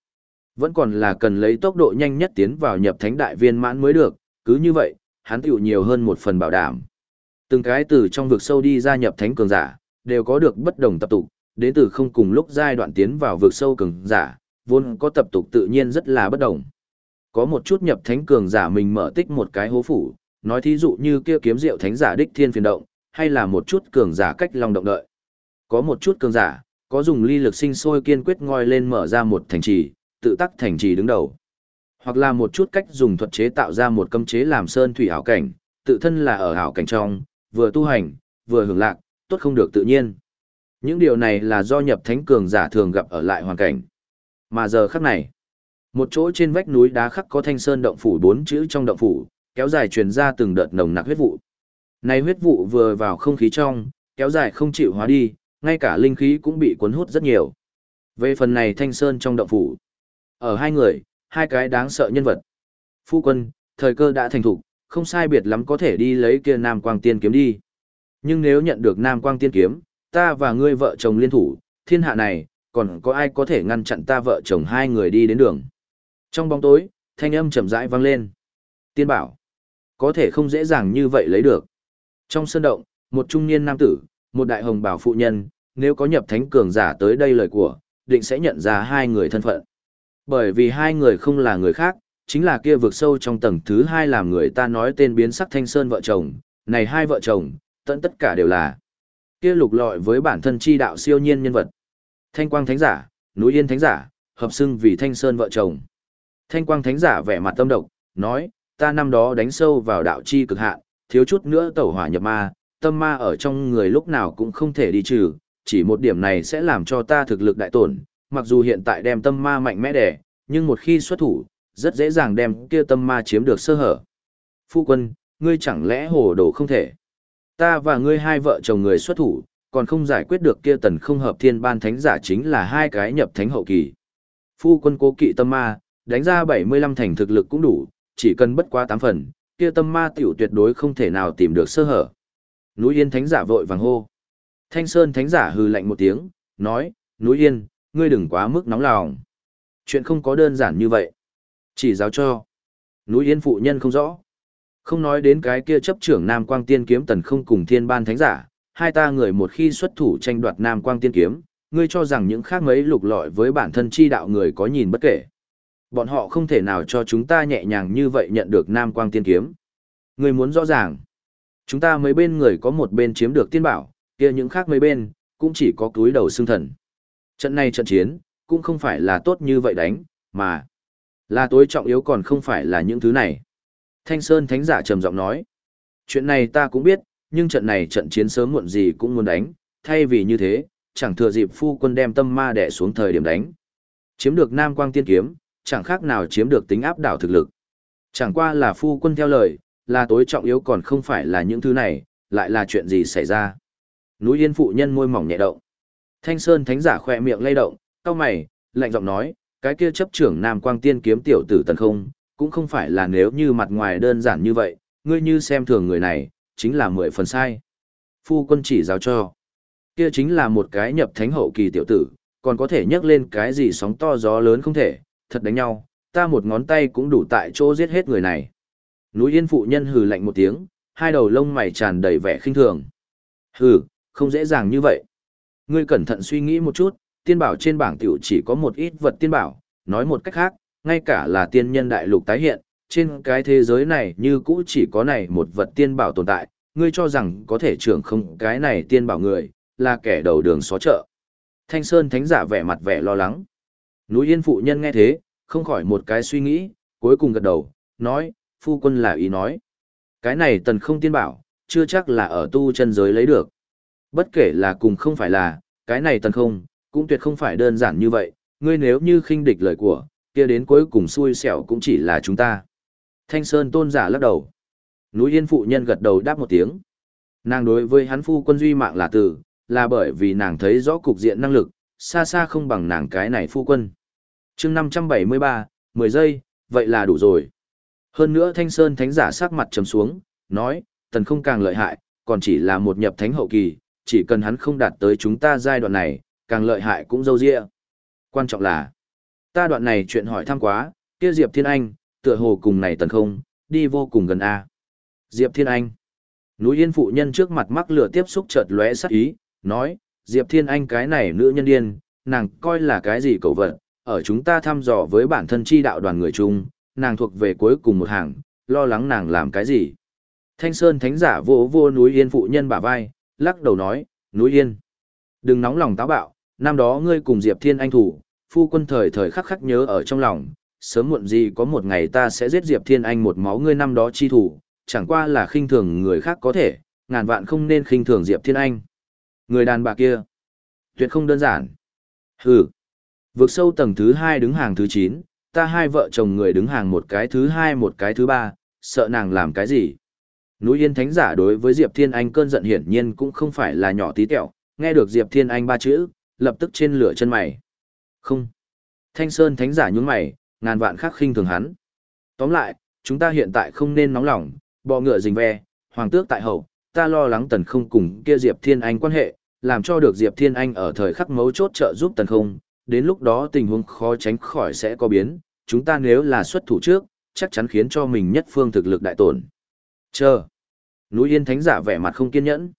S1: vẫn còn là cần lấy tốc độ nhanh nhất tiến vào nhập thánh đại viên mãn mới được, cứ như vậy, hắn tiểu nhiều hơn một phần bảo đảm. Từng cái từ trong vực sâu đi ra nhập thánh cường giả, đều có được bất đồng tập tục, đến từ không cùng lúc giai đoạn tiến vào vực sâu cường giả, vốn có tập tục tự nhiên rất là bất đồng. Có một chút nhập thánh cường giả mình mở tích một cái hố phủ, nói thí dụ như kia kiếm diệu thánh giả đích thiên phiền động, hay là một chút cường giả cách long động đợi. Có một chút cường giả, có dùng ly lực sinh sôi kiên quyết ngoi lên mở ra một thành trì, tự tắc thành trì đứng đầu. Hoặc là một chút cách dùng thuật chế tạo ra một cấm chế làm sơn thủy ảo cảnh, tự thân là ở ảo cảnh trong, vừa tu hành, vừa hưởng lạc, tốt không được tự nhiên. Những điều này là do nhập thánh cường giả thường gặp ở lại hoàn cảnh. Mà giờ khắc này, một chỗ trên vách núi đá khắc có thanh sơn động phủ bốn chữ trong động phủ, kéo dài truyền ra từng đợt nồng nặc huyết vụ. Này huyết vụ vừa vào không khí trong, kéo dài không chịu hóa đi, ngay cả linh khí cũng bị cuốn hút rất nhiều. Về phần này thanh sơn trong động phủ, ở hai người, hai cái đáng sợ nhân vật. Phu quân, thời cơ đã thành thục, không sai biệt lắm có thể đi lấy kia Nam Quang Tiên kiếm đi. Nhưng nếu nhận được Nam Quang Tiên kiếm, ta và ngươi vợ chồng liên thủ, thiên hạ này, còn có ai có thể ngăn chặn ta vợ chồng hai người đi đến đường. Trong bóng tối, thanh âm chậm rãi vang lên. Tiên bảo, có thể không dễ dàng như vậy lấy được. Trong sân động, một trung niên nam tử, một đại hồng bảo phụ nhân, nếu có nhập thánh cường giả tới đây lời của, định sẽ nhận ra hai người thân phận. Bởi vì hai người không là người khác, chính là kia vượt sâu trong tầng thứ hai làm người ta nói tên biến sắc thanh sơn vợ chồng, này hai vợ chồng, tận tất cả đều là kia lục lọi với bản thân chi đạo siêu nhiên nhân vật. Thanh quang thánh giả, núi yên thánh giả, hợp xưng vì thanh sơn vợ chồng. Thanh quang thánh giả vẻ mặt tâm độc, nói, ta năm đó đánh sâu vào đạo chi cực hạn, thiếu chút nữa tẩu hỏa nhập ma, tâm ma ở trong người lúc nào cũng không thể đi trừ, chỉ một điểm này sẽ làm cho ta thực lực đại tổn, mặc dù hiện tại đem tâm ma mạnh mẽ đẻ, nhưng một khi xuất thủ, rất dễ dàng đem kia tâm ma chiếm được sơ hở. Phu quân, ngươi chẳng lẽ hồ đồ không thể? Ta và ngươi hai vợ chồng người xuất thủ, còn không giải quyết được kia tần không hợp thiên ban thánh giả chính là hai cái nhập thánh hậu kỳ. Phu quân cố kỵ tâm ma, đánh ra 75 thành thực lực cũng đủ, chỉ cần bất quá 8 phần, kia tâm ma tiểu tuyệt đối không thể nào tìm được sơ hở. Núi Yên thánh giả vội vàng hô. Thanh Sơn thánh giả hừ lạnh một tiếng, nói, Núi Yên, ngươi đừng quá mức nóng lòng. Chuyện không có đơn giản như vậy. Chỉ giáo cho. Núi Yên phụ nhân không rõ. Không nói đến cái kia chấp trưởng Nam Quang Tiên Kiếm tần không cùng thiên ban thánh giả, hai ta người một khi xuất thủ tranh đoạt Nam Quang Tiên Kiếm, ngươi cho rằng những khác mấy lục lọi với bản thân chi đạo người có nhìn bất kể. Bọn họ không thể nào cho chúng ta nhẹ nhàng như vậy nhận được Nam Quang Tiên Kiếm. Ngươi muốn rõ ràng, chúng ta mấy bên người có một bên chiếm được tiên bảo, kia những khác mấy bên, cũng chỉ có túi đầu xương thần. Trận này trận chiến, cũng không phải là tốt như vậy đánh, mà là tối trọng yếu còn không phải là những thứ này. Thanh Sơn Thánh Giả trầm giọng nói, chuyện này ta cũng biết, nhưng trận này trận chiến sớm muộn gì cũng muốn đánh, thay vì như thế, chẳng thừa dịp phu quân đem tâm ma đẻ xuống thời điểm đánh. Chiếm được Nam Quang Tiên Kiếm, chẳng khác nào chiếm được tính áp đảo thực lực. Chẳng qua là phu quân theo lời, là tối trọng yếu còn không phải là những thứ này, lại là chuyện gì xảy ra. Núi Yên phụ nhân môi mỏng nhẹ động. Thanh Sơn Thánh Giả khỏe miệng lay động, cao mày, lạnh giọng nói, cái kia chấp trưởng Nam Quang Tiên Kiếm tiểu tử tần không, cũng không phải là nếu như mặt ngoài đơn giản như vậy, ngươi như xem thường người này, chính là mười phần sai. Phu quân chỉ giáo cho. Kia chính là một cái nhập thánh hậu kỳ tiểu tử, còn có thể nhấc lên cái gì sóng to gió lớn không thể, thật đánh nhau, ta một ngón tay cũng đủ tại chỗ giết hết người này. Núi Yên phụ nhân hừ lạnh một tiếng, hai đầu lông mày tràn đầy vẻ khinh thường. Hừ, không dễ dàng như vậy. Ngươi cẩn thận suy nghĩ một chút, tiên bảo trên bảng tiểu chỉ có một ít vật tiên bảo, nói một cách khác, ngay cả là tiên nhân đại lục tái hiện, trên cái thế giới này như cũ chỉ có này một vật tiên bảo tồn tại, ngươi cho rằng có thể trưởng không cái này tiên bảo người, là kẻ đầu đường xó chợ. Thanh Sơn Thánh giả vẻ mặt vẻ lo lắng. Núi Yên phụ nhân nghe thế, không khỏi một cái suy nghĩ, cuối cùng gật đầu, nói, phu quân là ý nói. Cái này tần không tiên bảo, chưa chắc là ở tu chân giới lấy được. Bất kể là cùng không phải là, cái này tần không, cũng tuyệt không phải đơn giản như vậy, ngươi nếu như khinh địch lời của, kia đến cuối cùng xui xẻo cũng chỉ là chúng ta. Thanh Sơn tôn giả lắc đầu. Núi Yên phụ nhân gật đầu đáp một tiếng. Nàng đối với hắn phu quân duy mạng là từ, là bởi vì nàng thấy rõ cục diện năng lực, xa xa không bằng nàng cái này phu quân. chương 573, 10 giây, vậy là đủ rồi. Hơn nữa Thanh Sơn thánh giả sắc mặt trầm xuống, nói, tần không càng lợi hại, còn chỉ là một nhập thánh hậu kỳ, chỉ cần hắn không đạt tới chúng ta giai đoạn này, càng lợi hại cũng dâu dịa. Quan trọng là, ta đoạn này chuyện hỏi thăm quá, kia Diệp Thiên Anh, tựa hồ cùng này tần không, đi vô cùng gần A. Diệp Thiên Anh. Núi Yên phụ nhân trước mặt mắc lửa tiếp xúc chợt lóe sắc ý, nói, Diệp Thiên Anh cái này nữ nhân điên, nàng coi là cái gì cầu vật, ở chúng ta thăm dò với bản thân chi đạo đoàn người chung, nàng thuộc về cuối cùng một hàng, lo lắng nàng làm cái gì. Thanh Sơn thánh giả vô vô núi Yên phụ nhân bả vai, lắc đầu nói, núi Yên. Đừng nóng lòng táo bạo, năm đó ngươi cùng Diệp Thiên Anh thủ, phu quân thời thời khắc khắc nhớ ở trong lòng, sớm muộn gì có một ngày ta sẽ giết Diệp Thiên Anh một máu ngươi năm đó chi thủ, chẳng qua là khinh thường người khác có thể, ngàn vạn không nên khinh thường Diệp Thiên Anh. Người đàn bà kia, tuyệt không đơn giản. Hừ, vượt sâu tầng thứ hai đứng hàng thứ chín ta hai vợ chồng người đứng hàng một cái thứ hai một cái thứ ba, sợ nàng làm cái gì. Núi Yên Thánh giả đối với Diệp Thiên Anh cơn giận hiển nhiên cũng không phải là nhỏ tí tẹo, nghe được Diệp Thiên Anh ba chữ, lập tức trên lửa chân mày. Không. Thanh Sơn Thánh giả nhún mày, ngàn vạn khắc khinh thường hắn. Tóm lại, chúng ta hiện tại không nên nóng lòng, bọ ngựa rình ve, hoàng tước tại hậu, ta lo lắng tần không cùng kia Diệp Thiên Anh quan hệ, làm cho được Diệp Thiên Anh ở thời khắc mấu chốt trợ giúp tần không, đến lúc đó tình huống khó tránh khỏi sẽ có biến, chúng ta nếu là xuất thủ trước, chắc chắn khiến cho mình nhất phương thực lực đại tổn. Chờ. Núi Yên Thánh giả vẻ mặt không kiên nhẫn.